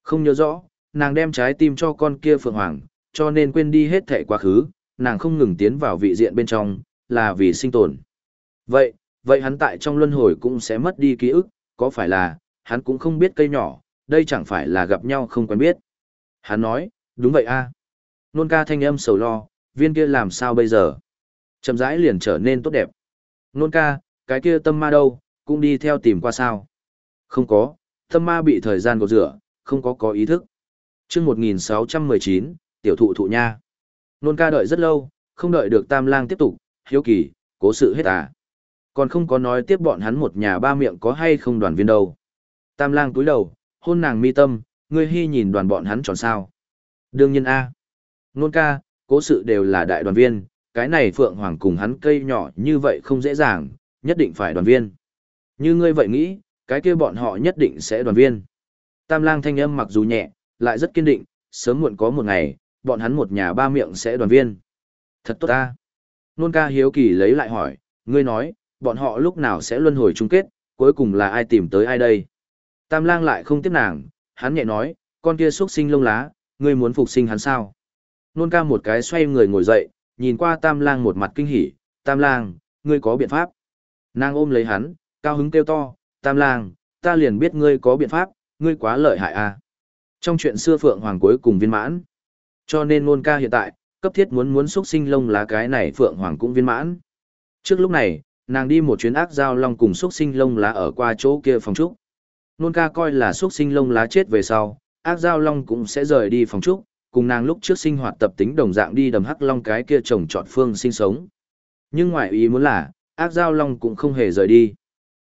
S1: Không nhớ rõ, nàng đem trái tim cho con kia Phượng Hoàng, cho nên quên đi hết thệ quá khứ, nàng không ngừng tiến vào vị diện bên trong, là vì sinh tồn. Vậy, vậy hắn tại trong luân hồi cũng sẽ mất đi ký ức, có phải là, hắn cũng không biết cây nhỏ, đây chẳng phải là gặp nhau không quen biết. Hắn nói, đúng vậy a. Nôn ca thanh âm sầu lo, viên kia làm sao bây giờ? Chậm rãi liền trở nên tốt đẹp. Nôn ca, cái kia tâm ma đâu, cũng đi theo tìm qua sao? Không có, tâm ma bị thời gian gột rửa, không có có ý thức. chương 1619, tiểu thụ thụ nha. Nôn ca đợi rất lâu, không đợi được tam lang tiếp tục, hiếu kỳ, cố sự hết à. Còn không có nói tiếp bọn hắn một nhà ba miệng có hay không đoàn viên đâu. Tam lang túi đầu, hôn nàng mi tâm, ngươi hy nhìn đoàn bọn hắn tròn sao. Đương nhiên A. Nôn ca, cố sự đều là đại đoàn viên, cái này Phượng Hoàng cùng hắn cây nhỏ như vậy không dễ dàng, nhất định phải đoàn viên. Như ngươi vậy nghĩ, cái kia bọn họ nhất định sẽ đoàn viên. Tam lang thanh âm mặc dù nhẹ, lại rất kiên định, sớm muộn có một ngày, bọn hắn một nhà ba miệng sẽ đoàn viên. Thật tốt ta. Nôn ca hiếu kỳ lấy lại hỏi, ngươi nói, bọn họ lúc nào sẽ luân hồi chung kết, cuối cùng là ai tìm tới ai đây? Tam lang lại không tiếp nàng, hắn nhẹ nói, con kia xuất sinh lông lá, ngươi muốn phục sinh hắn sao? Nôn ca một cái xoay người ngồi dậy, nhìn qua tam lang một mặt kinh hỉ, tam lang, ngươi có biện pháp. Nàng ôm lấy hắn, cao hứng kêu to, tam lang, ta liền biết ngươi có biện pháp, ngươi quá lợi hại à. Trong chuyện xưa Phượng Hoàng cuối cùng viên mãn. Cho nên nôn ca hiện tại, cấp thiết muốn muốn xuất sinh lông lá cái này Phượng Hoàng cũng viên mãn. Trước lúc này, nàng đi một chuyến ác giao long cùng xuất sinh lông lá ở qua chỗ kia phòng trúc. Nôn ca coi là xuất sinh lông lá chết về sau, ác giao long cũng sẽ rời đi phòng trúc, cùng nàng lúc trước sinh hoạt tập tính đồng dạng đi đầm hắc long cái kia trồng trọt phương sinh sống. Nhưng ngoại ý muốn là, ác giao long cũng không hề rời đi.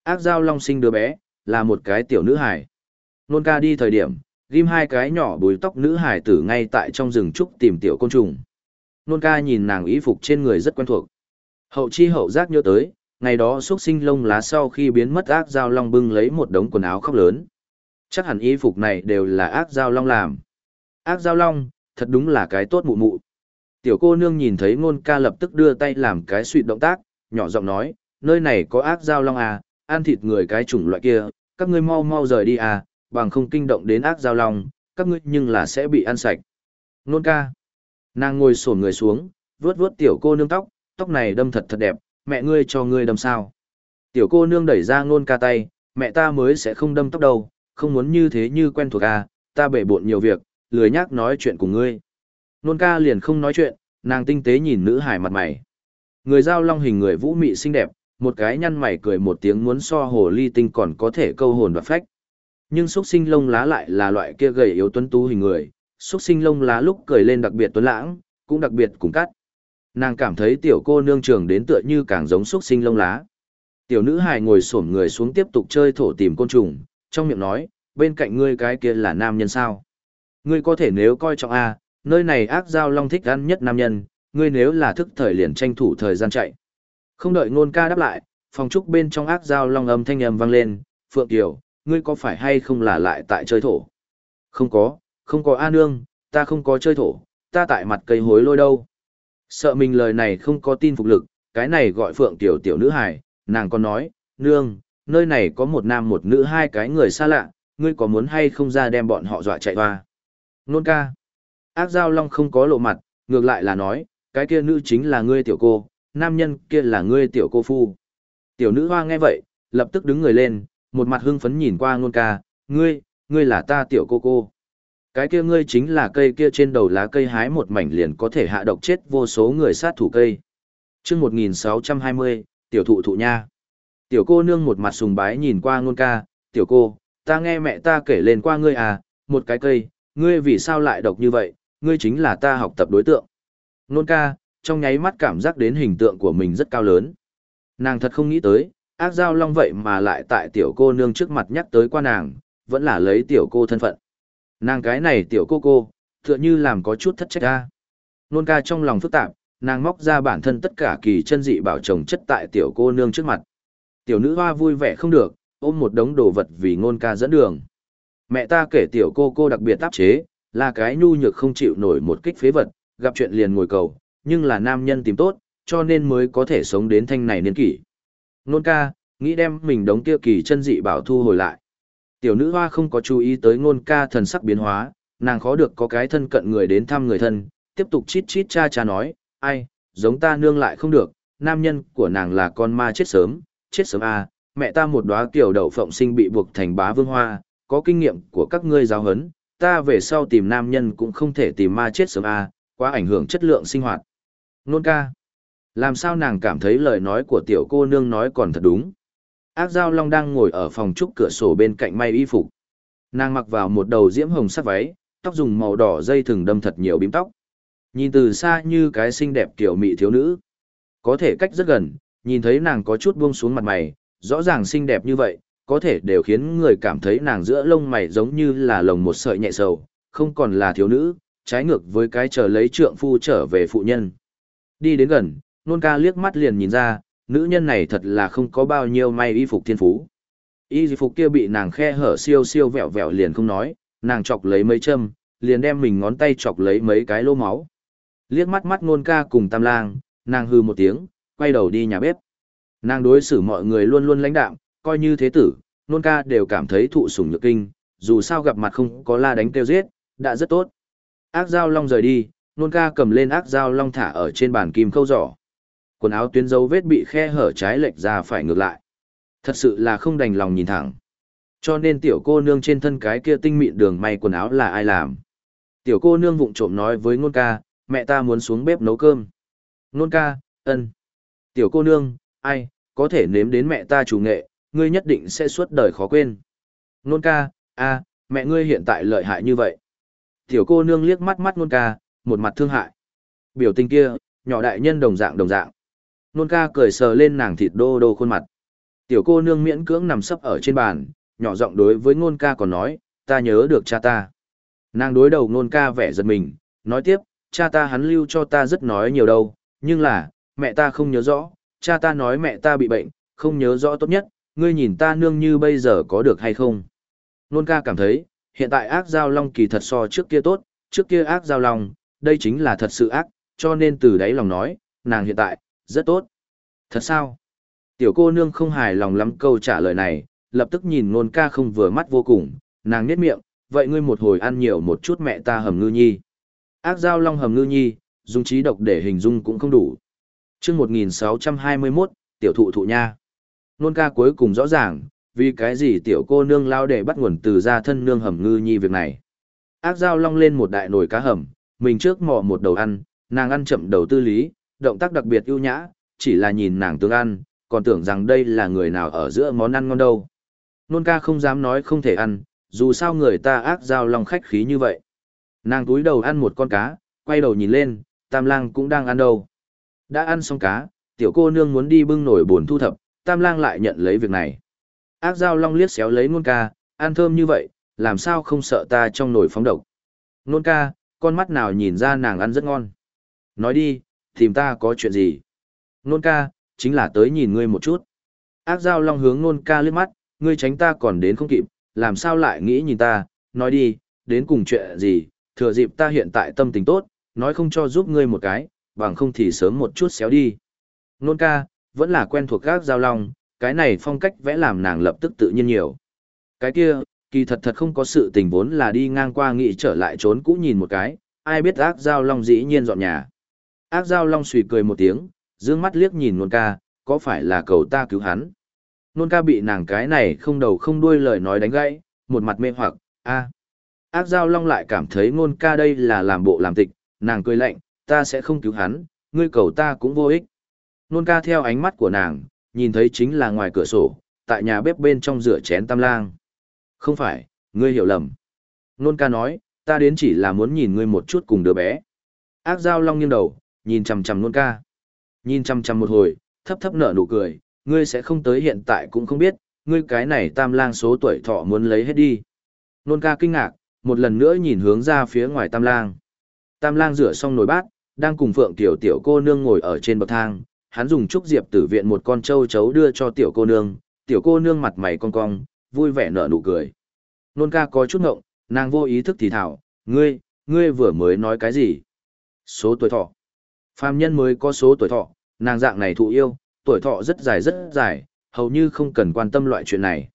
S1: Ác giao long sinh đứa bé, là một cái tiểu nữ hải. Nôn ca đi thời điểm, ghim hai cái nhỏ bùi tóc nữ hải tử ngay tại trong rừng trúc tìm tiểu côn trùng. Nôn ca nhìn nàng y phục trên người rất quen thuộc. Hậu chi hậu giác nhớ tới, ngày đó xuất sinh lông lá sau khi biến mất ác giao long bưng lấy một đống quần áo khóc lớn. Chắc hẳn y phục này đều là ác giao long làm. Ác giao long, thật đúng là cái tốt mụ mụ. Tiểu cô nương nhìn thấy ngôn ca lập tức đưa tay làm cái suy động tác, nhỏ giọng nói, nơi này có ác giao long à, ăn thịt người cái chủng loại kia, các ngươi mau mau rời đi à, bằng không kinh động đến ác giao long, các ngươi nhưng là sẽ bị ăn sạch. Nôn ca. Nàng ngồi sổn người xuống, vuốt vuốt tiểu cô nương tóc, tóc này đâm thật thật đẹp, mẹ ngươi cho ngươi đâm sao. Tiểu cô nương đẩy ra nôn ca tay, mẹ ta mới sẽ không đâm tóc đâu, không muốn như thế như quen thuộc à, ta bể bộn nhiều việc, lười nhác nói chuyện cùng ngươi. Nôn ca liền không nói chuyện, nàng tinh tế nhìn nữ hải mặt mày. Người giao long hình người vũ mị xinh đẹp, một cái nhăn mày cười một tiếng muốn so hồ ly tinh còn có thể câu hồn và phách. Nhưng xúc sinh lông lá lại là loại kia gầy yếu tuấn tú hình người, xúc sinh lông lá lúc cười lên đặc biệt tuấn lãng, cũng đặc biệt cùng cắt. Nàng cảm thấy tiểu cô nương trường đến tựa như càng giống xúc sinh lông lá. Tiểu nữ hài ngồi xổm người xuống tiếp tục chơi thổ tìm côn trùng, trong miệng nói, bên cạnh ngươi cái kia là nam nhân sao? Ngươi có thể nếu coi trọng A, nơi này ác giao long thích ăn nhất nam nhân, ngươi nếu là thức thời liền tranh thủ thời gian chạy. Không đợi ngôn ca đáp lại, phòng trúc bên trong ác giao long âm thanh âm vang lên, Phượng Kiều, ngươi có phải hay không là lại tại chơi thổ? Không có, không có A nương, ta không có chơi thổ, ta tại mặt cây hối lôi đâu. Sợ mình lời này không có tin phục lực, cái này gọi Phượng tiểu tiểu nữ hài, nàng còn nói, nương, nơi này có một nam một nữ hai cái người xa lạ, ngươi có muốn hay không ra đem bọn họ dọa chạy hoa. Nôn ca. Ác giao long không có lộ mặt, ngược lại là nói, cái kia nữ chính là ngươi tiểu cô, nam nhân kia là ngươi tiểu cô phu. Tiểu nữ hoa nghe vậy, lập tức đứng người lên, một mặt hưng phấn nhìn qua ngôn ca, ngươi, ngươi là ta tiểu cô cô. Cái kia ngươi chính là cây kia trên đầu lá cây hái một mảnh liền có thể hạ độc chết vô số người sát thủ cây. chương 1620, tiểu thụ thụ nha. Tiểu cô nương một mặt sùng bái nhìn qua ngôn ca, tiểu cô, ta nghe mẹ ta kể lên qua ngươi à, một cái cây, ngươi vì sao lại độc như vậy, ngươi chính là ta học tập đối tượng. Nôn ca, trong nháy mắt cảm giác đến hình tượng của mình rất cao lớn. Nàng thật không nghĩ tới, ác giao long vậy mà lại tại tiểu cô nương trước mặt nhắc tới qua nàng, vẫn là lấy tiểu cô thân phận. Nàng cái này tiểu cô cô, tựa như làm có chút thất trách ra. Nôn ca trong lòng phức tạp, nàng móc ra bản thân tất cả kỳ chân dị bảo chồng chất tại tiểu cô nương trước mặt. Tiểu nữ hoa vui vẻ không được, ôm một đống đồ vật vì ngôn ca dẫn đường. Mẹ ta kể tiểu cô cô đặc biệt áp chế, là cái nhu nhược không chịu nổi một kích phế vật, gặp chuyện liền ngồi cầu, nhưng là nam nhân tìm tốt, cho nên mới có thể sống đến thanh này niên kỷ. Nôn ca, nghĩ đem mình đống kia kỳ chân dị bảo thu hồi lại. Tiểu nữ hoa không có chú ý tới nôn ca thần sắc biến hóa, nàng khó được có cái thân cận người đến thăm người thân, tiếp tục chít chít cha cha nói, ai, giống ta nương lại không được, nam nhân của nàng là con ma chết sớm, chết sớm à, mẹ ta một đóa kiểu đậu phộng sinh bị buộc thành bá vương hoa, có kinh nghiệm của các ngươi giáo huấn, ta về sau tìm nam nhân cũng không thể tìm ma chết sớm à, quá ảnh hưởng chất lượng sinh hoạt. Nôn ca. Làm sao nàng cảm thấy lời nói của tiểu cô nương nói còn thật đúng. Ác Giao Long đang ngồi ở phòng trúc cửa sổ bên cạnh may y phục. Nàng mặc vào một đầu diễm hồng sắc váy, tóc dùng màu đỏ dây thừng đâm thật nhiều bím tóc. Nhìn từ xa như cái xinh đẹp kiểu mị thiếu nữ. Có thể cách rất gần, nhìn thấy nàng có chút buông xuống mặt mày, rõ ràng xinh đẹp như vậy, có thể đều khiến người cảm thấy nàng giữa lông mày giống như là lồng một sợi nhẹ sầu, không còn là thiếu nữ, trái ngược với cái chờ lấy trượng phu trở về phụ nhân. Đi đến gần, nôn ca liếc mắt liền nhìn ra, nữ nhân này thật là không có bao nhiêu may y phục thiên phú. Y phục kia bị nàng khe hở siêu siêu vẹo vẹo liền không nói, nàng chọc lấy mấy châm, liền đem mình ngón tay chọc lấy mấy cái lô máu. Liếc mắt mắt nôn ca cùng tam lang, nàng hư một tiếng, quay đầu đi nhà bếp. Nàng đối xử mọi người luôn luôn lãnh đạm, coi như thế tử, nôn ca đều cảm thấy thụ sủng nhược kinh, dù sao gặp mặt không có la đánh kêu giết, đã rất tốt. Ác dao long rời đi, nôn ca cầm lên ác dao long thả ở trên bàn kim khâu giỏ. Quần áo tuyến dấu vết bị khe hở trái lệch ra phải ngược lại. Thật sự là không đành lòng nhìn thẳng. Cho nên tiểu cô nương trên thân cái kia tinh mịn đường may quần áo là ai làm. Tiểu cô nương vụng trộm nói với nôn ca, mẹ ta muốn xuống bếp nấu cơm. Nôn ca, ân. Tiểu cô nương, ai, có thể nếm đến mẹ ta chủ nghệ, ngươi nhất định sẽ suốt đời khó quên. Nôn ca, a, mẹ ngươi hiện tại lợi hại như vậy. Tiểu cô nương liếc mắt mắt nôn ca, một mặt thương hại. Biểu tình kia, nhỏ đại nhân đồng dạng đồng dạng. Nôn ca cười sờ lên nàng thịt đô đô khuôn mặt. Tiểu cô nương miễn cưỡng nằm sấp ở trên bàn, nhỏ giọng đối với nôn ca còn nói, ta nhớ được cha ta. Nàng đối đầu nôn ca vẻ giật mình, nói tiếp, cha ta hắn lưu cho ta rất nói nhiều đâu, nhưng là, mẹ ta không nhớ rõ, cha ta nói mẹ ta bị bệnh, không nhớ rõ tốt nhất, ngươi nhìn ta nương như bây giờ có được hay không. Nôn ca cảm thấy, hiện tại ác giao long kỳ thật so trước kia tốt, trước kia ác giao long, đây chính là thật sự ác, cho nên từ đấy lòng nói, nàng hiện tại, rất tốt. Thật sao? Tiểu cô nương không hài lòng lắm câu trả lời này, lập tức nhìn nôn ca không vừa mắt vô cùng, nàng nhếch miệng, vậy ngươi một hồi ăn nhiều một chút mẹ ta hầm ngư nhi. Ác giao long hầm ngư nhi, dùng trí độc để hình dung cũng không đủ. chương 1621, tiểu thụ thụ nha. Nôn ca cuối cùng rõ ràng, vì cái gì tiểu cô nương lao để bắt nguồn từ ra thân nương hầm ngư nhi việc này. Ác giao long lên một đại nồi cá hầm, mình trước mò một đầu ăn, nàng ăn chậm đầu tư lý, động tác đặc biệt ưu nhã, chỉ là nhìn nàng tương ăn, còn tưởng rằng đây là người nào ở giữa món ăn ngon đâu. Nôn ca không dám nói không thể ăn, dù sao người ta ác giao long khách khí như vậy. Nàng túi đầu ăn một con cá, quay đầu nhìn lên, tam lang cũng đang ăn đâu. Đã ăn xong cá, tiểu cô nương muốn đi bưng nổi buồn thu thập, tam lang lại nhận lấy việc này. Ác giao long liếc xéo lấy nôn ca, ăn thơm như vậy, làm sao không sợ ta trong nồi phóng độc. Nôn ca, con mắt nào nhìn ra nàng ăn rất ngon. Nói đi, tìm ta có chuyện gì? Nôn ca, chính là tới nhìn ngươi một chút. Ác dao long hướng nôn ca liếc mắt, ngươi tránh ta còn đến không kịp, làm sao lại nghĩ nhìn ta, nói đi, đến cùng chuyện gì, thừa dịp ta hiện tại tâm tình tốt, nói không cho giúp ngươi một cái, bằng không thì sớm một chút xéo đi. Nôn ca, vẫn là quen thuộc các giao long, cái này phong cách vẽ làm nàng lập tức tự nhiên nhiều. Cái kia, kỳ thật thật không có sự tình vốn là đi ngang qua nghị trở lại trốn cũ nhìn một cái, ai biết ác giao long dĩ nhiên dọn nhà. Ác giao long suy cười một tiếng, dương mắt liếc nhìn nôn ca, có phải là cầu ta cứu hắn. Nôn ca bị nàng cái này không đầu không đuôi lời nói đánh gãy, một mặt mê hoặc, a. Ác giao long lại cảm thấy nôn ca đây là làm bộ làm tịch, nàng cười lạnh, ta sẽ không cứu hắn, ngươi cầu ta cũng vô ích. Nôn ca theo ánh mắt của nàng, nhìn thấy chính là ngoài cửa sổ, tại nhà bếp bên trong rửa chén tam lang. Không phải, ngươi hiểu lầm. Nôn ca nói, ta đến chỉ là muốn nhìn ngươi một chút cùng đứa bé. Ác dao long nghiêng đầu, nhìn chằm chằm nôn ca. Nhìn chằm chằm một hồi, thấp thấp nở nụ cười, ngươi sẽ không tới hiện tại cũng không biết, ngươi cái này tam lang số tuổi thọ muốn lấy hết đi. Nôn ca kinh ngạc, một lần nữa nhìn hướng ra phía ngoài tam lang. Tam lang rửa xong nồi bát, đang cùng Phượng Tiểu Tiểu cô nương ngồi ở trên bậc thang, hắn dùng trúc diệp tử viện một con trâu chấu đưa cho tiểu cô nương, tiểu cô nương mặt mày cong cong, vui vẻ nở nụ cười. Nôn ca có chút ngộng, nàng vô ý thức thì thảo, ngươi, ngươi vừa mới nói cái gì? Số tuổi thọ. Phàm nhân mới có số tuổi thọ, nàng dạng này thụ yêu, tuổi thọ rất dài rất dài, hầu như không cần quan tâm loại chuyện này.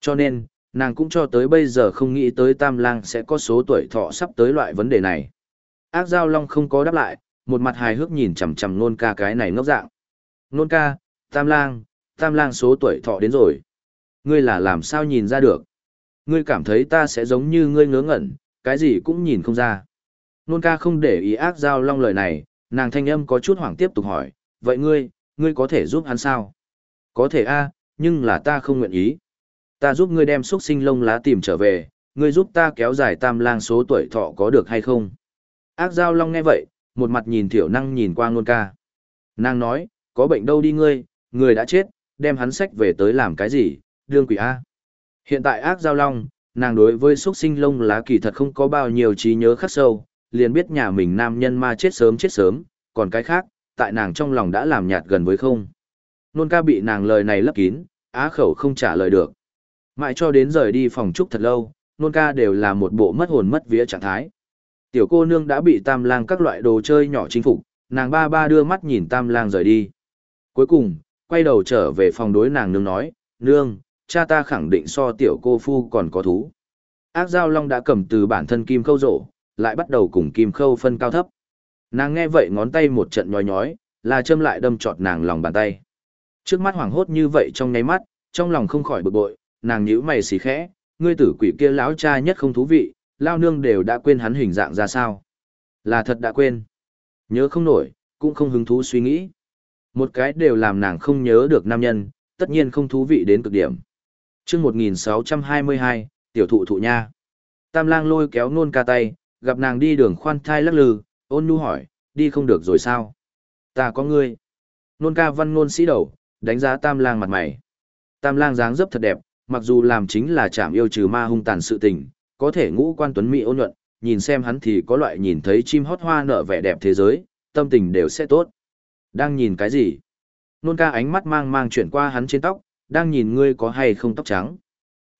S1: Cho nên, nàng cũng cho tới bây giờ không nghĩ tới tam lang sẽ có số tuổi thọ sắp tới loại vấn đề này. Ác giao long không có đáp lại, một mặt hài hước nhìn chằm chằm nôn ca cái này ngốc dạng. Nôn ca, tam lang, tam lang số tuổi thọ đến rồi. Ngươi là làm sao nhìn ra được? Ngươi cảm thấy ta sẽ giống như ngươi ngớ ngẩn, cái gì cũng nhìn không ra. Nôn ca không để ý ác giao long lời này, nàng thanh âm có chút hoảng tiếp tục hỏi, vậy ngươi, ngươi có thể giúp hắn sao? Có thể a, nhưng là ta không nguyện ý. Ta giúp ngươi đem xúc sinh lông lá tìm trở về, ngươi giúp ta kéo dài tam lang số tuổi thọ có được hay không? Ác giao long nghe vậy, một mặt nhìn thiểu năng nhìn qua ngôn ca. Nàng nói, có bệnh đâu đi ngươi, người đã chết, đem hắn sách về tới làm cái gì, đương quỷ A. Hiện tại ác giao long, nàng đối với xuất sinh lông lá kỳ thật không có bao nhiêu trí nhớ khắc sâu, liền biết nhà mình nam nhân ma chết sớm chết sớm, còn cái khác, tại nàng trong lòng đã làm nhạt gần với không. Nôn ca bị nàng lời này lấp kín, á khẩu không trả lời được. Mãi cho đến rời đi phòng trúc thật lâu, nôn ca đều là một bộ mất hồn mất vía trạng thái. Tiểu cô nương đã bị tam lang các loại đồ chơi nhỏ chính phục, nàng ba ba đưa mắt nhìn tam lang rời đi. Cuối cùng, quay đầu trở về phòng đối nàng nương nói, nương, cha ta khẳng định so tiểu cô phu còn có thú. Ác giao long đã cầm từ bản thân kim khâu rổ, lại bắt đầu cùng kim khâu phân cao thấp. Nàng nghe vậy ngón tay một trận nhói nhói, là châm lại đâm trọt nàng lòng bàn tay. Trước mắt hoảng hốt như vậy trong nháy mắt, trong lòng không khỏi bực bội, nàng nhíu mày xì khẽ, ngươi tử quỷ kia lão cha nhất không thú vị, lao nương đều đã quên hắn hình dạng ra sao. Là thật đã quên. Nhớ không nổi, cũng không hứng thú suy nghĩ. Một cái đều làm nàng không nhớ được nam nhân, tất nhiên không thú vị đến cực điểm. chương 1622, tiểu thụ thụ nha. Tam lang lôi kéo nôn ca tay, gặp nàng đi đường khoan thai lắc lư, ôn nhu hỏi, đi không được rồi sao? Ta có ngươi. Nôn ca văn ngôn sĩ đầu, đánh giá tam lang mặt mày. Tam lang dáng dấp thật đẹp, mặc dù làm chính là chạm yêu trừ ma hung tàn sự tình, có thể ngũ quan tuấn mỹ ôn nhuận, nhìn xem hắn thì có loại nhìn thấy chim hót hoa nở vẻ đẹp thế giới, tâm tình đều sẽ tốt. Đang nhìn cái gì? Nôn ca ánh mắt mang mang chuyển qua hắn trên tóc, đang nhìn ngươi có hay không tóc trắng.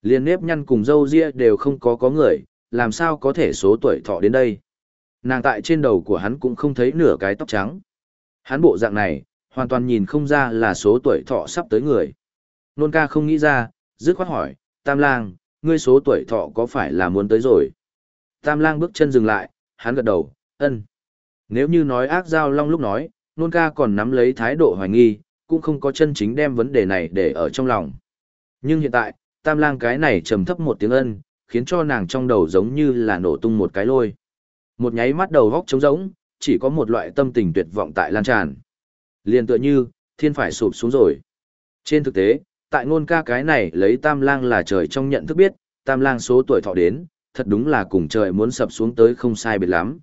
S1: Liên nếp nhăn cùng dâu ria đều không có có người, làm sao có thể số tuổi thọ đến đây. Nàng tại trên đầu của hắn cũng không thấy nửa cái tóc trắng. Hắn bộ dạng này, hoàn toàn nhìn không ra là số tuổi thọ sắp tới người. Nôn ca không nghĩ ra, dứt khoát hỏi, Tam lang, ngươi số tuổi thọ có phải là muốn tới rồi? Tam lang bước chân dừng lại, hắn gật đầu, ân. Nếu như nói ác giao long lúc nói, nôn ca còn nắm lấy thái độ hoài nghi, cũng không có chân chính đem vấn đề này để ở trong lòng. Nhưng hiện tại, tam lang cái này trầm thấp một tiếng ân, khiến cho nàng trong đầu giống như là nổ tung một cái lôi. Một nháy mắt đầu góc trống rỗng, chỉ có một loại tâm tình tuyệt vọng tại lan tràn. Liền tựa như, thiên phải sụp xuống rồi. Trên thực tế, tại ngôn ca cái này lấy tam lang là trời trong nhận thức biết, tam lang số tuổi thọ đến, thật đúng là cùng trời muốn sập xuống tới không sai biệt lắm.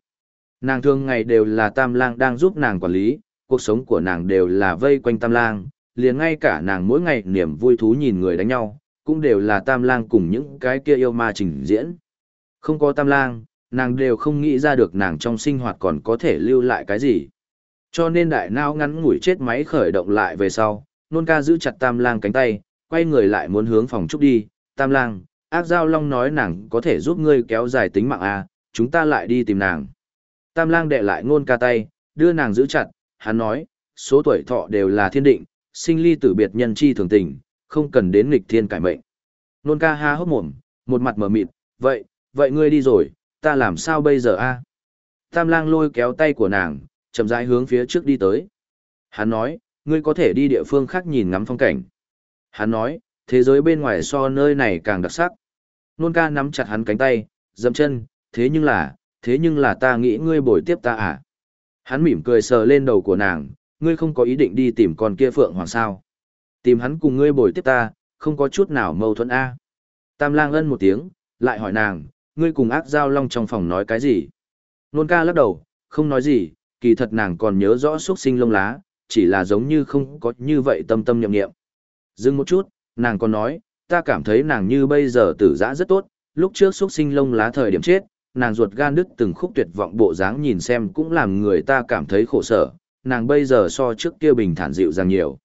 S1: Nàng thường ngày đều là tam lang đang giúp nàng quản lý, cuộc sống của nàng đều là vây quanh tam lang, liền ngay cả nàng mỗi ngày niềm vui thú nhìn người đánh nhau, cũng đều là tam lang cùng những cái kia yêu ma trình diễn. Không có tam lang, nàng đều không nghĩ ra được nàng trong sinh hoạt còn có thể lưu lại cái gì. Cho nên đại nao ngắn ngủi chết máy khởi động lại về sau, nôn ca giữ chặt tam lang cánh tay, quay người lại muốn hướng phòng trúc đi, tam lang, ác giao long nói nàng có thể giúp ngươi kéo dài tính mạng à, chúng ta lại đi tìm nàng. Tam lang đệ lại ngôn ca tay, đưa nàng giữ chặt, hắn nói, số tuổi thọ đều là thiên định, sinh ly tử biệt nhân chi thường tình, không cần đến nghịch thiên cải mệnh. Nôn ca ha hốc mồm, một mặt mở mịt, vậy, vậy ngươi đi rồi, ta làm sao bây giờ a? Tam lang lôi kéo tay của nàng, chậm rãi hướng phía trước đi tới. Hắn nói, ngươi có thể đi địa phương khác nhìn ngắm phong cảnh. Hắn nói, thế giới bên ngoài so nơi này càng đặc sắc. Nôn ca nắm chặt hắn cánh tay, dậm chân, thế nhưng là, thế nhưng là ta nghĩ ngươi bồi tiếp ta à? Hắn mỉm cười sờ lên đầu của nàng, ngươi không có ý định đi tìm con kia phượng hoàng sao. Tìm hắn cùng ngươi bồi tiếp ta, không có chút nào mâu thuẫn a. Tam lang ân một tiếng, lại hỏi nàng, ngươi cùng ác giao long trong phòng nói cái gì? Nôn ca lắc đầu, không nói gì, kỳ thật nàng còn nhớ rõ xuất sinh lông lá, chỉ là giống như không có như vậy tâm tâm nhậm nghiệm. Dừng một chút, nàng còn nói, ta cảm thấy nàng như bây giờ tử giã rất tốt, lúc trước xuất sinh lông lá thời điểm chết, nàng ruột gan đứt từng khúc tuyệt vọng bộ dáng nhìn xem cũng làm người ta cảm thấy khổ sở, nàng bây giờ so trước kia bình thản dịu dàng nhiều.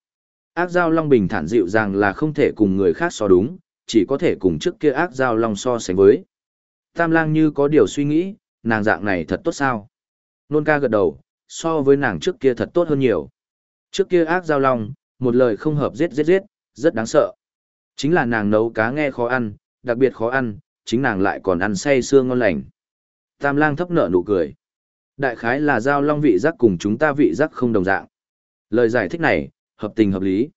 S1: Ác giao long bình thản dịu dàng là không thể cùng người khác so đúng, chỉ có thể cùng trước kia ác giao long so sánh với. Tam lang như có điều suy nghĩ, nàng dạng này thật tốt sao? Nôn ca gật đầu, so với nàng trước kia thật tốt hơn nhiều. Trước kia ác giao long, một lời không hợp giết giết giết, rất đáng sợ. Chính là nàng nấu cá nghe khó ăn, đặc biệt khó ăn, chính nàng lại còn ăn say xương ngon lành. Tam lang thấp nở nụ cười. Đại khái là giao long vị giác cùng chúng ta vị giác không đồng dạng. Lời giải thích này, hợp tình hợp lý.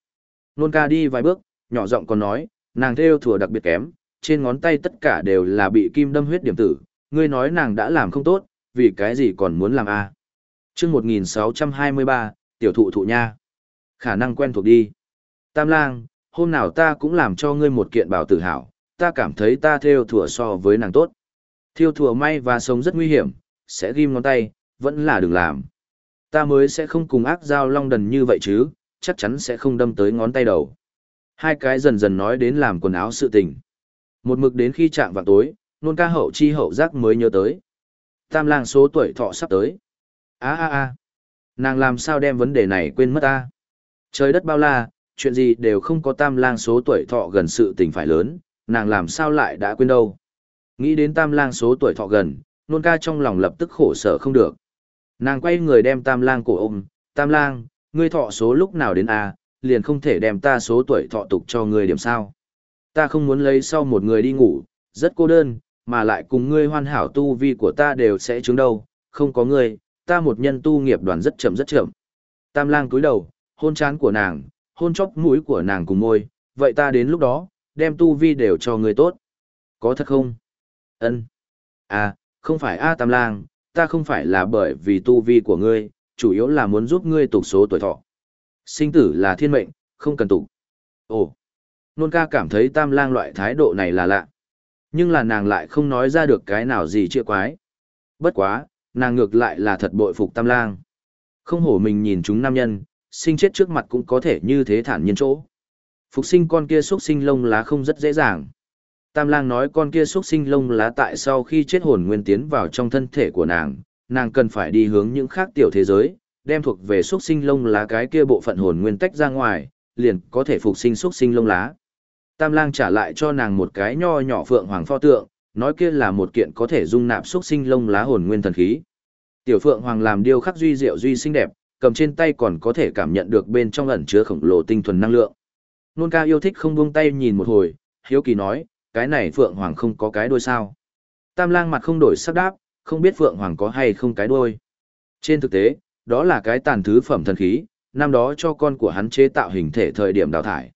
S1: Nôn ca đi vài bước, nhỏ giọng còn nói, nàng theo thừa đặc biệt kém, trên ngón tay tất cả đều là bị kim đâm huyết điểm tử, ngươi nói nàng đã làm không tốt, vì cái gì còn muốn làm a? À? Chương 1623, tiểu thụ thụ nha. Khả năng quen thuộc đi. Tam lang, hôm nào ta cũng làm cho ngươi một kiện bảo tử hảo, ta cảm thấy ta theo thừa so với nàng tốt. Thiêu thừa may và sống rất nguy hiểm, sẽ ghim ngón tay, vẫn là đừng làm. Ta mới sẽ không cùng ác giao long đần như vậy chứ, chắc chắn sẽ không đâm tới ngón tay đầu. Hai cái dần dần nói đến làm quần áo sự tình. Một mực đến khi chạm vào tối, nôn ca hậu chi hậu giác mới nhớ tới. Tam lang số tuổi thọ sắp tới. a a a nàng làm sao đem vấn đề này quên mất ta. Trời đất bao la, chuyện gì đều không có tam lang số tuổi thọ gần sự tình phải lớn, nàng làm sao lại đã quên đâu. Nghĩ đến tam lang số tuổi thọ gần, nôn ca trong lòng lập tức khổ sở không được. Nàng quay người đem tam lang cổ ôm, tam lang, ngươi thọ số lúc nào đến a liền không thể đem ta số tuổi thọ tục cho ngươi điểm sao. Ta không muốn lấy sau một người đi ngủ, rất cô đơn, mà lại cùng ngươi hoàn hảo tu vi của ta đều sẽ chứng đâu, không có ngươi, ta một nhân tu nghiệp đoàn rất chậm rất chậm. Tam lang cúi đầu, hôn chán của nàng, hôn chóc mũi của nàng cùng môi, vậy ta đến lúc đó, đem tu vi đều cho ngươi tốt. Có thật không? Ân. À, không phải A Tam lang, ta không phải là bởi vì tu vi của ngươi, chủ yếu là muốn giúp ngươi tục số tuổi thọ. Sinh tử là thiên mệnh, không cần tục. Ồ, nôn ca cảm thấy tam lang loại thái độ này là lạ. Nhưng là nàng lại không nói ra được cái nào gì chịa quái. Bất quá, nàng ngược lại là thật bội phục tam lang. Không hổ mình nhìn chúng nam nhân, sinh chết trước mặt cũng có thể như thế thản nhiên chỗ. Phục sinh con kia xuất sinh lông lá không rất dễ dàng. Tam lang nói con kia xuất sinh lông lá tại sau khi chết hồn nguyên tiến vào trong thân thể của nàng, nàng cần phải đi hướng những khác tiểu thế giới, đem thuộc về xuất sinh lông lá cái kia bộ phận hồn nguyên tách ra ngoài, liền có thể phục sinh xuất sinh lông lá. Tam lang trả lại cho nàng một cái nho nhỏ phượng hoàng pho tượng, nói kia là một kiện có thể dung nạp xuất sinh lông lá hồn nguyên thần khí. Tiểu phượng hoàng làm điêu khắc duy diệu duy xinh đẹp, cầm trên tay còn có thể cảm nhận được bên trong ẩn chứa khổng lồ tinh thuần năng lượng. Nôn ca yêu thích không buông tay nhìn một hồi, hiếu kỳ nói, cái này phượng hoàng không có cái đuôi sao. Tam lang mặt không đổi sắc đáp, không biết phượng hoàng có hay không cái đuôi. Trên thực tế, đó là cái tàn thứ phẩm thần khí, năm đó cho con của hắn chế tạo hình thể thời điểm đào thải.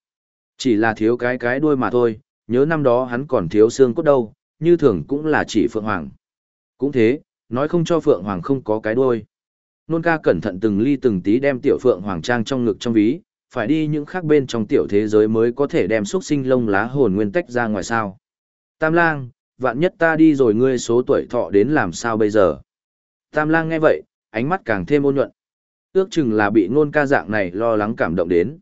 S1: Chỉ là thiếu cái cái đuôi mà thôi, nhớ năm đó hắn còn thiếu xương cốt đâu, như thường cũng là chỉ Phượng Hoàng. Cũng thế, nói không cho Phượng Hoàng không có cái đuôi. Nôn ca cẩn thận từng ly từng tí đem tiểu Phượng Hoàng trang trong ngực trong ví, phải đi những khác bên trong tiểu thế giới mới có thể đem xuất sinh lông lá hồn nguyên tách ra ngoài sao. Tam lang, vạn nhất ta đi rồi ngươi số tuổi thọ đến làm sao bây giờ. Tam lang nghe vậy, ánh mắt càng thêm ôn nhuận. Ước chừng là bị nôn ca dạng này lo lắng cảm động đến.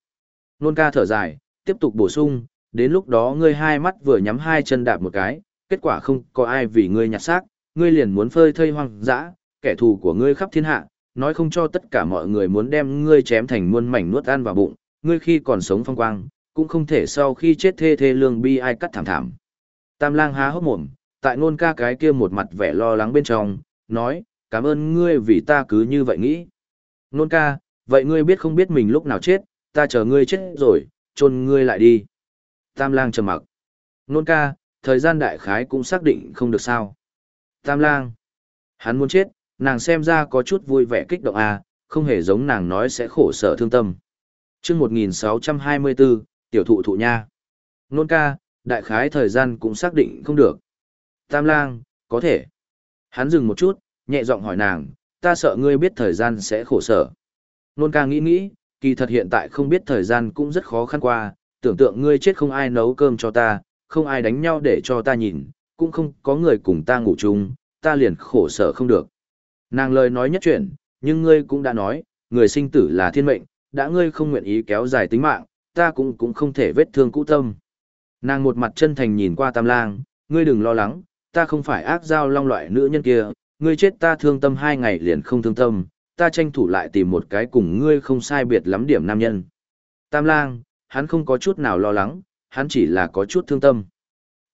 S1: Nôn ca thở dài, tiếp tục bổ sung, đến lúc đó ngươi hai mắt vừa nhắm hai chân đạp một cái, kết quả không có ai vì ngươi nhặt xác, ngươi liền muốn phơi thây hoang dã, kẻ thù của ngươi khắp thiên hạ, nói không cho tất cả mọi người muốn đem ngươi chém thành muôn mảnh nuốt ăn vào bụng, ngươi khi còn sống phong quang, cũng không thể sau khi chết thê thê lương bi ai cắt thảm thảm. Tam lang há hốc mồm, tại ngôn ca cái kia một mặt vẻ lo lắng bên trong, nói, cảm ơn ngươi vì ta cứ như vậy nghĩ. Ngôn ca, vậy ngươi biết không biết mình lúc nào chết, ta chờ ngươi chết rồi, chôn ngươi lại đi. Tam lang trầm mặc. Ngôn ca, thời gian đại khái cũng xác định không được sao. Tam lang. Hắn muốn chết, nàng xem ra có chút vui vẻ kích động à, không hề giống nàng nói sẽ khổ sở thương tâm. chương 1624, tiểu thụ thụ nha. Nôn ca, đại khái thời gian cũng xác định không được. Tam lang, có thể. Hắn dừng một chút, nhẹ giọng hỏi nàng, ta sợ ngươi biết thời gian sẽ khổ sở. Nôn ca nghĩ nghĩ, kỳ thật hiện tại không biết thời gian cũng rất khó khăn qua, tưởng tượng ngươi chết không ai nấu cơm cho ta, không ai đánh nhau để cho ta nhìn, cũng không có người cùng ta ngủ chung, ta liền khổ sở không được. Nàng lời nói nhất chuyện, nhưng ngươi cũng đã nói, người sinh tử là thiên mệnh, đã ngươi không nguyện ý kéo dài tính mạng, ta cũng cũng không thể vết thương cũ tâm. Nàng một mặt chân thành nhìn qua tam lang, ngươi đừng lo lắng, ta không phải ác giao long loại nữ nhân kia, ngươi chết ta thương tâm hai ngày liền không thương tâm, ta tranh thủ lại tìm một cái cùng ngươi không sai biệt lắm điểm nam nhân. Tam lang, hắn không có chút nào lo lắng, hắn chỉ là có chút thương tâm.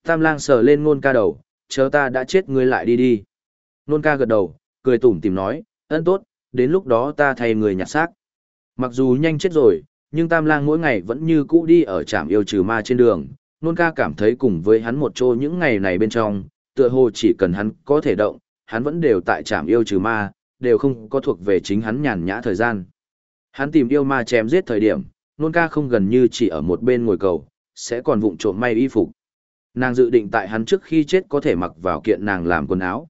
S1: Tam lang sờ lên ngôn ca đầu, chờ ta đã chết ngươi lại đi đi. Ngôn ca gật đầu, cười tủm tìm nói, ơn tốt, đến lúc đó ta thay người nhặt xác. Mặc dù nhanh chết rồi, nhưng Tam Lang mỗi ngày vẫn như cũ đi ở trạm yêu trừ ma trên đường, nôn ca cảm thấy cùng với hắn một chỗ những ngày này bên trong, tựa hồ chỉ cần hắn có thể động, hắn vẫn đều tại trạm yêu trừ ma, đều không có thuộc về chính hắn nhàn nhã thời gian. Hắn tìm yêu ma chém giết thời điểm, nôn ca không gần như chỉ ở một bên ngồi cầu, sẽ còn vụng trộm may y phục. Nàng dự định tại hắn trước khi chết có thể mặc vào kiện nàng làm quần áo.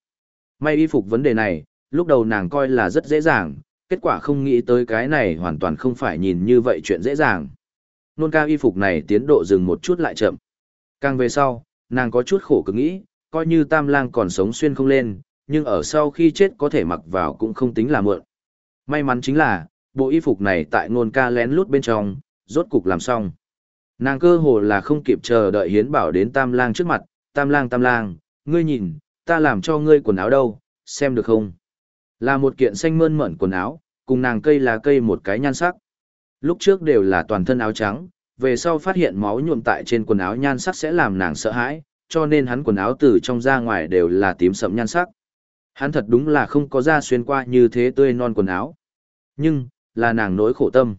S1: May y phục vấn đề này, lúc đầu nàng coi là rất dễ dàng, kết quả không nghĩ tới cái này hoàn toàn không phải nhìn như vậy chuyện dễ dàng. Nôn ca y phục này tiến độ dừng một chút lại chậm. Càng về sau, nàng có chút khổ cực nghĩ, coi như tam lang còn sống xuyên không lên, nhưng ở sau khi chết có thể mặc vào cũng không tính là mượn. May mắn chính là, bộ y phục này tại nôn ca lén lút bên trong, rốt cục làm xong. Nàng cơ hồ là không kịp chờ đợi hiến bảo đến tam lang trước mặt, tam lang tam lang, ngươi nhìn, ta làm cho ngươi quần áo đâu, xem được không? Là một kiện xanh mơn mởn quần áo, cùng nàng cây là cây một cái nhan sắc. Lúc trước đều là toàn thân áo trắng, về sau phát hiện máu nhuộm tại trên quần áo nhan sắc sẽ làm nàng sợ hãi, cho nên hắn quần áo từ trong ra ngoài đều là tím sậm nhan sắc. Hắn thật đúng là không có da xuyên qua như thế tươi non quần áo. Nhưng, là nàng nỗi khổ tâm.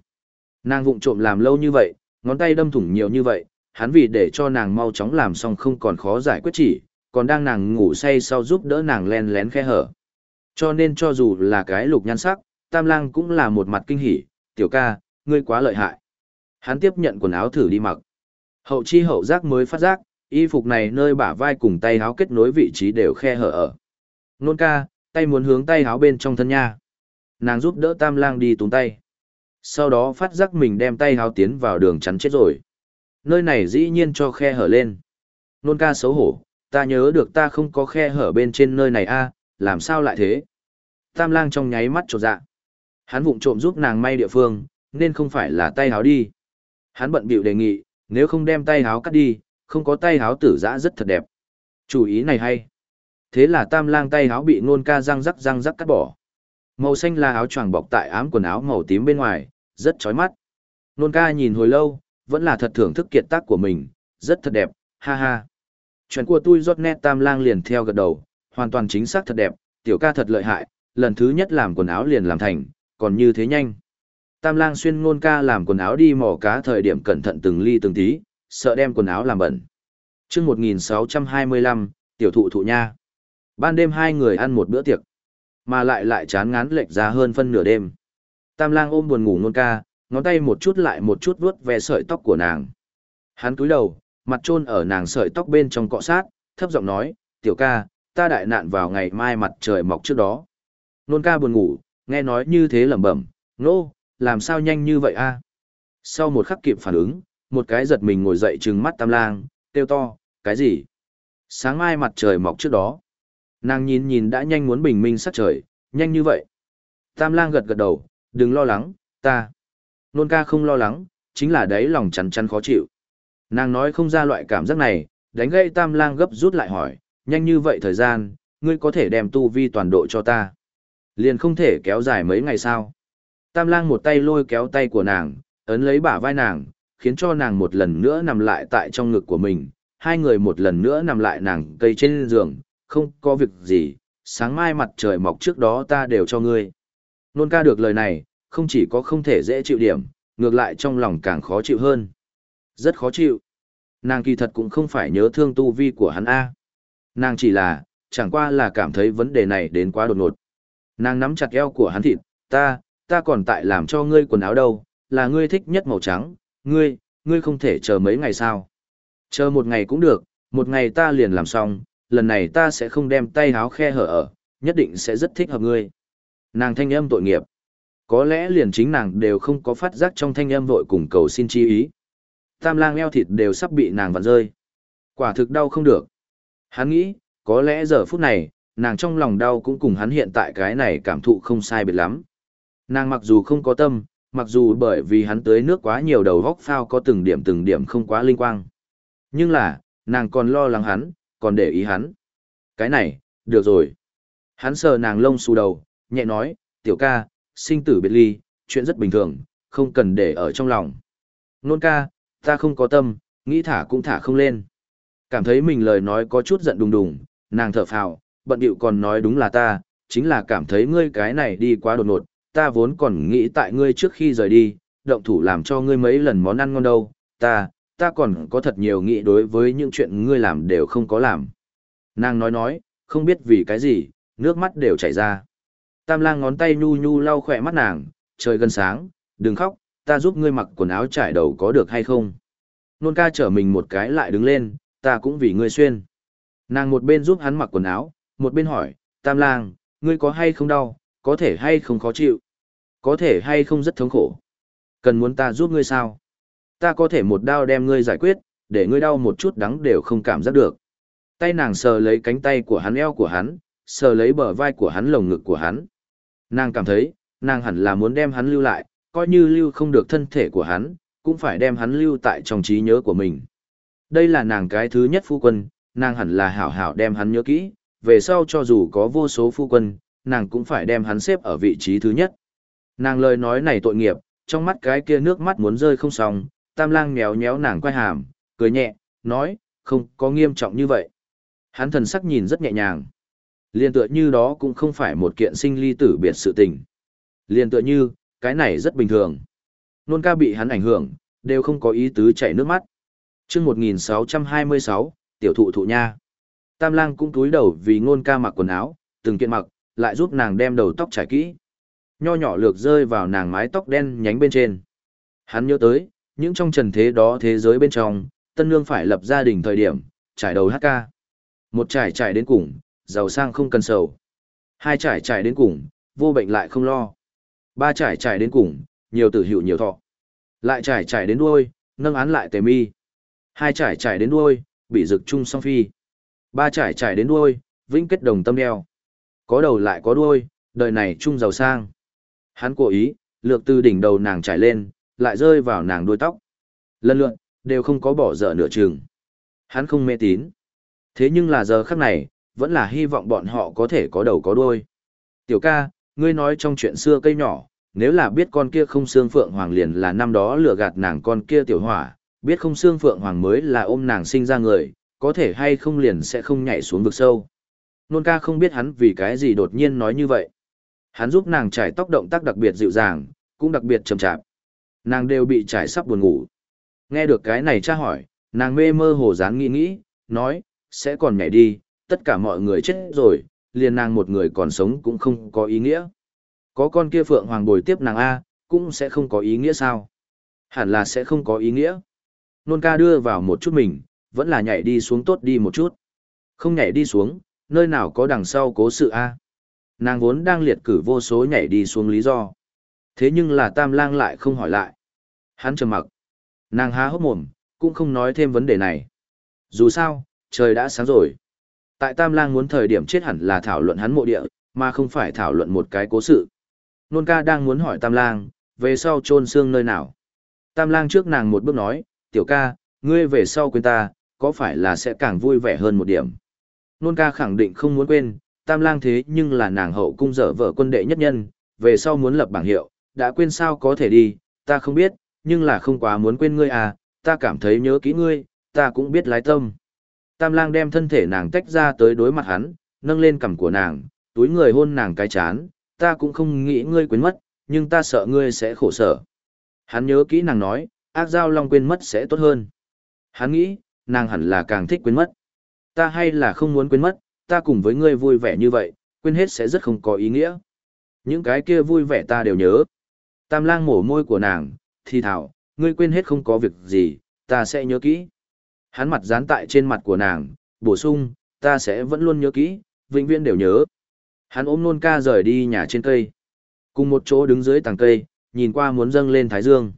S1: Nàng vụng trộm làm lâu như vậy, ngón tay đâm thủng nhiều như vậy, hắn vì để cho nàng mau chóng làm xong không còn khó giải quyết chỉ, còn đang nàng ngủ say sau giúp đỡ nàng len lén khe hở. Cho nên cho dù là cái lục nhan sắc, Tam Lang cũng là một mặt kinh hỉ, tiểu ca, ngươi quá lợi hại. Hắn tiếp nhận quần áo thử đi mặc. Hậu chi hậu giác mới phát giác, y phục này nơi bả vai cùng tay áo kết nối vị trí đều khe hở ở. Nôn ca, tay muốn hướng tay áo bên trong thân nha. Nàng giúp đỡ Tam Lang đi túng tay. Sau đó phát giác mình đem tay áo tiến vào đường chắn chết rồi. Nơi này dĩ nhiên cho khe hở lên. Nôn ca xấu hổ, ta nhớ được ta không có khe hở bên trên nơi này a, làm sao lại thế? Tam lang trong nháy mắt trột dạ. Hắn vụng trộm giúp nàng may địa phương, nên không phải là tay háo đi. Hắn bận bịu đề nghị, nếu không đem tay háo cắt đi, không có tay háo tử giã rất thật đẹp. Chủ ý này hay. Thế là tam lang tay háo bị nôn ca răng rắc răng rắc cắt bỏ. Màu xanh là áo choàng bọc tại ám quần áo màu tím bên ngoài, rất chói mắt. Nôn ca nhìn hồi lâu, vẫn là thật thưởng thức kiệt tác của mình, rất thật đẹp, ha ha. Chuyện của tôi rót nét tam lang liền theo gật đầu, hoàn toàn chính xác thật đẹp, tiểu ca thật lợi hại, lần thứ nhất làm quần áo liền làm thành, còn như thế nhanh. Tam lang xuyên ngôn ca làm quần áo đi mò cá thời điểm cẩn thận từng ly từng tí, sợ đem quần áo làm bẩn. chương 1625, tiểu thụ thụ nha. Ban đêm hai người ăn một bữa tiệc, mà lại lại chán ngán lệch ra hơn phân nửa đêm. Tam lang ôm buồn ngủ ngôn ca, ngón tay một chút lại một chút vuốt ve sợi tóc của nàng. Hắn cúi đầu, mặt trôn ở nàng sợi tóc bên trong cọ sát, thấp giọng nói, tiểu ca, ta đại nạn vào ngày mai mặt trời mọc trước đó. Nôn ca buồn ngủ, nghe nói như thế lẩm bẩm, nô, làm sao nhanh như vậy a? Sau một khắc kịp phản ứng, một cái giật mình ngồi dậy trừng mắt tam lang, kêu to, cái gì? Sáng mai mặt trời mọc trước đó. Nàng nhìn nhìn đã nhanh muốn bình minh sắc trời, nhanh như vậy. Tam lang gật gật đầu, Đừng lo lắng, ta. Nôn ca không lo lắng, chính là đấy lòng chắn chắn khó chịu. Nàng nói không ra loại cảm giác này, đánh gây tam lang gấp rút lại hỏi, nhanh như vậy thời gian, ngươi có thể đem tu vi toàn độ cho ta. Liền không thể kéo dài mấy ngày sao. Tam lang một tay lôi kéo tay của nàng, ấn lấy bả vai nàng, khiến cho nàng một lần nữa nằm lại tại trong ngực của mình, hai người một lần nữa nằm lại nàng cây trên giường, không có việc gì, sáng mai mặt trời mọc trước đó ta đều cho ngươi. Nôn ca được lời này, không chỉ có không thể dễ chịu điểm, ngược lại trong lòng càng khó chịu hơn. Rất khó chịu. Nàng kỳ thật cũng không phải nhớ thương tu vi của hắn A. Nàng chỉ là, chẳng qua là cảm thấy vấn đề này đến quá đột ngột. Nàng nắm chặt eo của hắn thịt, ta, ta còn tại làm cho ngươi quần áo đâu, là ngươi thích nhất màu trắng, ngươi, ngươi không thể chờ mấy ngày sao. Chờ một ngày cũng được, một ngày ta liền làm xong, lần này ta sẽ không đem tay háo khe hở ở, nhất định sẽ rất thích hợp ngươi. Nàng thanh âm tội nghiệp. Có lẽ liền chính nàng đều không có phát giác trong thanh âm vội cùng cầu xin chi ý. Tam lang eo thịt đều sắp bị nàng vặn rơi. Quả thực đau không được. Hắn nghĩ, có lẽ giờ phút này, nàng trong lòng đau cũng cùng hắn hiện tại cái này cảm thụ không sai biệt lắm. Nàng mặc dù không có tâm, mặc dù bởi vì hắn tới nước quá nhiều đầu góc phao có từng điểm từng điểm không quá linh quang. Nhưng là, nàng còn lo lắng hắn, còn để ý hắn. Cái này, được rồi. Hắn sờ nàng lông xù đầu, nhẹ nói, tiểu ca, sinh tử biệt ly, chuyện rất bình thường, không cần để ở trong lòng. Nôn ca, ta không có tâm, nghĩ thả cũng thả không lên. Cảm thấy mình lời nói có chút giận đùng đùng, nàng thở phào, bận điệu còn nói đúng là ta, chính là cảm thấy ngươi cái này đi quá đột ngột, ta vốn còn nghĩ tại ngươi trước khi rời đi, động thủ làm cho ngươi mấy lần món ăn ngon đâu, ta, ta còn có thật nhiều nghĩ đối với những chuyện ngươi làm đều không có làm. Nàng nói nói, không biết vì cái gì, nước mắt đều chảy ra. Tam lang ngón tay nhu nhu lau khỏe mắt nàng, trời gần sáng, đừng khóc, ta giúp ngươi mặc quần áo trải đầu có được hay không. Nôn ca trở mình một cái lại đứng lên, ta cũng vì ngươi xuyên. Nàng một bên giúp hắn mặc quần áo, một bên hỏi, Tam lang, ngươi có hay không đau, có thể hay không khó chịu, có thể hay không rất thống khổ. Cần muốn ta giúp ngươi sao? Ta có thể một đao đem ngươi giải quyết, để ngươi đau một chút đắng đều không cảm giác được. Tay nàng sờ lấy cánh tay của hắn eo của hắn, sờ lấy bờ vai của hắn lồng ngực của hắn. Nàng cảm thấy, nàng hẳn là muốn đem hắn lưu lại, coi như lưu không được thân thể của hắn, cũng phải đem hắn lưu tại trong trí nhớ của mình. Đây là nàng cái thứ nhất phu quân, nàng hẳn là hảo hảo đem hắn nhớ kỹ, về sau cho dù có vô số phu quân, nàng cũng phải đem hắn xếp ở vị trí thứ nhất. Nàng lời nói này tội nghiệp, trong mắt cái kia nước mắt muốn rơi không xong, tam lang méo méo nàng quay hàm, cười nhẹ, nói, không có nghiêm trọng như vậy. Hắn thần sắc nhìn rất nhẹ nhàng. Liên tựa như đó cũng không phải một kiện sinh ly tử biệt sự tình. Liên tựa như, cái này rất bình thường. Nôn ca bị hắn ảnh hưởng, đều không có ý tứ chảy nước mắt. chương 1626, tiểu thụ thụ nha. Tam lang cũng túi đầu vì ngôn ca mặc quần áo, từng kiện mặc, lại giúp nàng đem đầu tóc trải kỹ. Nho nhỏ lược rơi vào nàng mái tóc đen nhánh bên trên. Hắn nhớ tới, những trong trần thế đó thế giới bên trong, tân nương phải lập gia đình thời điểm, trải đầu hát ca. Một trải trải đến cùng, giàu sang không cần sầu. Hai trải trải đến cùng, vô bệnh lại không lo. Ba trải trải đến cùng, nhiều tử hiệu nhiều thọ. Lại trải trải đến đuôi, nâng án lại tề mi. Hai trải trải đến đuôi, bị rực chung song phi. Ba trải trải đến đuôi, vĩnh kết đồng tâm đeo. Có đầu lại có đuôi, đời này chung giàu sang. Hắn cố ý, lược từ đỉnh đầu nàng trải lên, lại rơi vào nàng đuôi tóc. Lần lượn, đều không có bỏ dở nửa chừng. Hắn không mê tín. Thế nhưng là giờ khắc này, vẫn là hy vọng bọn họ có thể có đầu có đuôi. Tiểu ca, ngươi nói trong chuyện xưa cây nhỏ, nếu là biết con kia không xương phượng hoàng liền là năm đó lừa gạt nàng con kia tiểu hỏa, biết không xương phượng hoàng mới là ôm nàng sinh ra người, có thể hay không liền sẽ không nhảy xuống vực sâu. Nôn ca không biết hắn vì cái gì đột nhiên nói như vậy. Hắn giúp nàng trải tóc động tác đặc biệt dịu dàng, cũng đặc biệt chậm chạp. Nàng đều bị trải sắp buồn ngủ. Nghe được cái này tra hỏi, nàng mê mơ hồ dáng nghĩ nghĩ, nói, sẽ còn nhảy đi, tất cả mọi người chết rồi, liền nàng một người còn sống cũng không có ý nghĩa. Có con kia phượng hoàng bồi tiếp nàng A, cũng sẽ không có ý nghĩa sao? Hẳn là sẽ không có ý nghĩa. Nôn ca đưa vào một chút mình, vẫn là nhảy đi xuống tốt đi một chút. Không nhảy đi xuống, nơi nào có đằng sau cố sự A. Nàng vốn đang liệt cử vô số nhảy đi xuống lý do. Thế nhưng là tam lang lại không hỏi lại. Hắn trầm mặc. Nàng há hốc mồm, cũng không nói thêm vấn đề này. Dù sao, trời đã sáng rồi. Tại tam lang muốn thời điểm chết hẳn là thảo luận hắn mộ địa, mà không phải thảo luận một cái cố sự. Nôn ca đang muốn hỏi Tam Lang, về sau chôn xương nơi nào. Tam Lang trước nàng một bước nói, tiểu ca, ngươi về sau quên ta, có phải là sẽ càng vui vẻ hơn một điểm. Nôn ca khẳng định không muốn quên, Tam Lang thế nhưng là nàng hậu cung dở vợ quân đệ nhất nhân, về sau muốn lập bảng hiệu, đã quên sao có thể đi, ta không biết, nhưng là không quá muốn quên ngươi à, ta cảm thấy nhớ kỹ ngươi, ta cũng biết lái tâm. Tam lang đem thân thể nàng tách ra tới đối mặt hắn, nâng lên cằm của nàng, túi người hôn nàng cái chán, ta cũng không nghĩ ngươi quên mất, nhưng ta sợ ngươi sẽ khổ sở. Hắn nhớ kỹ nàng nói, ác giao long quên mất sẽ tốt hơn. Hắn nghĩ, nàng hẳn là càng thích quên mất. Ta hay là không muốn quên mất, ta cùng với ngươi vui vẻ như vậy, quên hết sẽ rất không có ý nghĩa. Những cái kia vui vẻ ta đều nhớ. Tam lang mổ môi của nàng, thì thảo, ngươi quên hết không có việc gì, ta sẽ nhớ kỹ. Hắn mặt dán tại trên mặt của nàng, bổ sung, ta sẽ vẫn luôn nhớ kỹ, vĩnh viễn đều nhớ. Hắn ôm nôn ca rời đi nhà trên cây. Cùng một chỗ đứng dưới tàng cây, nhìn qua muốn dâng lên thái dương.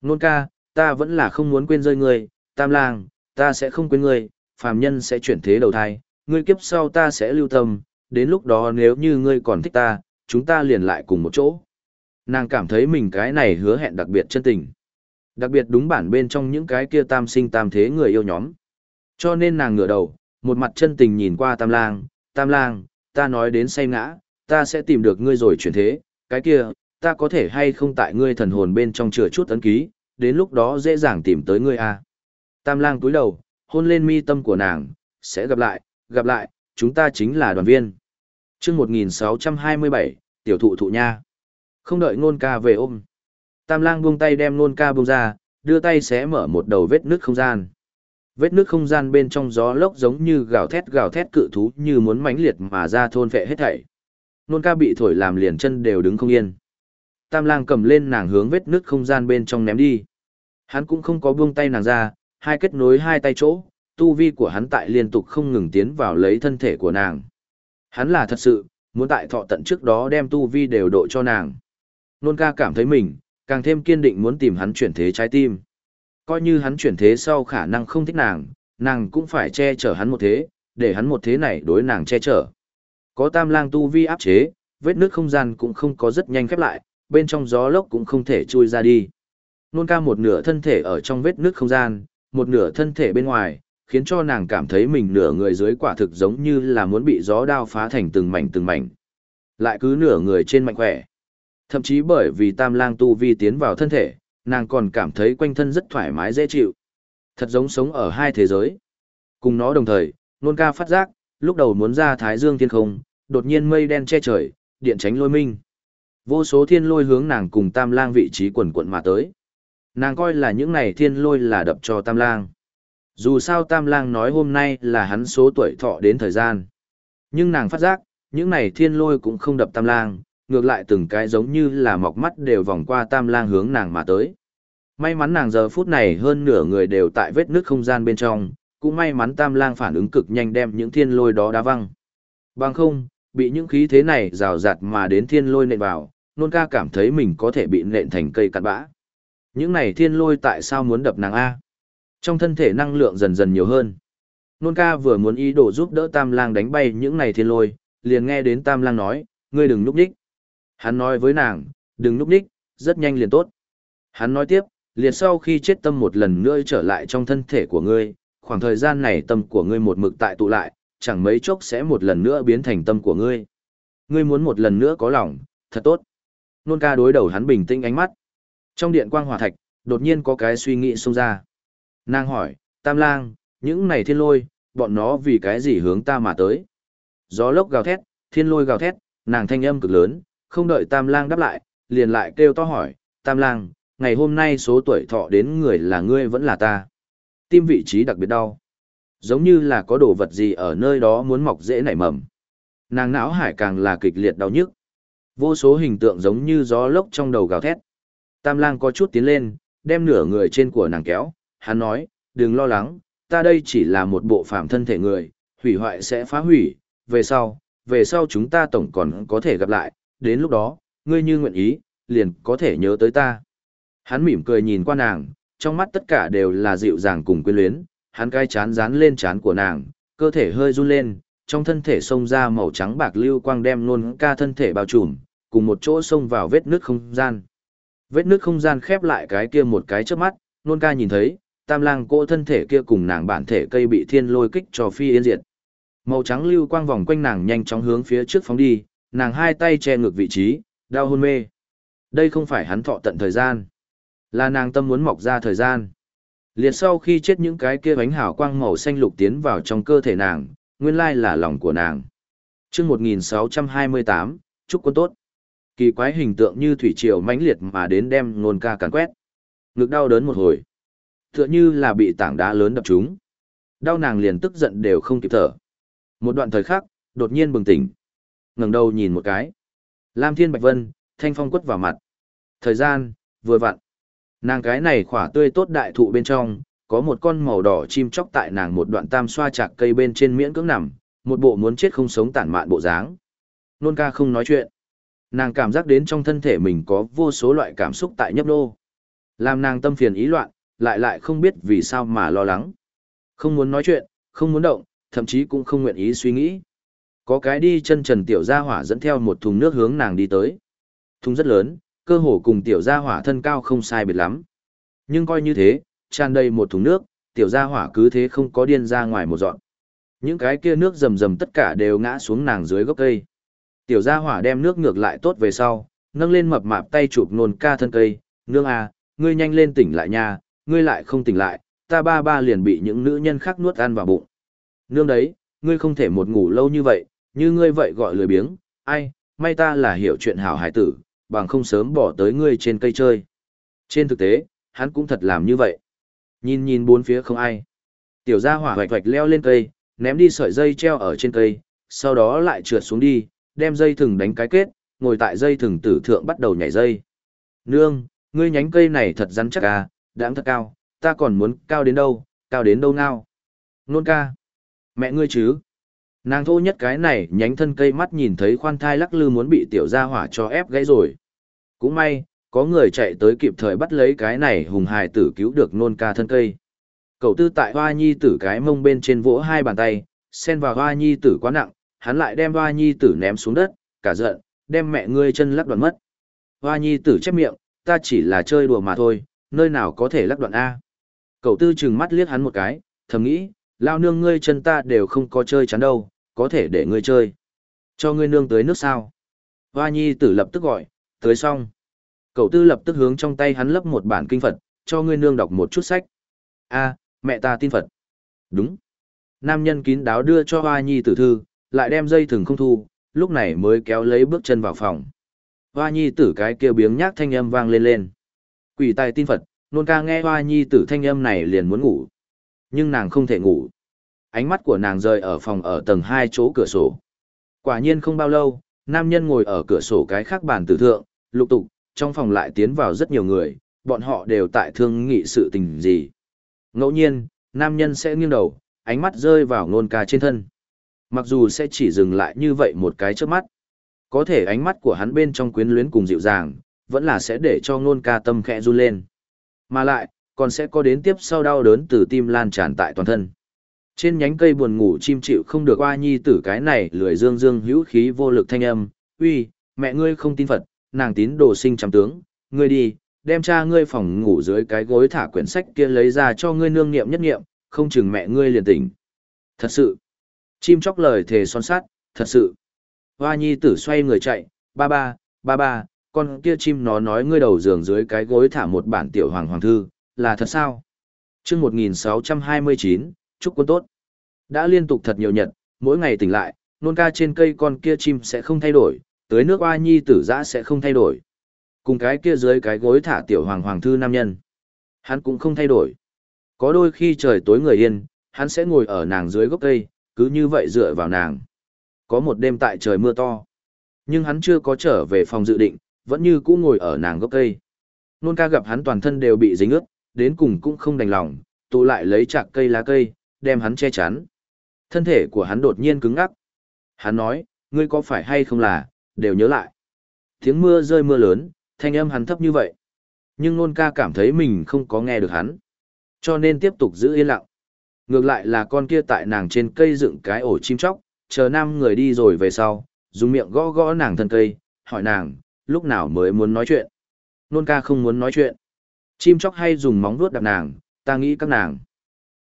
S1: Nôn ca, ta vẫn là không muốn quên rơi ngươi, tam lang, ta sẽ không quên ngươi, phàm nhân sẽ chuyển thế đầu thai, ngươi kiếp sau ta sẽ lưu tâm, đến lúc đó nếu như ngươi còn thích ta, chúng ta liền lại cùng một chỗ. Nàng cảm thấy mình cái này hứa hẹn đặc biệt chân tình. Đặc biệt đúng bản bên trong những cái kia tam sinh tam thế người yêu nhóm. Cho nên nàng ngửa đầu, một mặt chân tình nhìn qua tam lang, tam lang, ta nói đến say ngã, ta sẽ tìm được ngươi rồi chuyển thế, cái kia, ta có thể hay không tại ngươi thần hồn bên trong chừa chút ấn ký, đến lúc đó dễ dàng tìm tới ngươi a. À. Tam lang túi đầu, hôn lên mi tâm của nàng, sẽ gặp lại, gặp lại, chúng ta chính là đoàn viên. chương 1627, tiểu thụ thụ nha. Không đợi nôn ca về ôm. Tam lang buông tay đem nôn ca buông ra, đưa tay xé mở một đầu vết nước không gian. Vết nước không gian bên trong gió lốc giống như gào thét gào thét cự thú như muốn mãnh liệt mà ra thôn vệ hết thảy. Nôn ca bị thổi làm liền chân đều đứng không yên. Tam lang cầm lên nàng hướng vết nước không gian bên trong ném đi. Hắn cũng không có buông tay nàng ra, hai kết nối hai tay chỗ, tu vi của hắn tại liên tục không ngừng tiến vào lấy thân thể của nàng. Hắn là thật sự, muốn tại thọ tận trước đó đem tu vi đều độ cho nàng. Nôn ca cảm thấy mình, càng thêm kiên định muốn tìm hắn chuyển thế trái tim. Coi như hắn chuyển thế sau khả năng không thích nàng, nàng cũng phải che chở hắn một thế, để hắn một thế này đối nàng che chở. Có tam lang tu vi áp chế, vết nước không gian cũng không có rất nhanh khép lại, bên trong gió lốc cũng không thể chui ra đi. Nôn ca một nửa thân thể ở trong vết nước không gian, một nửa thân thể bên ngoài, khiến cho nàng cảm thấy mình nửa người dưới quả thực giống như là muốn bị gió đao phá thành từng mảnh từng mảnh. Lại cứ nửa người trên mạnh khỏe. Thậm chí bởi vì tam lang tu vi tiến vào thân thể, nàng còn cảm thấy quanh thân rất thoải mái dễ chịu. Thật giống sống ở hai thế giới. Cùng nó đồng thời, nôn ca phát giác, lúc đầu muốn ra thái dương thiên không, đột nhiên mây đen che trời, điện tránh lôi minh. Vô số thiên lôi hướng nàng cùng tam lang vị trí quần quận mà tới. Nàng coi là những này thiên lôi là đập cho tam lang. Dù sao tam lang nói hôm nay là hắn số tuổi thọ đến thời gian. Nhưng nàng phát giác, những này thiên lôi cũng không đập tam lang, ngược lại từng cái giống như là mọc mắt đều vòng qua tam lang hướng nàng mà tới. May mắn nàng giờ phút này hơn nửa người đều tại vết nước không gian bên trong, cũng may mắn tam lang phản ứng cực nhanh đem những thiên lôi đó đá văng. Bằng không, bị những khí thế này rào rạt mà đến thiên lôi nện vào, nôn ca cảm thấy mình có thể bị nện thành cây cặn bã. Những này thiên lôi tại sao muốn đập nàng A? Trong thân thể năng lượng dần dần nhiều hơn. Nôn ca vừa muốn ý đồ giúp đỡ tam lang đánh bay những này thiên lôi, liền nghe đến tam lang nói, ngươi đừng núp đích. Hắn nói với nàng, đừng núp đích, rất nhanh liền tốt. Hắn nói tiếp, liền sau khi chết tâm một lần nữa trở lại trong thân thể của ngươi, khoảng thời gian này tâm của ngươi một mực tại tụ lại, chẳng mấy chốc sẽ một lần nữa biến thành tâm của ngươi. Ngươi muốn một lần nữa có lòng, thật tốt. Nôn ca đối đầu hắn bình tĩnh ánh mắt. Trong điện quang hỏa thạch, đột nhiên có cái suy nghĩ xông ra. Nàng hỏi, Tam lang, những này thiên lôi, bọn nó vì cái gì hướng ta mà tới? Gió lốc gào thét, thiên lôi gào thét, nàng thanh âm cực lớn, không đợi Tam lang đáp lại, liền lại kêu to hỏi, Tam lang, ngày hôm nay số tuổi thọ đến người là ngươi vẫn là ta. Tim vị trí đặc biệt đau. Giống như là có đồ vật gì ở nơi đó muốn mọc dễ nảy mầm. Nàng não hải càng là kịch liệt đau nhức. Vô số hình tượng giống như gió lốc trong đầu gào thét. Tam lang có chút tiến lên, đem nửa người trên của nàng kéo, hắn nói, đừng lo lắng, ta đây chỉ là một bộ phàm thân thể người, hủy hoại sẽ phá hủy, về sau, về sau chúng ta tổng còn có thể gặp lại, đến lúc đó, ngươi như nguyện ý, liền có thể nhớ tới ta. Hắn mỉm cười nhìn qua nàng, trong mắt tất cả đều là dịu dàng cùng quyến luyến, hắn cai chán dán lên chán của nàng, cơ thể hơi run lên, trong thân thể xông ra màu trắng bạc lưu quang đem luôn ca thân thể bao trùm, cùng một chỗ xông vào vết nước không gian. Vết nước không gian khép lại cái kia một cái trước mắt, nôn ca nhìn thấy, tam lang cô thân thể kia cùng nàng bản thể cây bị thiên lôi kích cho phi yên diệt. Màu trắng lưu quang vòng quanh nàng nhanh chóng hướng phía trước phóng đi, nàng hai tay che ngược vị trí, đau hôn mê. Đây không phải hắn thọ tận thời gian, là nàng tâm muốn mọc ra thời gian. Liệt sau khi chết những cái kia bánh hào quang màu xanh lục tiến vào trong cơ thể nàng, nguyên lai là lòng của nàng. chương 1628, chúc quân tốt. Kỳ quái hình tượng như thủy triều mãnh liệt mà đến đem nôn ca càn quét. Ngực đau đớn một hồi. Tựa như là bị tảng đá lớn đập chúng, Đau nàng liền tức giận đều không kịp thở. Một đoạn thời khắc, đột nhiên bừng tỉnh. ngẩng đầu nhìn một cái. Lam Thiên Bạch Vân, thanh phong quất vào mặt. Thời gian, vừa vặn. Nàng cái này khỏa tươi tốt đại thụ bên trong, có một con màu đỏ chim chóc tại nàng một đoạn tam xoa chạc cây bên trên miễn cưỡng nằm, một bộ muốn chết không sống tản mạn bộ dáng. Nôn ca không nói chuyện. Nàng cảm giác đến trong thân thể mình có vô số loại cảm xúc tại nhấp nô. Làm nàng tâm phiền ý loạn, lại lại không biết vì sao mà lo lắng. Không muốn nói chuyện, không muốn động, thậm chí cũng không nguyện ý suy nghĩ. Có cái đi chân trần tiểu gia hỏa dẫn theo một thùng nước hướng nàng đi tới. Thùng rất lớn, cơ hồ cùng tiểu gia hỏa thân cao không sai biệt lắm. Nhưng coi như thế, tràn đầy một thùng nước, tiểu gia hỏa cứ thế không có điên ra ngoài một dọn. Những cái kia nước rầm rầm tất cả đều ngã xuống nàng dưới gốc cây. Tiểu gia hỏa đem nước ngược lại tốt về sau, nâng lên mập mạp tay chụp nôn ca thân cây, nương à, ngươi nhanh lên tỉnh lại nha, ngươi lại không tỉnh lại, ta ba ba liền bị những nữ nhân khác nuốt ăn vào bụng. Nương đấy, ngươi không thể một ngủ lâu như vậy, như ngươi vậy gọi lười biếng, ai, may ta là hiểu chuyện hảo hải tử, bằng không sớm bỏ tới ngươi trên cây chơi. Trên thực tế, hắn cũng thật làm như vậy. Nhìn nhìn bốn phía không ai. Tiểu gia hỏa hoạch hoạch leo lên cây, ném đi sợi dây treo ở trên cây, sau đó lại trượt xuống đi, đem dây thừng đánh cái kết, ngồi tại dây thừng tử thượng bắt đầu nhảy dây. Nương, ngươi nhánh cây này thật rắn chắc à, đáng thật cao, ta còn muốn cao đến đâu, cao đến đâu nào. Nôn ca. Mẹ ngươi chứ. Nàng thô nhất cái này nhánh thân cây mắt nhìn thấy khoan thai lắc lư muốn bị tiểu gia hỏa cho ép gãy rồi. Cũng may, có người chạy tới kịp thời bắt lấy cái này hùng hài tử cứu được nôn ca thân cây. Cậu tư tại hoa nhi tử cái mông bên trên vỗ hai bàn tay, xen vào hoa nhi tử quá nặng, hắn lại đem hoa nhi tử ném xuống đất, cả giận, đem mẹ ngươi chân lắc đoạn mất. Hoa nhi tử chép miệng, ta chỉ là chơi đùa mà thôi, nơi nào có thể lắc đoạn A. Cậu tư chừng mắt liếc hắn một cái, thầm nghĩ, lao nương ngươi chân ta đều không có chơi chắn đâu, có thể để ngươi chơi. Cho ngươi nương tới nước sao. Hoa nhi tử lập tức gọi, tới xong. Cậu tư lập tức hướng trong tay hắn lấp một bản kinh Phật, cho ngươi nương đọc một chút sách. A, mẹ ta tin Phật. Đúng. Nam nhân kín đáo đưa cho hoa nhi tử thư, lại đem dây thừng không thu, lúc này mới kéo lấy bước chân vào phòng. Hoa nhi tử cái kia biếng nhác thanh âm vang lên lên. Quỷ tài tin Phật, nôn ca nghe hoa nhi tử thanh âm này liền muốn ngủ. Nhưng nàng không thể ngủ. Ánh mắt của nàng rơi ở phòng ở tầng hai chỗ cửa sổ. Quả nhiên không bao lâu, nam nhân ngồi ở cửa sổ cái khác bàn tử thượng, lục tục, trong phòng lại tiến vào rất nhiều người, bọn họ đều tại thương nghị sự tình gì. Ngẫu nhiên, nam nhân sẽ nghiêng đầu, ánh mắt rơi vào nôn ca trên thân. Mặc dù sẽ chỉ dừng lại như vậy một cái trước mắt. Có thể ánh mắt của hắn bên trong quyến luyến cùng dịu dàng, vẫn là sẽ để cho nôn ca tâm khẽ run lên. Mà lại, còn sẽ có đến tiếp sau đau đớn từ tim lan tràn tại toàn thân. Trên nhánh cây buồn ngủ chim chịu không được oa nhi tử cái này lười dương dương hữu khí vô lực thanh âm, uy, mẹ ngươi không tin Phật, nàng tín đồ sinh trăm tướng, ngươi đi, đem cha ngươi phòng ngủ dưới cái gối thả quyển sách kia lấy ra cho ngươi nương niệm nhất niệm, không chừng mẹ ngươi liền tỉnh. Thật sự, chim chóc lời thề son sát, thật sự. Hoa nhi tử xoay người chạy, ba ba, ba ba, con kia chim nó nói ngươi đầu giường dưới cái gối thả một bản tiểu hoàng hoàng thư, là thật sao? chương 1629, chúc quân tốt. Đã liên tục thật nhiều nhật, mỗi ngày tỉnh lại, nôn ca trên cây con kia chim sẽ không thay đổi, tới nước hoa nhi tử giã sẽ không thay đổi. Cùng cái kia dưới cái gối thả tiểu hoàng hoàng thư nam nhân. Hắn cũng không thay đổi. Có đôi khi trời tối người yên, hắn sẽ ngồi ở nàng dưới gốc cây, cứ như vậy dựa vào nàng. Có một đêm tại trời mưa to. Nhưng hắn chưa có trở về phòng dự định, vẫn như cũ ngồi ở nàng gốc cây. Nôn ca gặp hắn toàn thân đều bị dính ướt, đến cùng cũng không đành lòng, tụ lại lấy chạc cây lá cây, đem hắn che chắn. Thân thể của hắn đột nhiên cứng ngắc. Hắn nói, ngươi có phải hay không là, đều nhớ lại. Tiếng mưa rơi mưa lớn, thanh âm hắn thấp như vậy. Nhưng nôn ca cảm thấy mình không có nghe được hắn. Cho nên tiếp tục giữ yên lặng. Ngược lại là con kia tại nàng trên cây dựng cái ổ chim chóc, chờ nam người đi rồi về sau, dùng miệng gõ gõ nàng thân cây, hỏi nàng, lúc nào mới muốn nói chuyện. Nôn ca không muốn nói chuyện. Chim chóc hay dùng móng vuốt đạp nàng, ta nghĩ các nàng.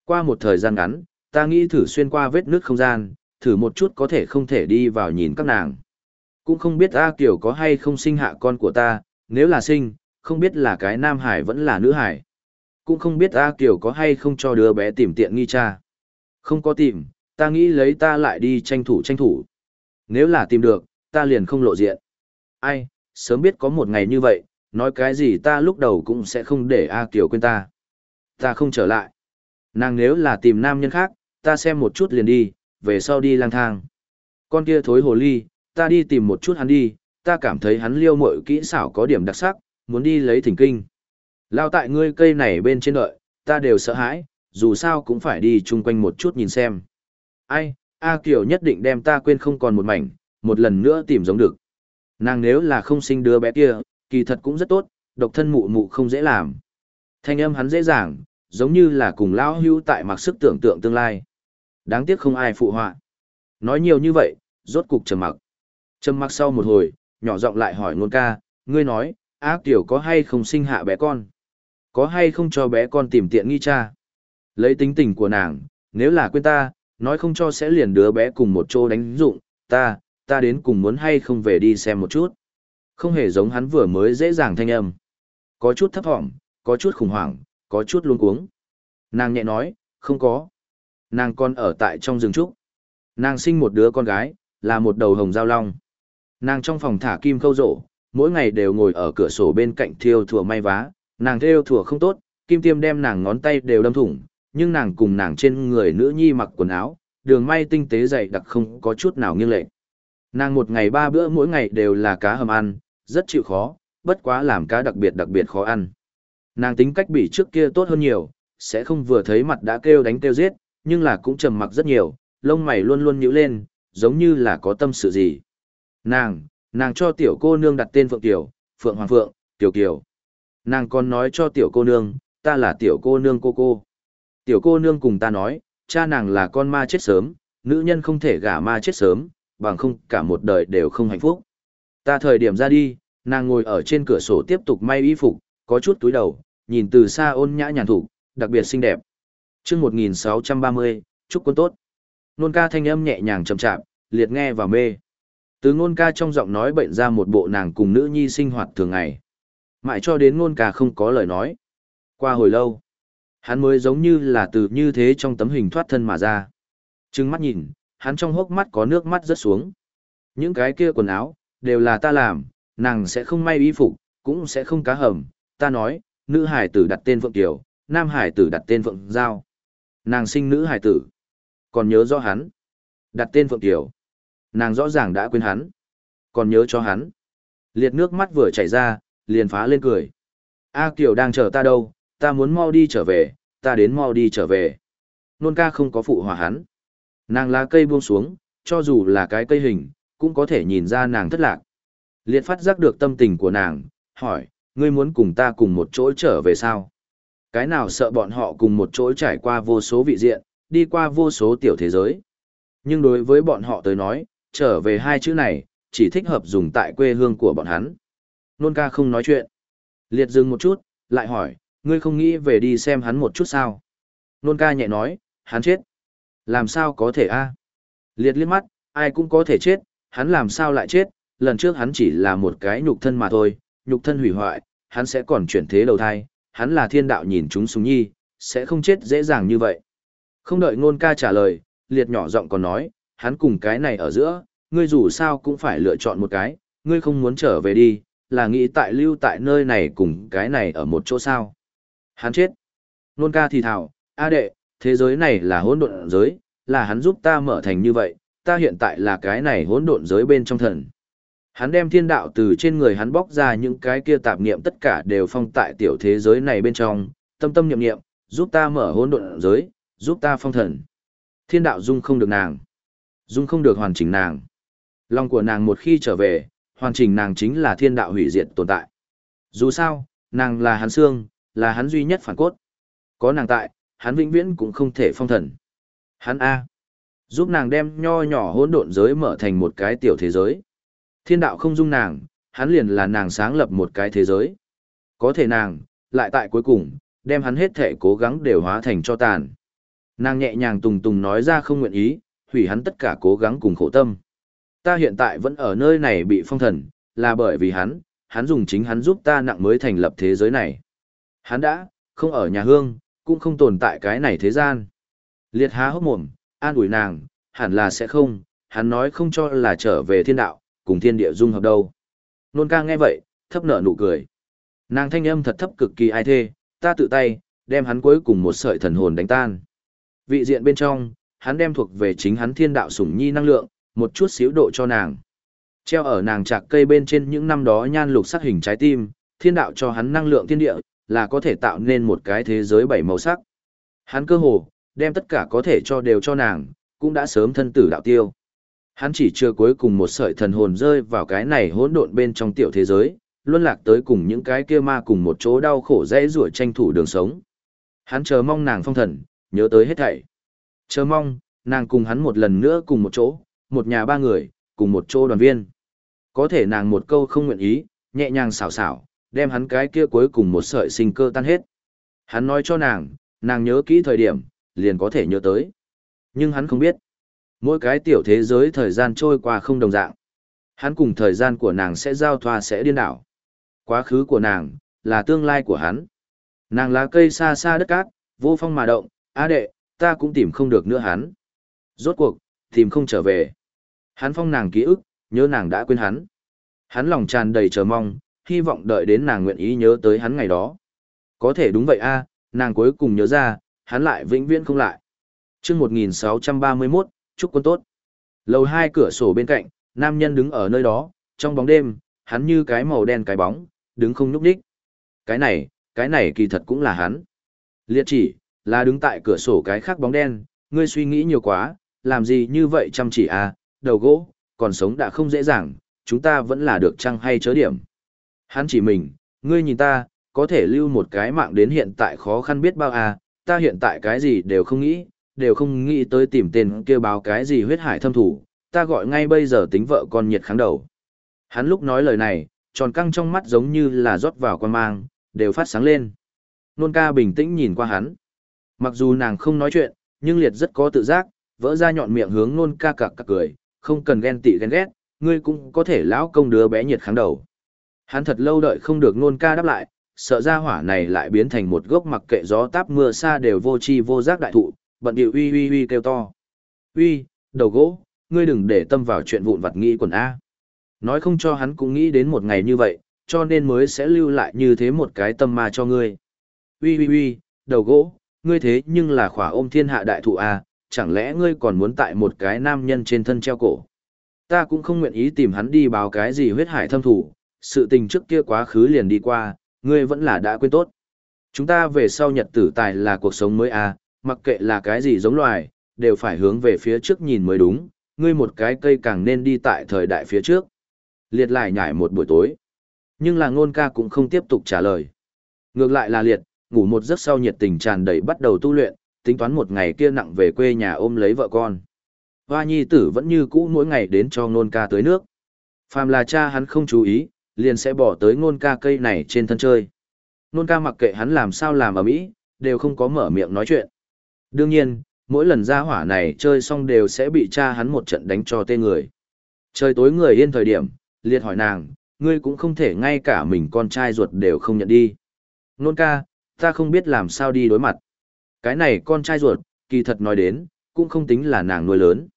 S1: Qua một thời gian ngắn, ta nghĩ thử xuyên qua vết nước không gian, thử một chút có thể không thể đi vào nhìn các nàng. Cũng không biết A Kiều có hay không sinh hạ con của ta, nếu là sinh, không biết là cái nam hải vẫn là nữ hải. Cũng không biết A Kiều có hay không cho đứa bé tìm tiện nghi cha. Không có tìm, ta nghĩ lấy ta lại đi tranh thủ tranh thủ. Nếu là tìm được, ta liền không lộ diện. Ai, sớm biết có một ngày như vậy, nói cái gì ta lúc đầu cũng sẽ không để A Kiều quên ta. Ta không trở lại. Nàng nếu là tìm nam nhân khác, ta xem một chút liền đi, về sau đi lang thang. Con kia thối hồ ly, ta đi tìm một chút hắn đi, ta cảm thấy hắn liêu mội kỹ xảo có điểm đặc sắc, muốn đi lấy thỉnh kinh. Lao tại ngươi cây này bên trên đợi, ta đều sợ hãi, dù sao cũng phải đi chung quanh một chút nhìn xem. Ai, A Kiều nhất định đem ta quên không còn một mảnh, một lần nữa tìm giống được. Nàng nếu là không sinh đứa bé kia, kỳ thật cũng rất tốt, độc thân mụ mụ không dễ làm. Thanh âm hắn dễ dàng, giống như là cùng lão hưu tại mặc sức tưởng tượng tương lai. Đáng tiếc không ai phụ họa. Nói nhiều như vậy, rốt cục trầm mặc. Trầm mặc sau một hồi, nhỏ giọng lại hỏi ngôn ca, ngươi nói, ác tiểu có hay không sinh hạ bé con? Có hay không cho bé con tìm tiện nghi cha? Lấy tính tình của nàng, nếu là quên ta, nói không cho sẽ liền đứa bé cùng một chỗ đánh dụng, ta, ta đến cùng muốn hay không về đi xem một chút. Không hề giống hắn vừa mới dễ dàng thanh âm. Có chút thấp thỏm, có chút khủng hoảng, có chút luống cuống. Nàng nhẹ nói, không có. Nàng con ở tại trong rừng trúc. Nàng sinh một đứa con gái, là một đầu hồng giao long. Nàng trong phòng thả kim khâu rổ, mỗi ngày đều ngồi ở cửa sổ bên cạnh thiêu thùa may vá. Nàng theo thủa không tốt, kim tiêm đem nàng ngón tay đều đâm thủng, nhưng nàng cùng nàng trên người nữ nhi mặc quần áo, đường may tinh tế dày đặc không có chút nào nghiêng lệch. Nàng một ngày ba bữa mỗi ngày đều là cá hầm ăn, rất chịu khó, bất quá làm cá đặc biệt đặc biệt khó ăn. Nàng tính cách bị trước kia tốt hơn nhiều, sẽ không vừa thấy mặt đã kêu đánh kêu giết, nhưng là cũng trầm mặc rất nhiều, lông mày luôn luôn nhíu lên, giống như là có tâm sự gì. Nàng, nàng cho tiểu cô nương đặt tên Phượng Tiểu, Phượng Hoàng Phượng, Tiểu Kiều. Nàng còn nói cho tiểu cô nương, ta là tiểu cô nương cô cô. Tiểu cô nương cùng ta nói, cha nàng là con ma chết sớm, nữ nhân không thể gả ma chết sớm, bằng không cả một đời đều không hạnh phúc. Ta thời điểm ra đi, nàng ngồi ở trên cửa sổ tiếp tục may y phục, có chút túi đầu, nhìn từ xa ôn nhã nhàn thủ, đặc biệt xinh đẹp. Trước 1630, chúc quân tốt. Nôn ca thanh âm nhẹ nhàng chậm chạp, liệt nghe và mê. Từ nôn ca trong giọng nói bệnh ra một bộ nàng cùng nữ nhi sinh hoạt thường ngày. Mãi cho đến ngôn ca không có lời nói. Qua hồi lâu, hắn mới giống như là từ như thế trong tấm hình thoát thân mà ra. Trừng mắt nhìn, hắn trong hốc mắt có nước mắt rớt xuống. Những cái kia quần áo, đều là ta làm, nàng sẽ không may y phục, cũng sẽ không cá hầm. Ta nói, nữ hải tử đặt tên Phượng Tiểu, nam hải tử đặt tên Phượng Giao. Nàng sinh nữ hải tử. Còn nhớ rõ hắn. Đặt tên Phượng Tiểu. Nàng rõ ràng đã quên hắn. Còn nhớ cho hắn. Liệt nước mắt vừa chảy ra, liền phá lên cười. A Kiều đang chờ ta đâu, ta muốn mau đi trở về, ta đến mau đi trở về. Nôn ca không có phụ hòa hắn. Nàng lá cây buông xuống, cho dù là cái cây hình, cũng có thể nhìn ra nàng thất lạc. Liệt phát giác được tâm tình của nàng, hỏi, ngươi muốn cùng ta cùng một chỗ trở về sao? Cái nào sợ bọn họ cùng một chỗ trải qua vô số vị diện, đi qua vô số tiểu thế giới. Nhưng đối với bọn họ tới nói, trở về hai chữ này, chỉ thích hợp dùng tại quê hương của bọn hắn. Nôn ca không nói chuyện. Liệt dừng một chút, lại hỏi, ngươi không nghĩ về đi xem hắn một chút sao? Nôn ca nhẹ nói, hắn chết. Làm sao có thể a? Liệt liếc mắt, ai cũng có thể chết, hắn làm sao lại chết, lần trước hắn chỉ là một cái nhục thân mà thôi, nhục thân hủy hoại, hắn sẽ còn chuyển thế đầu thai, hắn là thiên đạo nhìn chúng súng nhi, sẽ không chết dễ dàng như vậy. Không đợi ngôn ca trả lời, liệt nhỏ giọng còn nói, hắn cùng cái này ở giữa, ngươi dù sao cũng phải lựa chọn một cái, ngươi không muốn trở về đi, là nghĩ tại lưu tại nơi này cùng cái này ở một chỗ sao. Hắn chết. Nôn ca thì thảo, a đệ, thế giới này là hỗn độn giới, là hắn giúp ta mở thành như vậy, ta hiện tại là cái này hỗn độn giới bên trong thần. Hắn đem thiên đạo từ trên người hắn bóc ra những cái kia tạp niệm tất cả đều phong tại tiểu thế giới này bên trong, tâm tâm niệm niệm, giúp ta mở hỗn độn giới, giúp ta phong thần. Thiên đạo dung không được nàng, dung không được hoàn chỉnh nàng. Lòng của nàng một khi trở về, hoàn chỉnh nàng chính là thiên đạo hủy diệt tồn tại. Dù sao, nàng là hắn xương, là hắn duy nhất phản cốt. Có nàng tại, hắn vĩnh viễn cũng không thể phong thần. Hắn A. Giúp nàng đem nho nhỏ hỗn độn giới mở thành một cái tiểu thế giới. Thiên đạo không dung nàng, hắn liền là nàng sáng lập một cái thế giới. Có thể nàng, lại tại cuối cùng, đem hắn hết thể cố gắng đều hóa thành cho tàn. Nàng nhẹ nhàng tùng tùng nói ra không nguyện ý, hủy hắn tất cả cố gắng cùng khổ tâm. Ta hiện tại vẫn ở nơi này bị phong thần, là bởi vì hắn, hắn dùng chính hắn giúp ta nặng mới thành lập thế giới này. Hắn đã, không ở nhà hương, cũng không tồn tại cái này thế gian. Liệt há hốc mồm, an ủi nàng, hẳn là sẽ không, hắn nói không cho là trở về thiên đạo, cùng thiên địa dung hợp đâu. Nôn ca nghe vậy, thấp nở nụ cười. Nàng thanh âm thật thấp cực kỳ ai thê, ta tự tay, đem hắn cuối cùng một sợi thần hồn đánh tan. Vị diện bên trong, hắn đem thuộc về chính hắn thiên đạo sủng nhi năng lượng, một chút xíu độ cho nàng. Treo ở nàng chạc cây bên trên những năm đó nhan lục sắc hình trái tim, thiên đạo cho hắn năng lượng thiên địa, là có thể tạo nên một cái thế giới bảy màu sắc. Hắn cơ hồ, đem tất cả có thể cho đều cho nàng, cũng đã sớm thân tử đạo tiêu. Hắn chỉ chưa cuối cùng một sợi thần hồn rơi vào cái này hỗn độn bên trong tiểu thế giới, luân lạc tới cùng những cái kia ma cùng một chỗ đau khổ dễ rủa tranh thủ đường sống. Hắn chờ mong nàng phong thần, nhớ tới hết thảy. Chờ mong, nàng cùng hắn một lần nữa cùng một chỗ, một nhà ba người, cùng một chỗ đoàn viên. Có thể nàng một câu không nguyện ý, nhẹ nhàng xảo xảo, đem hắn cái kia cuối cùng một sợi sinh cơ tan hết. Hắn nói cho nàng, nàng nhớ kỹ thời điểm, liền có thể nhớ tới. Nhưng hắn không biết. Mỗi cái tiểu thế giới thời gian trôi qua không đồng dạng. Hắn cùng thời gian của nàng sẽ giao thoa sẽ điên đảo. Quá khứ của nàng, là tương lai của hắn. Nàng là cây xa xa đất cát, vô phong mà động, á đệ, ta cũng tìm không được nữa hắn. Rốt cuộc, tìm không trở về. Hắn phong nàng ký ức, nhớ nàng đã quên hắn. Hắn lòng tràn đầy chờ mong, hy vọng đợi đến nàng nguyện ý nhớ tới hắn ngày đó. Có thể đúng vậy a, nàng cuối cùng nhớ ra, hắn lại vĩnh viễn không lại. Chương 1631, chúc quân tốt. Lầu hai cửa sổ bên cạnh, nam nhân đứng ở nơi đó, trong bóng đêm, hắn như cái màu đen cái bóng, đứng không nhúc nhích. Cái này, cái này kỳ thật cũng là hắn. Liệt chỉ, là đứng tại cửa sổ cái khác bóng đen, ngươi suy nghĩ nhiều quá, làm gì như vậy chăm chỉ à, đầu gỗ, còn sống đã không dễ dàng, chúng ta vẫn là được chăng hay chớ điểm. Hắn chỉ mình, ngươi nhìn ta, có thể lưu một cái mạng đến hiện tại khó khăn biết bao à, ta hiện tại cái gì đều không nghĩ, đều không nghĩ tới tìm tên kêu báo cái gì huyết hải thâm thủ, ta gọi ngay bây giờ tính vợ con nhiệt kháng đầu. Hắn lúc nói lời này, tròn căng trong mắt giống như là rót vào quan mang, đều phát sáng lên. Nôn ca bình tĩnh nhìn qua hắn. Mặc dù nàng không nói chuyện, nhưng liệt rất có tự giác, vỡ ra nhọn miệng hướng nôn ca cặc cặc cười, không cần ghen tị ghen ghét, ngươi cũng có thể lão công đứa bé nhiệt kháng đầu. Hắn thật lâu đợi không được nôn ca đáp lại, sợ ra hỏa này lại biến thành một gốc mặc kệ gió táp mưa xa đều vô chi vô giác đại thụ, bận điệu uy uy uy kêu to. Uy, đầu gỗ, ngươi đừng để tâm vào chuyện vụn vặt nghĩ quần A. Nói không cho hắn cũng nghĩ đến một ngày như vậy, cho nên mới sẽ lưu lại như thế một cái tâm ma cho ngươi. Uy uy uy, đầu gỗ, ngươi thế nhưng là khỏa ôm thiên hạ đại thụ A, chẳng lẽ ngươi còn muốn tại một cái nam nhân trên thân treo cổ. Ta cũng không nguyện ý tìm hắn đi báo cái gì huyết hải thâm thủ, sự tình trước kia quá khứ liền đi qua, ngươi vẫn là đã quên tốt. Chúng ta về sau nhật tử tài là cuộc sống mới à? mặc kệ là cái gì giống loài, đều phải hướng về phía trước nhìn mới đúng, ngươi một cái cây càng nên đi tại thời đại phía trước. Liệt lại nhảy một buổi tối. Nhưng là ngôn ca cũng không tiếp tục trả lời. Ngược lại là liệt, ngủ một giấc sau nhiệt tình tràn đầy bắt đầu tu luyện, tính toán một ngày kia nặng về quê nhà ôm lấy vợ con. Hoa nhi tử vẫn như cũ mỗi ngày đến cho ngôn ca tới nước. Phàm là cha hắn không chú ý, liền sẽ bỏ tới ngôn ca cây này trên thân chơi. Ngôn ca mặc kệ hắn làm sao làm ở mỹ, đều không có mở miệng nói chuyện. Đương nhiên, mỗi lần ra hỏa này chơi xong đều sẽ bị cha hắn một trận đánh cho tê người. Trời tối người yên thời điểm, liệt hỏi nàng, ngươi cũng không thể ngay cả mình con trai ruột đều không nhận đi. Nôn ca, ta không biết làm sao đi đối mặt. Cái này con trai ruột, kỳ thật nói đến, cũng không tính là nàng nuôi lớn.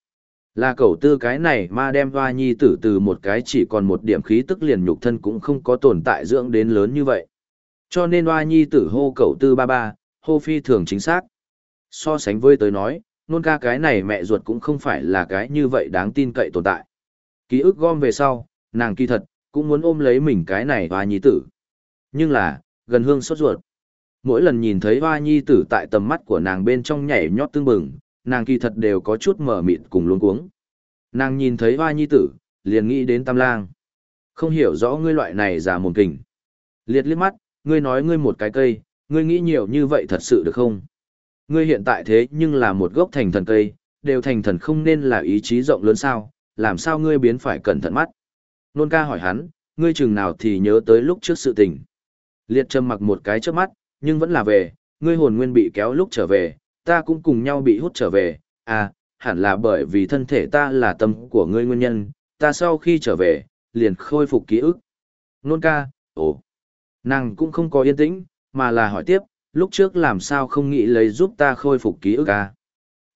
S1: Là cậu tư cái này mà đem hoa nhi tử từ một cái chỉ còn một điểm khí tức liền nhục thân cũng không có tồn tại dưỡng đến lớn như vậy. Cho nên hoa nhi tử hô cậu tư ba ba, hô phi thường chính xác. So sánh với tới nói, nôn ca cái này mẹ ruột cũng không phải là cái như vậy đáng tin cậy tồn tại. Ký ức gom về sau, nàng kỳ thật, cũng muốn ôm lấy mình cái này hoa nhi tử. Nhưng là, gần hương sốt ruột. Mỗi lần nhìn thấy hoa nhi tử tại tầm mắt của nàng bên trong nhảy nhót tương bừng, nàng kỳ thật đều có chút mở mịt cùng luống cuống. Nàng nhìn thấy hoa nhi tử, liền nghĩ đến tam lang. Không hiểu rõ ngươi loại này giả mồm kình. Liệt liếc mắt, ngươi nói ngươi một cái cây, ngươi nghĩ nhiều như vậy thật sự được không? Ngươi hiện tại thế nhưng là một gốc thành thần cây, đều thành thần không nên là ý chí rộng lớn sao, làm sao ngươi biến phải cẩn thận mắt. Nôn ca hỏi hắn, ngươi chừng nào thì nhớ tới lúc trước sự tình. Liệt trầm mặc một cái trước mắt, nhưng vẫn là về, ngươi hồn nguyên bị kéo lúc trở về, ta cũng cùng nhau bị hút trở về, à, hẳn là bởi vì thân thể ta là tâm của ngươi nguyên nhân, ta sau khi trở về, liền khôi phục ký ức. Nôn ca, ồ, nàng cũng không có yên tĩnh, mà là hỏi tiếp, lúc trước làm sao không nghĩ lấy giúp ta khôi phục ký ức à?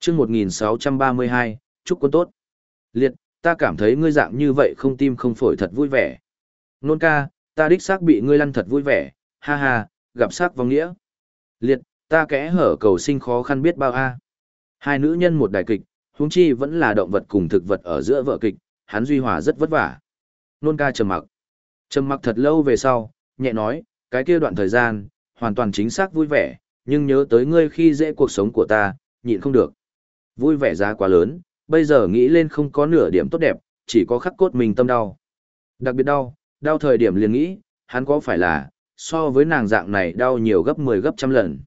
S1: Trước 1632, chúc quân tốt. Liệt, ta cảm thấy ngươi dạng như vậy không tim không phổi thật vui vẻ. Nôn ca, ta đích xác bị ngươi lăn thật vui vẻ, ha ha, gặp sắc vong nghĩa. Liệt, ta kẽ hở cầu sinh khó khăn biết bao a. Hai nữ nhân một đại kịch, huống chi vẫn là động vật cùng thực vật ở giữa vợ kịch, hắn duy hòa rất vất vả. Nôn ca trầm mặc. Trầm mặc thật lâu về sau, nhẹ nói, cái kia đoạn thời gian, hoàn toàn chính xác vui vẻ, nhưng nhớ tới ngươi khi dễ cuộc sống của ta, nhịn không được. Vui vẻ giá quá lớn, bây giờ nghĩ lên không có nửa điểm tốt đẹp, chỉ có khắc cốt mình tâm đau. Đặc biệt đau, đau thời điểm liền nghĩ, hắn có phải là, so với nàng dạng này đau nhiều gấp 10 gấp trăm lần.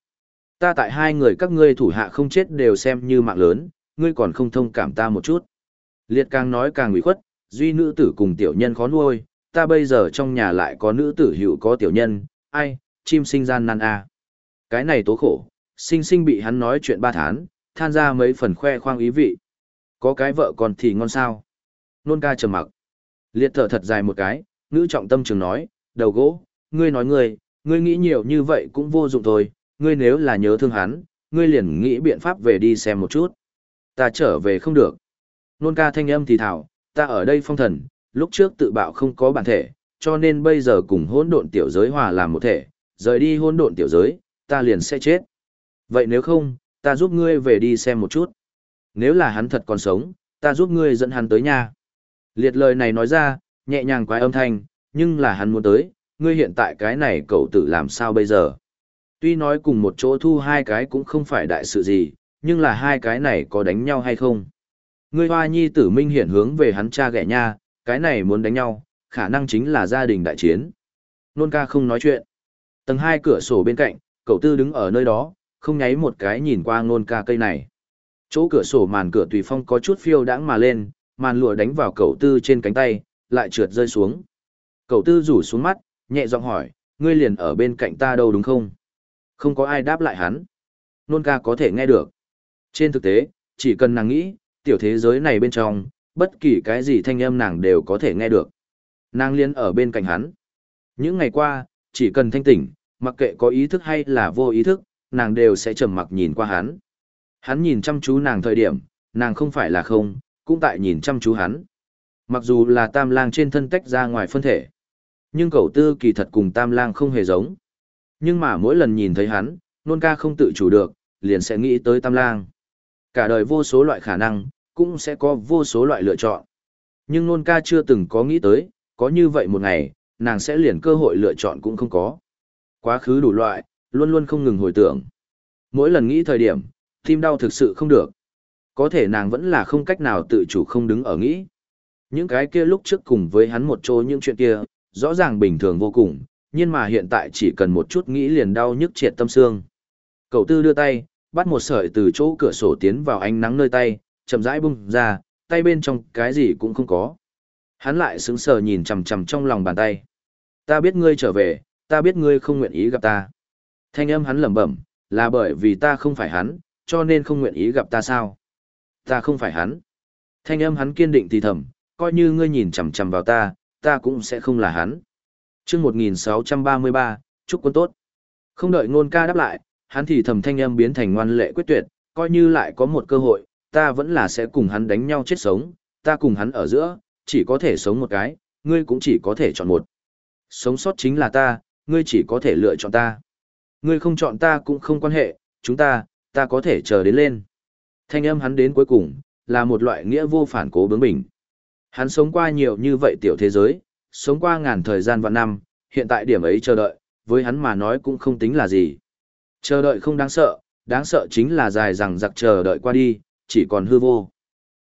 S1: Ta tại hai người các ngươi thủ hạ không chết đều xem như mạng lớn, ngươi còn không thông cảm ta một chút. Liệt càng nói càng ủy khuất, duy nữ tử cùng tiểu nhân khó nuôi, ta bây giờ trong nhà lại có nữ tử hữu có tiểu nhân, ai, chim sinh gian nan a. Cái này tố khổ, sinh sinh bị hắn nói chuyện ba tháng, than ra mấy phần khoe khoang ý vị. Có cái vợ còn thì ngon sao. Nôn ca trầm mặc. Liệt thở thật dài một cái, ngữ trọng tâm trường nói, đầu gỗ, ngươi nói ngươi, ngươi nghĩ nhiều như vậy cũng vô dụng thôi, ngươi nếu là nhớ thương hắn, ngươi liền nghĩ biện pháp về đi xem một chút. Ta trở về không được. Nôn ca thanh âm thì thảo, ta ở đây phong thần, lúc trước tự bạo không có bản thể, cho nên bây giờ cùng hỗn độn tiểu giới hòa làm một thể, rời đi hỗn độn tiểu giới, ta liền sẽ chết. Vậy nếu không, ta giúp ngươi về đi xem một chút. Nếu là hắn thật còn sống, ta giúp ngươi dẫn hắn tới nhà. Liệt lời này nói ra, nhẹ nhàng quái âm thanh, nhưng là hắn muốn tới, ngươi hiện tại cái này cậu tự làm sao bây giờ. Tuy nói cùng một chỗ thu hai cái cũng không phải đại sự gì, nhưng là hai cái này có đánh nhau hay không. Ngươi hoa nhi tử minh hiển hướng về hắn cha ghẻ nha, cái này muốn đánh nhau, khả năng chính là gia đình đại chiến. Nôn ca không nói chuyện. Tầng hai cửa sổ bên cạnh, cậu tư đứng ở nơi đó, không nháy một cái nhìn qua nôn ca cây này. Chỗ cửa sổ màn cửa tùy phong có chút phiêu đãng mà lên, màn lụa đánh vào cậu tư trên cánh tay, lại trượt rơi xuống. Cậu tư rủ xuống mắt, nhẹ giọng hỏi, ngươi liền ở bên cạnh ta đâu đúng không? Không có ai đáp lại hắn. Nôn ca có thể nghe được. Trên thực tế, chỉ cần nàng nghĩ, tiểu thế giới này bên trong, bất kỳ cái gì thanh âm nàng đều có thể nghe được. Nàng liền ở bên cạnh hắn. Những ngày qua, chỉ cần thanh tỉnh, mặc kệ có ý thức hay là vô ý thức, nàng đều sẽ trầm mặc nhìn qua hắn. Hắn nhìn chăm chú nàng thời điểm, nàng không phải là không, cũng tại nhìn chăm chú hắn. Mặc dù là tam lang trên thân tách ra ngoài phân thể, nhưng cậu tư kỳ thật cùng tam lang không hề giống. Nhưng mà mỗi lần nhìn thấy hắn, nôn ca không tự chủ được, liền sẽ nghĩ tới tam lang. Cả đời vô số loại khả năng, cũng sẽ có vô số loại lựa chọn. Nhưng nôn ca chưa từng có nghĩ tới, có như vậy một ngày, nàng sẽ liền cơ hội lựa chọn cũng không có. Quá khứ đủ loại, luôn luôn không ngừng hồi tưởng. Mỗi lần nghĩ thời điểm, tim đau thực sự không được. Có thể nàng vẫn là không cách nào tự chủ không đứng ở nghĩ. Những cái kia lúc trước cùng với hắn một chỗ những chuyện kia, rõ ràng bình thường vô cùng, nhưng mà hiện tại chỉ cần một chút nghĩ liền đau nhức triệt tâm xương. Cậu tư đưa tay, bắt một sợi từ chỗ cửa sổ tiến vào ánh nắng nơi tay, chậm rãi bung ra, tay bên trong cái gì cũng không có. Hắn lại sững sờ nhìn chằm chằm trong lòng bàn tay. Ta biết ngươi trở về, ta biết ngươi không nguyện ý gặp ta. Thanh âm hắn lẩm bẩm, là bởi vì ta không phải hắn, cho nên không nguyện ý gặp ta sao? Ta không phải hắn. Thanh âm hắn kiên định thì thầm, coi như ngươi nhìn chằm chằm vào ta, ta cũng sẽ không là hắn. Trước 1633, chúc quân tốt. Không đợi ngôn ca đáp lại, hắn thì thầm thanh âm biến thành ngoan lệ quyết tuyệt, coi như lại có một cơ hội, ta vẫn là sẽ cùng hắn đánh nhau chết sống, ta cùng hắn ở giữa, chỉ có thể sống một cái, ngươi cũng chỉ có thể chọn một. Sống sót chính là ta, ngươi chỉ có thể lựa chọn ta. Ngươi không chọn ta cũng không quan hệ, chúng ta, ta có thể chờ đến lên. Thanh âm hắn đến cuối cùng, là một loại nghĩa vô phản cố bướng bỉnh. Hắn sống qua nhiều như vậy tiểu thế giới, sống qua ngàn thời gian và năm, hiện tại điểm ấy chờ đợi, với hắn mà nói cũng không tính là gì. Chờ đợi không đáng sợ, đáng sợ chính là dài rằng giặc chờ đợi qua đi, chỉ còn hư vô.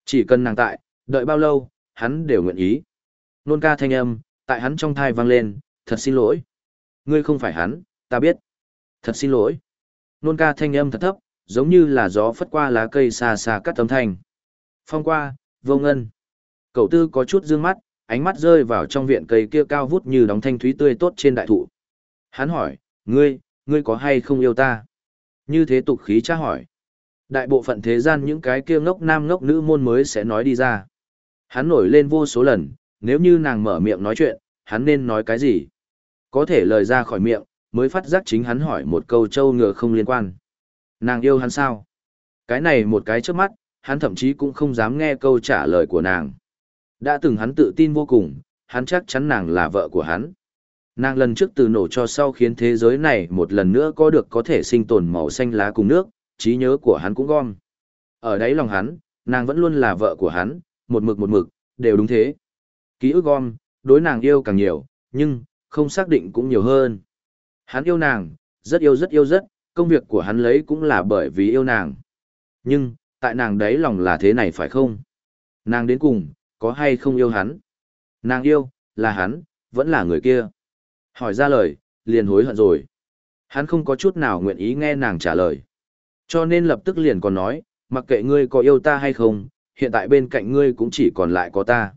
S1: Chỉ cần nàng tại, đợi bao lâu, hắn đều nguyện ý. Nôn ca thanh âm, tại hắn trong thai vang lên, thật xin lỗi. Ngươi không phải hắn, ta biết. Thật xin lỗi. Nôn ca thanh âm thật thấp, giống như là gió phất qua lá cây xa xa cắt tấm thanh. Phong qua, vô ngân. Cậu tư có chút dương mắt, ánh mắt rơi vào trong viện cây kia cao vút như đóng thanh thúy tươi tốt trên đại thụ. Hắn hỏi, ngươi, ngươi có hay không yêu ta? Như thế tục khí tra hỏi. Đại bộ phận thế gian những cái kia ngốc nam ngốc nữ môn mới sẽ nói đi ra. Hắn nổi lên vô số lần, nếu như nàng mở miệng nói chuyện, hắn nên nói cái gì? Có thể lời ra khỏi miệng, mới phát giác chính hắn hỏi một câu trâu ngựa không liên quan. Nàng yêu hắn sao? Cái này một cái trước mắt, hắn thậm chí cũng không dám nghe câu trả lời của nàng. Đã từng hắn tự tin vô cùng, hắn chắc chắn nàng là vợ của hắn. Nàng lần trước từ nổ cho sau khiến thế giới này một lần nữa có được có thể sinh tồn màu xanh lá cùng nước, trí nhớ của hắn cũng gom. Ở đấy lòng hắn, nàng vẫn luôn là vợ của hắn, một mực một mực, đều đúng thế. Ký ức gom, đối nàng yêu càng nhiều, nhưng, không xác định cũng nhiều hơn. Hắn yêu nàng, rất yêu rất yêu rất, công việc của hắn lấy cũng là bởi vì yêu nàng. Nhưng, tại nàng đấy lòng là thế này phải không? Nàng đến cùng, có hay không yêu hắn? Nàng yêu, là hắn, vẫn là người kia. Hỏi ra lời, liền hối hận rồi. Hắn không có chút nào nguyện ý nghe nàng trả lời. Cho nên lập tức liền còn nói, mặc kệ ngươi có yêu ta hay không, hiện tại bên cạnh ngươi cũng chỉ còn lại có ta.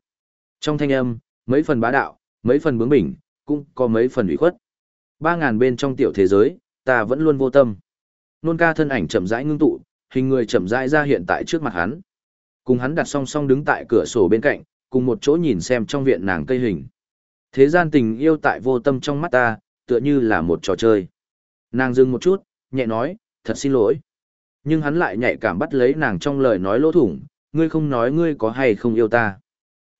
S1: Trong thanh âm, mấy phần bá đạo, mấy phần bướng bỉnh, cũng có mấy phần ủy khuất. Ba ngàn bên trong tiểu thế giới, ta vẫn luôn vô tâm. Nôn ca thân ảnh chậm rãi ngưng tụ, hình người chậm rãi ra hiện tại trước mặt hắn. Cùng hắn đặt song song đứng tại cửa sổ bên cạnh, cùng một chỗ nhìn xem trong viện nàng cây hình. Thế gian tình yêu tại vô tâm trong mắt ta, tựa như là một trò chơi. Nàng dừng một chút, nhẹ nói, thật xin lỗi. Nhưng hắn lại nhạy cảm bắt lấy nàng trong lời nói lỗ thủng, ngươi không nói ngươi có hay không yêu ta.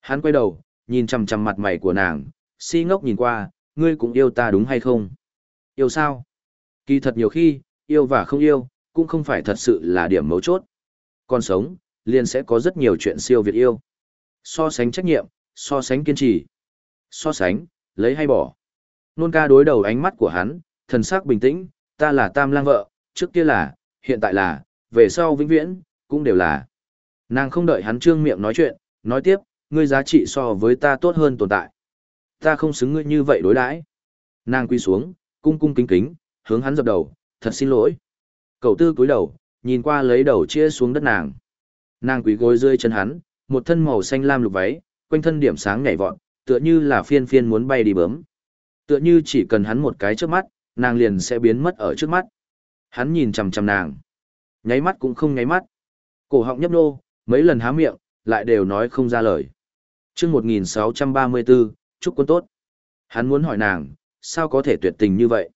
S1: Hắn quay đầu, nhìn chằm chằm mặt mày của nàng, si ngốc nhìn qua, ngươi cũng yêu ta đúng hay không? Yêu sao? Kỳ thật nhiều khi, yêu và không yêu, cũng không phải thật sự là điểm mấu chốt. Còn sống, liền sẽ có rất nhiều chuyện siêu việt yêu. So sánh trách nhiệm, so sánh kiên trì. So sánh, lấy hay bỏ. Nôn ca đối đầu ánh mắt của hắn, thần sắc bình tĩnh, ta là tam lang vợ, trước kia là, hiện tại là, về sau vĩnh viễn, cũng đều là. Nàng không đợi hắn trương miệng nói chuyện, nói tiếp, ngươi giá trị so với ta tốt hơn tồn tại. Ta không xứng ngươi như vậy đối đãi. Nàng quy xuống, cung cung kính kính, hướng hắn dập đầu, thật xin lỗi. Cậu tư cúi đầu, nhìn qua lấy đầu chia xuống đất nàng. Nàng quỳ gối rơi chân hắn, một thân màu xanh lam lục váy, quanh thân điểm sáng nhảy vọt, tựa như là phiên phiên muốn bay đi bướm. Tựa như chỉ cần hắn một cái trước mắt, nàng liền sẽ biến mất ở trước mắt. Hắn nhìn chằm chằm nàng. Nháy mắt cũng không nháy mắt. Cổ họng nhấp nô, mấy lần há miệng, lại đều nói không ra lời. chương 1634, chúc quân tốt. Hắn muốn hỏi nàng, sao có thể tuyệt tình như vậy?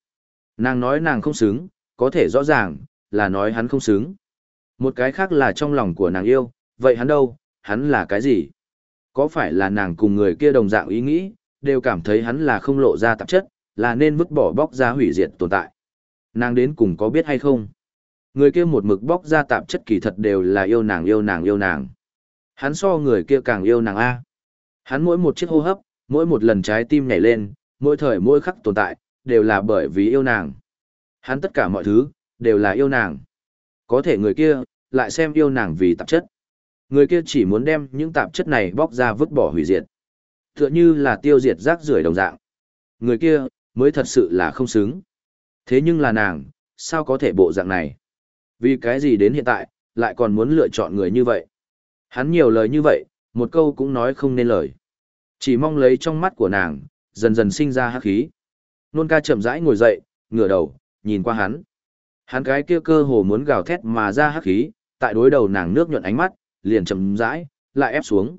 S1: Nàng nói nàng không xứng, có thể rõ ràng, là nói hắn không xứng. Một cái khác là trong lòng của nàng yêu, vậy hắn đâu, hắn là cái gì? Có phải là nàng cùng người kia đồng dạng ý nghĩ, đều cảm thấy hắn là không lộ ra tạp chất, là nên vứt bỏ bóc ra hủy diệt tồn tại. Nàng đến cùng có biết hay không? Người kia một mực bóc ra tạp chất kỳ thật đều là yêu nàng yêu nàng yêu nàng. Hắn so người kia càng yêu nàng A. Hắn mỗi một chiếc hô hấp, mỗi một lần trái tim nhảy lên, mỗi thời mỗi khắc tồn tại, đều là bởi vì yêu nàng. Hắn tất cả mọi thứ, đều là yêu nàng. Có thể người kia, lại xem yêu nàng vì tạp chất. Người kia chỉ muốn đem những tạp chất này bóc ra vứt bỏ hủy diệt. Tựa như là tiêu diệt rác rưởi đồng dạng. Người kia, mới thật sự là không xứng. Thế nhưng là nàng, sao có thể bộ dạng này? Vì cái gì đến hiện tại, lại còn muốn lựa chọn người như vậy? Hắn nhiều lời như vậy, một câu cũng nói không nên lời. Chỉ mong lấy trong mắt của nàng, dần dần sinh ra hắc khí. Nôn ca chậm rãi ngồi dậy, ngửa đầu, nhìn qua hắn. Hắn cái kia cơ hồ muốn gào thét mà ra hắc khí, tại đối đầu nàng nước nhuận ánh mắt, liền chậm rãi, lại ép xuống.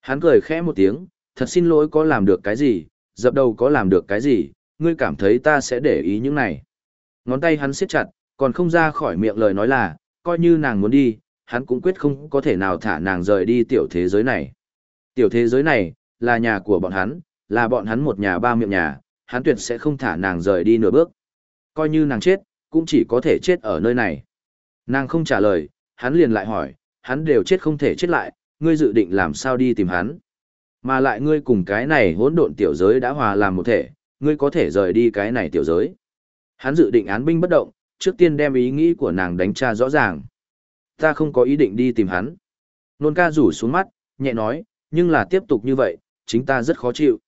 S1: Hắn cười khẽ một tiếng, thật xin lỗi có làm được cái gì, dập đầu có làm được cái gì, ngươi cảm thấy ta sẽ để ý những này. Ngón tay hắn siết chặt, còn không ra khỏi miệng lời nói là, coi như nàng muốn đi, hắn cũng quyết không có thể nào thả nàng rời đi tiểu thế giới này. Tiểu thế giới này, là nhà của bọn hắn, là bọn hắn một nhà ba miệng nhà, hắn tuyệt sẽ không thả nàng rời đi nửa bước. Coi như nàng chết, cũng chỉ có thể chết ở nơi này. Nàng không trả lời, hắn liền lại hỏi, hắn đều chết không thể chết lại, ngươi dự định làm sao đi tìm hắn. Mà lại ngươi cùng cái này hỗn độn tiểu giới đã hòa làm một thể, ngươi có thể rời đi cái này tiểu giới. Hắn dự định án binh bất động, trước tiên đem ý nghĩ của nàng đánh tra rõ ràng. Ta không có ý định đi tìm hắn. Nôn ca rủ xuống mắt, nhẹ nói, nhưng là tiếp tục như vậy, chính ta rất khó chịu.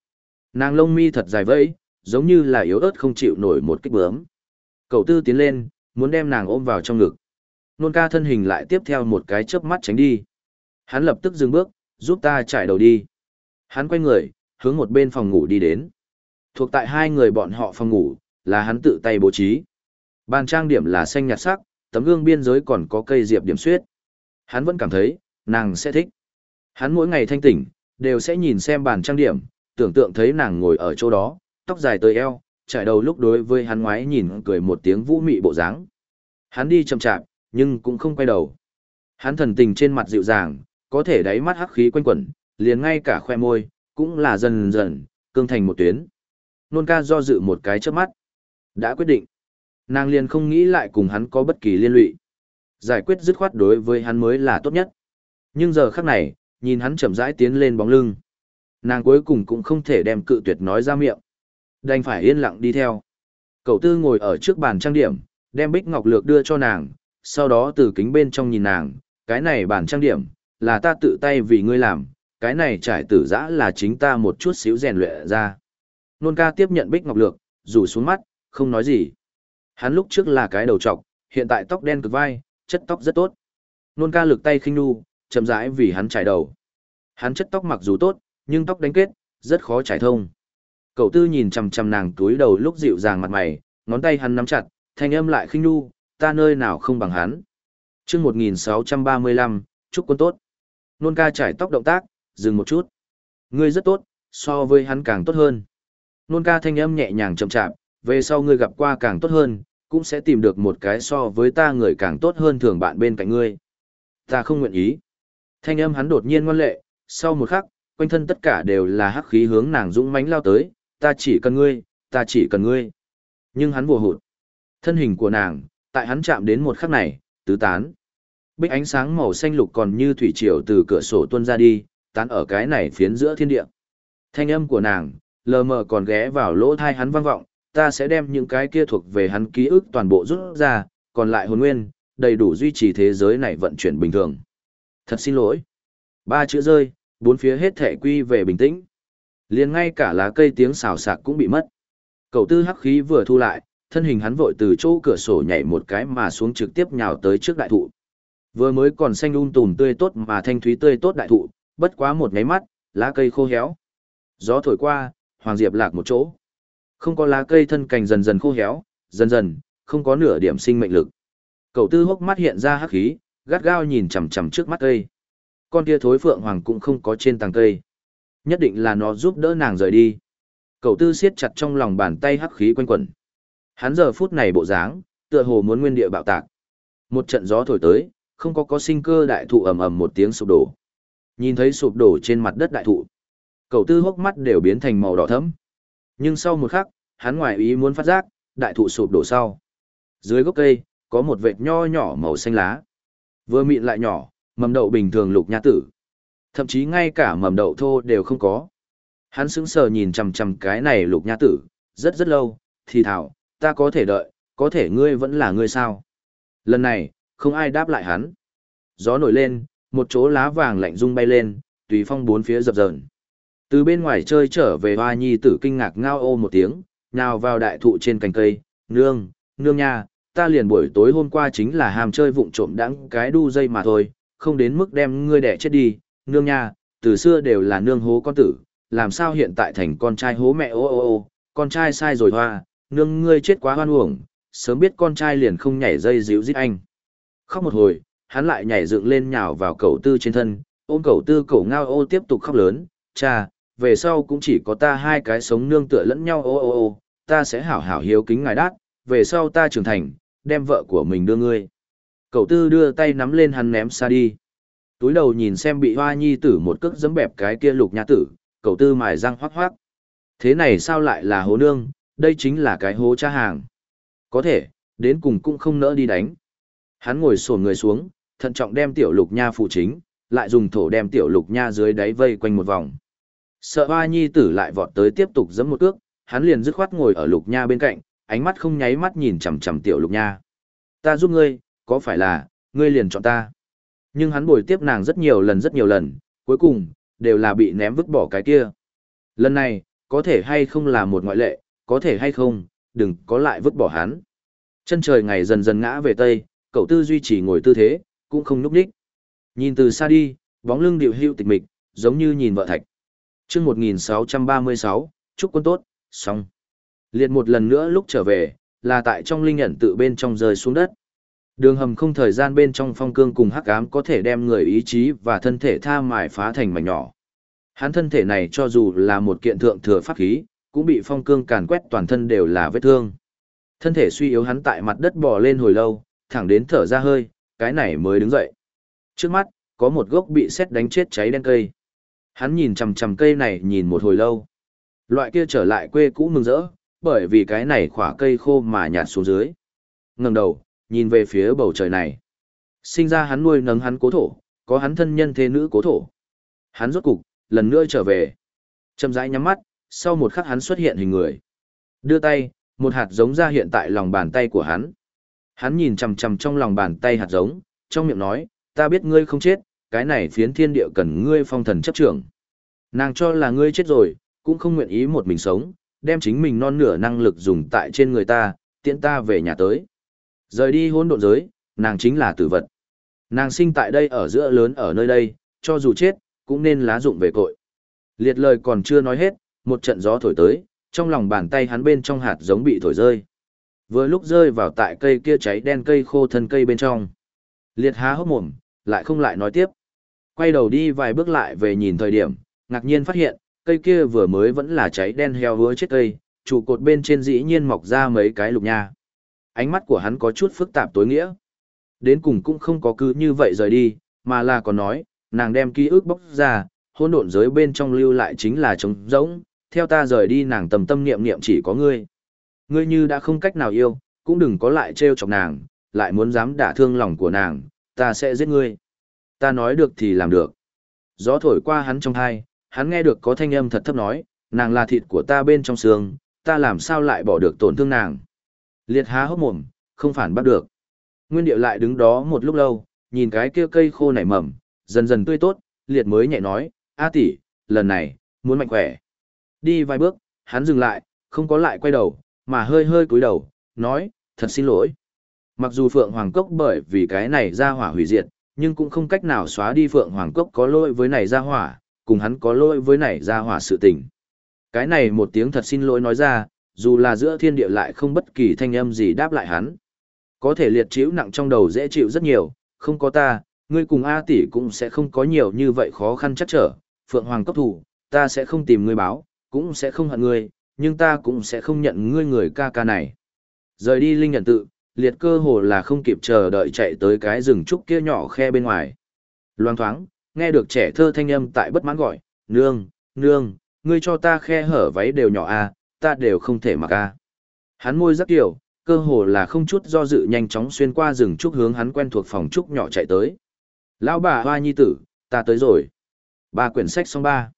S1: Nàng lông mi thật dài vẫy, giống như là yếu ớt không chịu nổi một kích bướm. Cậu tư tiến lên, muốn đem nàng ôm vào trong ngực. Nôn ca thân hình lại tiếp theo một cái chớp mắt tránh đi. Hắn lập tức dừng bước, giúp ta trải đầu đi. Hắn quay người, hướng một bên phòng ngủ đi đến. Thuộc tại hai người bọn họ phòng ngủ, là hắn tự tay bố trí. Bàn trang điểm là xanh nhạt sắc, tấm gương biên giới còn có cây diệp điểm xuyết. Hắn vẫn cảm thấy, nàng sẽ thích. Hắn mỗi ngày thanh tỉnh, đều sẽ nhìn xem bàn trang điểm, tưởng tượng thấy nàng ngồi ở chỗ đó, tóc dài tới eo, trải đầu lúc đối với hắn ngoái nhìn cười một tiếng vũ mị bộ dáng. Hắn đi chậm chạp, nhưng cũng không quay đầu. Hắn thần tình trên mặt dịu dàng, có thể đáy mắt hắc khí quanh quẩn, liền ngay cả khoe môi, cũng là dần dần, cương thành một tuyến. Nôn ca do dự một cái trước mắt. Đã quyết định. Nàng liền không nghĩ lại cùng hắn có bất kỳ liên lụy. Giải quyết dứt khoát đối với hắn mới là tốt nhất. Nhưng giờ khắc này, nhìn hắn chậm rãi tiến lên bóng lưng. Nàng cuối cùng cũng không thể đem cự tuyệt nói ra miệng. Đành phải yên lặng đi theo. Cậu tư ngồi ở trước bàn trang điểm, đem bích ngọc lược đưa cho nàng, sau đó từ kính bên trong nhìn nàng, cái này bàn trang điểm, là ta tự tay vì ngươi làm, cái này trải tử giã là chính ta một chút xíu rèn luyện ra. Nôn ca tiếp nhận bích ngọc lược, rủ xuống mắt, không nói gì. Hắn lúc trước là cái đầu trọc, hiện tại tóc đen cực vai, chất tóc rất tốt. Nôn ca lực tay khinh nu, chậm rãi vì hắn trải đầu. Hắn chất tóc mặc dù tốt, nhưng tóc đánh kết, rất khó trải thông. Cậu tư nhìn chằm chằm nàng túi đầu lúc dịu dàng mặt mày, ngón tay hắn nắm chặt, thanh âm lại khinh nu, ta nơi nào không bằng hắn. Trước 1635, chúc quân tốt. Nôn ca trải tóc động tác, dừng một chút. Ngươi rất tốt, so với hắn càng tốt hơn. Nôn ca thanh âm nhẹ nhàng chậm chạp, về sau ngươi gặp qua càng tốt hơn, cũng sẽ tìm được một cái so với ta người càng tốt hơn thường bạn bên cạnh ngươi. Ta không nguyện ý. Thanh âm hắn đột nhiên ngoan lệ, sau một khắc, quanh thân tất cả đều là hắc khí hướng nàng dũng mãnh lao tới, ta chỉ cần ngươi, ta chỉ cần ngươi. Nhưng hắn vùa hụt. Thân hình của nàng, tại hắn chạm đến một khắc này, tứ tán. Bích ánh sáng màu xanh lục còn như thủy triều từ cửa sổ tuôn ra đi, tán ở cái này phiến giữa thiên địa. Thanh âm của nàng, lờ mờ còn ghé vào lỗ thai hắn vang vọng, ta sẽ đem những cái kia thuộc về hắn ký ức toàn bộ rút ra, còn lại hồn nguyên, đầy đủ duy trì thế giới này vận chuyển bình thường. Thật xin lỗi. Ba chữ rơi, bốn phía hết thể quy về bình tĩnh liền ngay cả lá cây tiếng xào xạc cũng bị mất. Cậu tư hắc khí vừa thu lại, thân hình hắn vội từ chỗ cửa sổ nhảy một cái mà xuống trực tiếp nhào tới trước đại thụ. Vừa mới còn xanh um tùm tươi tốt mà thanh thúy tươi tốt đại thụ, bất quá một nháy mắt, lá cây khô héo. Gió thổi qua, Hoàng Diệp lạc một chỗ. Không có lá cây thân cành dần dần khô héo, dần dần, không có nửa điểm sinh mệnh lực. Cậu tư hốc mắt hiện ra hắc khí, gắt gao nhìn chằm chằm trước mắt cây. Con kia thối phượng hoàng cũng không có trên tàng cây. Nhất định là nó giúp đỡ nàng rời đi. Cậu tư siết chặt trong lòng bàn tay hắc khí quanh quẩn. Hắn giờ phút này bộ dáng, tựa hồ muốn nguyên địa bạo tạc. Một trận gió thổi tới, không có có sinh cơ đại thụ ầm ầm một tiếng sụp đổ. Nhìn thấy sụp đổ trên mặt đất đại thụ. Cậu tư hốc mắt đều biến thành màu đỏ thẫm. Nhưng sau một khắc, hắn ngoài ý muốn phát giác, đại thụ sụp đổ sau. Dưới gốc cây, có một vệt nho nhỏ màu xanh lá. Vừa mịn lại nhỏ, mầm đậu bình thường lục nha tử. Thậm chí ngay cả mầm đậu thô đều không có. Hắn sững sờ nhìn chằm chằm cái này lục nha tử, rất rất lâu, thì thảo, ta có thể đợi, có thể ngươi vẫn là ngươi sao. Lần này, không ai đáp lại hắn. Gió nổi lên, một chỗ lá vàng lạnh rung bay lên, tùy phong bốn phía dập dờn. Từ bên ngoài chơi trở về hoa nhi tử kinh ngạc ngao ô một tiếng, nào vào đại thụ trên cành cây, nương, nương nha, ta liền buổi tối hôm qua chính là hàm chơi vụng trộm đãng cái đu dây mà thôi, không đến mức đem ngươi đẻ chết đi, nương nha, từ xưa đều là nương hố con tử, làm sao hiện tại thành con trai hố mẹ ô ô ô, con trai sai rồi hoa, nương ngươi chết quá hoan uổng, sớm biết con trai liền không nhảy dây dịu giết anh. Khóc một hồi, hắn lại nhảy dựng lên nhào vào cậu tư trên thân, ôm cậu tư cổ ngao ô tiếp tục khóc lớn, cha, về sau cũng chỉ có ta hai cái sống nương tựa lẫn nhau ô ô ô, ta sẽ hảo hảo hiếu kính ngài đát, về sau ta trưởng thành, đem vợ của mình đưa ngươi. Cậu tư đưa tay nắm lên hắn ném xa đi. Túi đầu nhìn xem bị hoa nhi tử một cước dấm bẹp cái kia lục nha tử, cậu tư mài răng hoác hoác. Thế này sao lại là hố nương, đây chính là cái hố cha hàng. Có thể, đến cùng cũng không nỡ đi đánh. Hắn ngồi sổn người xuống, thận trọng đem tiểu lục nha phụ chính, lại dùng thổ đem tiểu lục nha dưới đáy vây quanh một vòng. Sợ hoa nhi tử lại vọt tới tiếp tục giẫm một cước, hắn liền dứt khoát ngồi ở lục nha bên cạnh, ánh mắt không nháy mắt nhìn chằm chằm tiểu lục nha. Ta giúp ngươi, có phải là, ngươi liền chọn ta. Nhưng hắn bồi tiếp nàng rất nhiều lần rất nhiều lần, cuối cùng, đều là bị ném vứt bỏ cái kia. Lần này, có thể hay không là một ngoại lệ, có thể hay không, đừng có lại vứt bỏ hắn. Chân trời ngày dần dần ngã về tây, cậu tư duy trì ngồi tư thế, cũng không núp đích. Nhìn từ xa đi, bóng lưng điệu hưu tịch mịch, giống như nhìn vợ thạch. Trước 1636, chúc quân tốt, xong. Liệt một lần nữa lúc trở về, là tại trong linh nhận tự bên trong rơi xuống đất. Đường hầm không thời gian bên trong phong cương cùng hắc ám có thể đem người ý chí và thân thể tha mài phá thành mảnh nhỏ. Hắn thân thể này cho dù là một kiện thượng thừa pháp khí, cũng bị phong cương càn quét toàn thân đều là vết thương. Thân thể suy yếu hắn tại mặt đất bò lên hồi lâu, thẳng đến thở ra hơi, cái này mới đứng dậy. Trước mắt, có một gốc bị sét đánh chết cháy đen cây. Hắn nhìn chằm chằm cây này nhìn một hồi lâu. Loại kia trở lại quê cũ mừng rỡ, bởi vì cái này khỏa cây khô mà nhạt xuống dưới. Ngẩng đầu, nhìn về phía bầu trời này. Sinh ra hắn nuôi nấng hắn cố thổ, có hắn thân nhân thế nữ cố thổ. Hắn rốt cục, lần nữa trở về. Chậm rãi nhắm mắt, sau một khắc hắn xuất hiện hình người. Đưa tay, một hạt giống ra hiện tại lòng bàn tay của hắn. Hắn nhìn chằm chằm trong lòng bàn tay hạt giống, trong miệng nói, ta biết ngươi không chết, cái này phiến thiên địa cần ngươi phong thần chấp trưởng. Nàng cho là ngươi chết rồi, cũng không nguyện ý một mình sống, đem chính mình non nửa năng lực dùng tại trên người ta, tiện ta về nhà tới. Rời đi hỗn độn giới, nàng chính là tử vật. Nàng sinh tại đây ở giữa lớn ở nơi đây, cho dù chết, cũng nên lá dụng về cội. Liệt lời còn chưa nói hết, một trận gió thổi tới, trong lòng bàn tay hắn bên trong hạt giống bị thổi rơi. Vừa lúc rơi vào tại cây kia cháy đen cây khô thân cây bên trong. Liệt há hốc mồm, lại không lại nói tiếp. Quay đầu đi vài bước lại về nhìn thời điểm, ngạc nhiên phát hiện, cây kia vừa mới vẫn là cháy đen heo hứa chết cây, trụ cột bên trên dĩ nhiên mọc ra mấy cái lục nha. Ánh mắt của hắn có chút phức tạp tối nghĩa. Đến cùng cũng không có cứ như vậy rời đi, mà là còn nói, nàng đem ký ức bóc ra, hỗn độn giới bên trong lưu lại chính là trống rỗng, theo ta rời đi nàng tầm tâm niệm niệm chỉ có ngươi. Ngươi như đã không cách nào yêu, cũng đừng có lại trêu chọc nàng, lại muốn dám đả thương lòng của nàng, ta sẽ giết ngươi. Ta nói được thì làm được. Gió thổi qua hắn trong hai, hắn nghe được có thanh âm thật thấp nói, nàng là thịt của ta bên trong xương, ta làm sao lại bỏ được tổn thương nàng. Liệt há hốc mồm, không phản bắt được. Nguyên điệu lại đứng đó một lúc lâu, nhìn cái kia cây khô nảy mầm, dần dần tươi tốt, liệt mới nhẹ nói, A tỷ, lần này, muốn mạnh khỏe. Đi vài bước, hắn dừng lại, không có lại quay đầu, mà hơi hơi cúi đầu, nói, thật xin lỗi. Mặc dù Phượng Hoàng Cốc bởi vì cái này ra hỏa hủy diệt, nhưng cũng không cách nào xóa đi Phượng Hoàng Cốc có lỗi với này ra hỏa, cùng hắn có lỗi với này ra hỏa sự tình. Cái này một tiếng thật xin lỗi nói ra, dù là giữa thiên địa lại không bất kỳ thanh âm gì đáp lại hắn. Có thể liệt chiếu nặng trong đầu dễ chịu rất nhiều, không có ta, ngươi cùng A tỷ cũng sẽ không có nhiều như vậy khó khăn chắc trở, Phượng Hoàng cấp thủ, ta sẽ không tìm ngươi báo, cũng sẽ không hận ngươi, nhưng ta cũng sẽ không nhận ngươi người ca ca này. Rời đi linh nhận tự, liệt cơ hồ là không kịp chờ đợi chạy tới cái rừng trúc kia nhỏ khe bên ngoài. Loan thoáng, nghe được trẻ thơ thanh âm tại bất mãn gọi, nương, nương, ngươi cho ta khe hở váy đều nhỏ à, ta đều không thể mặc a. Hắn môi rất kiểu, cơ hồ là không chút do dự nhanh chóng xuyên qua rừng trúc hướng hắn quen thuộc phòng trúc nhỏ chạy tới. Lão bà hoa nhi tử, ta tới rồi. Ba quyển sách xong ba.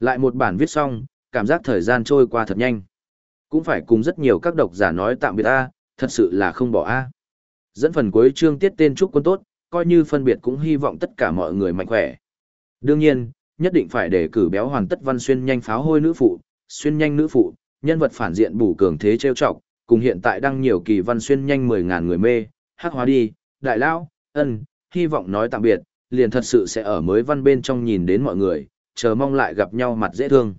S1: Lại một bản viết xong, cảm giác thời gian trôi qua thật nhanh. Cũng phải cùng rất nhiều các độc giả nói tạm biệt a, thật sự là không bỏ a. Dẫn phần cuối chương tiết tên chúc quân tốt, coi như phân biệt cũng hy vọng tất cả mọi người mạnh khỏe. Đương nhiên, nhất định phải để cử béo hoàn tất văn xuyên nhanh pháo hôi nữ phụ, xuyên nhanh nữ phụ, nhân vật phản diện bù cường thế trêu chọc, cùng hiện tại đăng nhiều kỳ văn xuyên nhanh 10.000 người mê, hắc hóa đi, đại lão, ân, hy vọng nói tạm biệt, liền thật sự sẽ ở mới văn bên trong nhìn đến mọi người, chờ mong lại gặp nhau mặt dễ thương.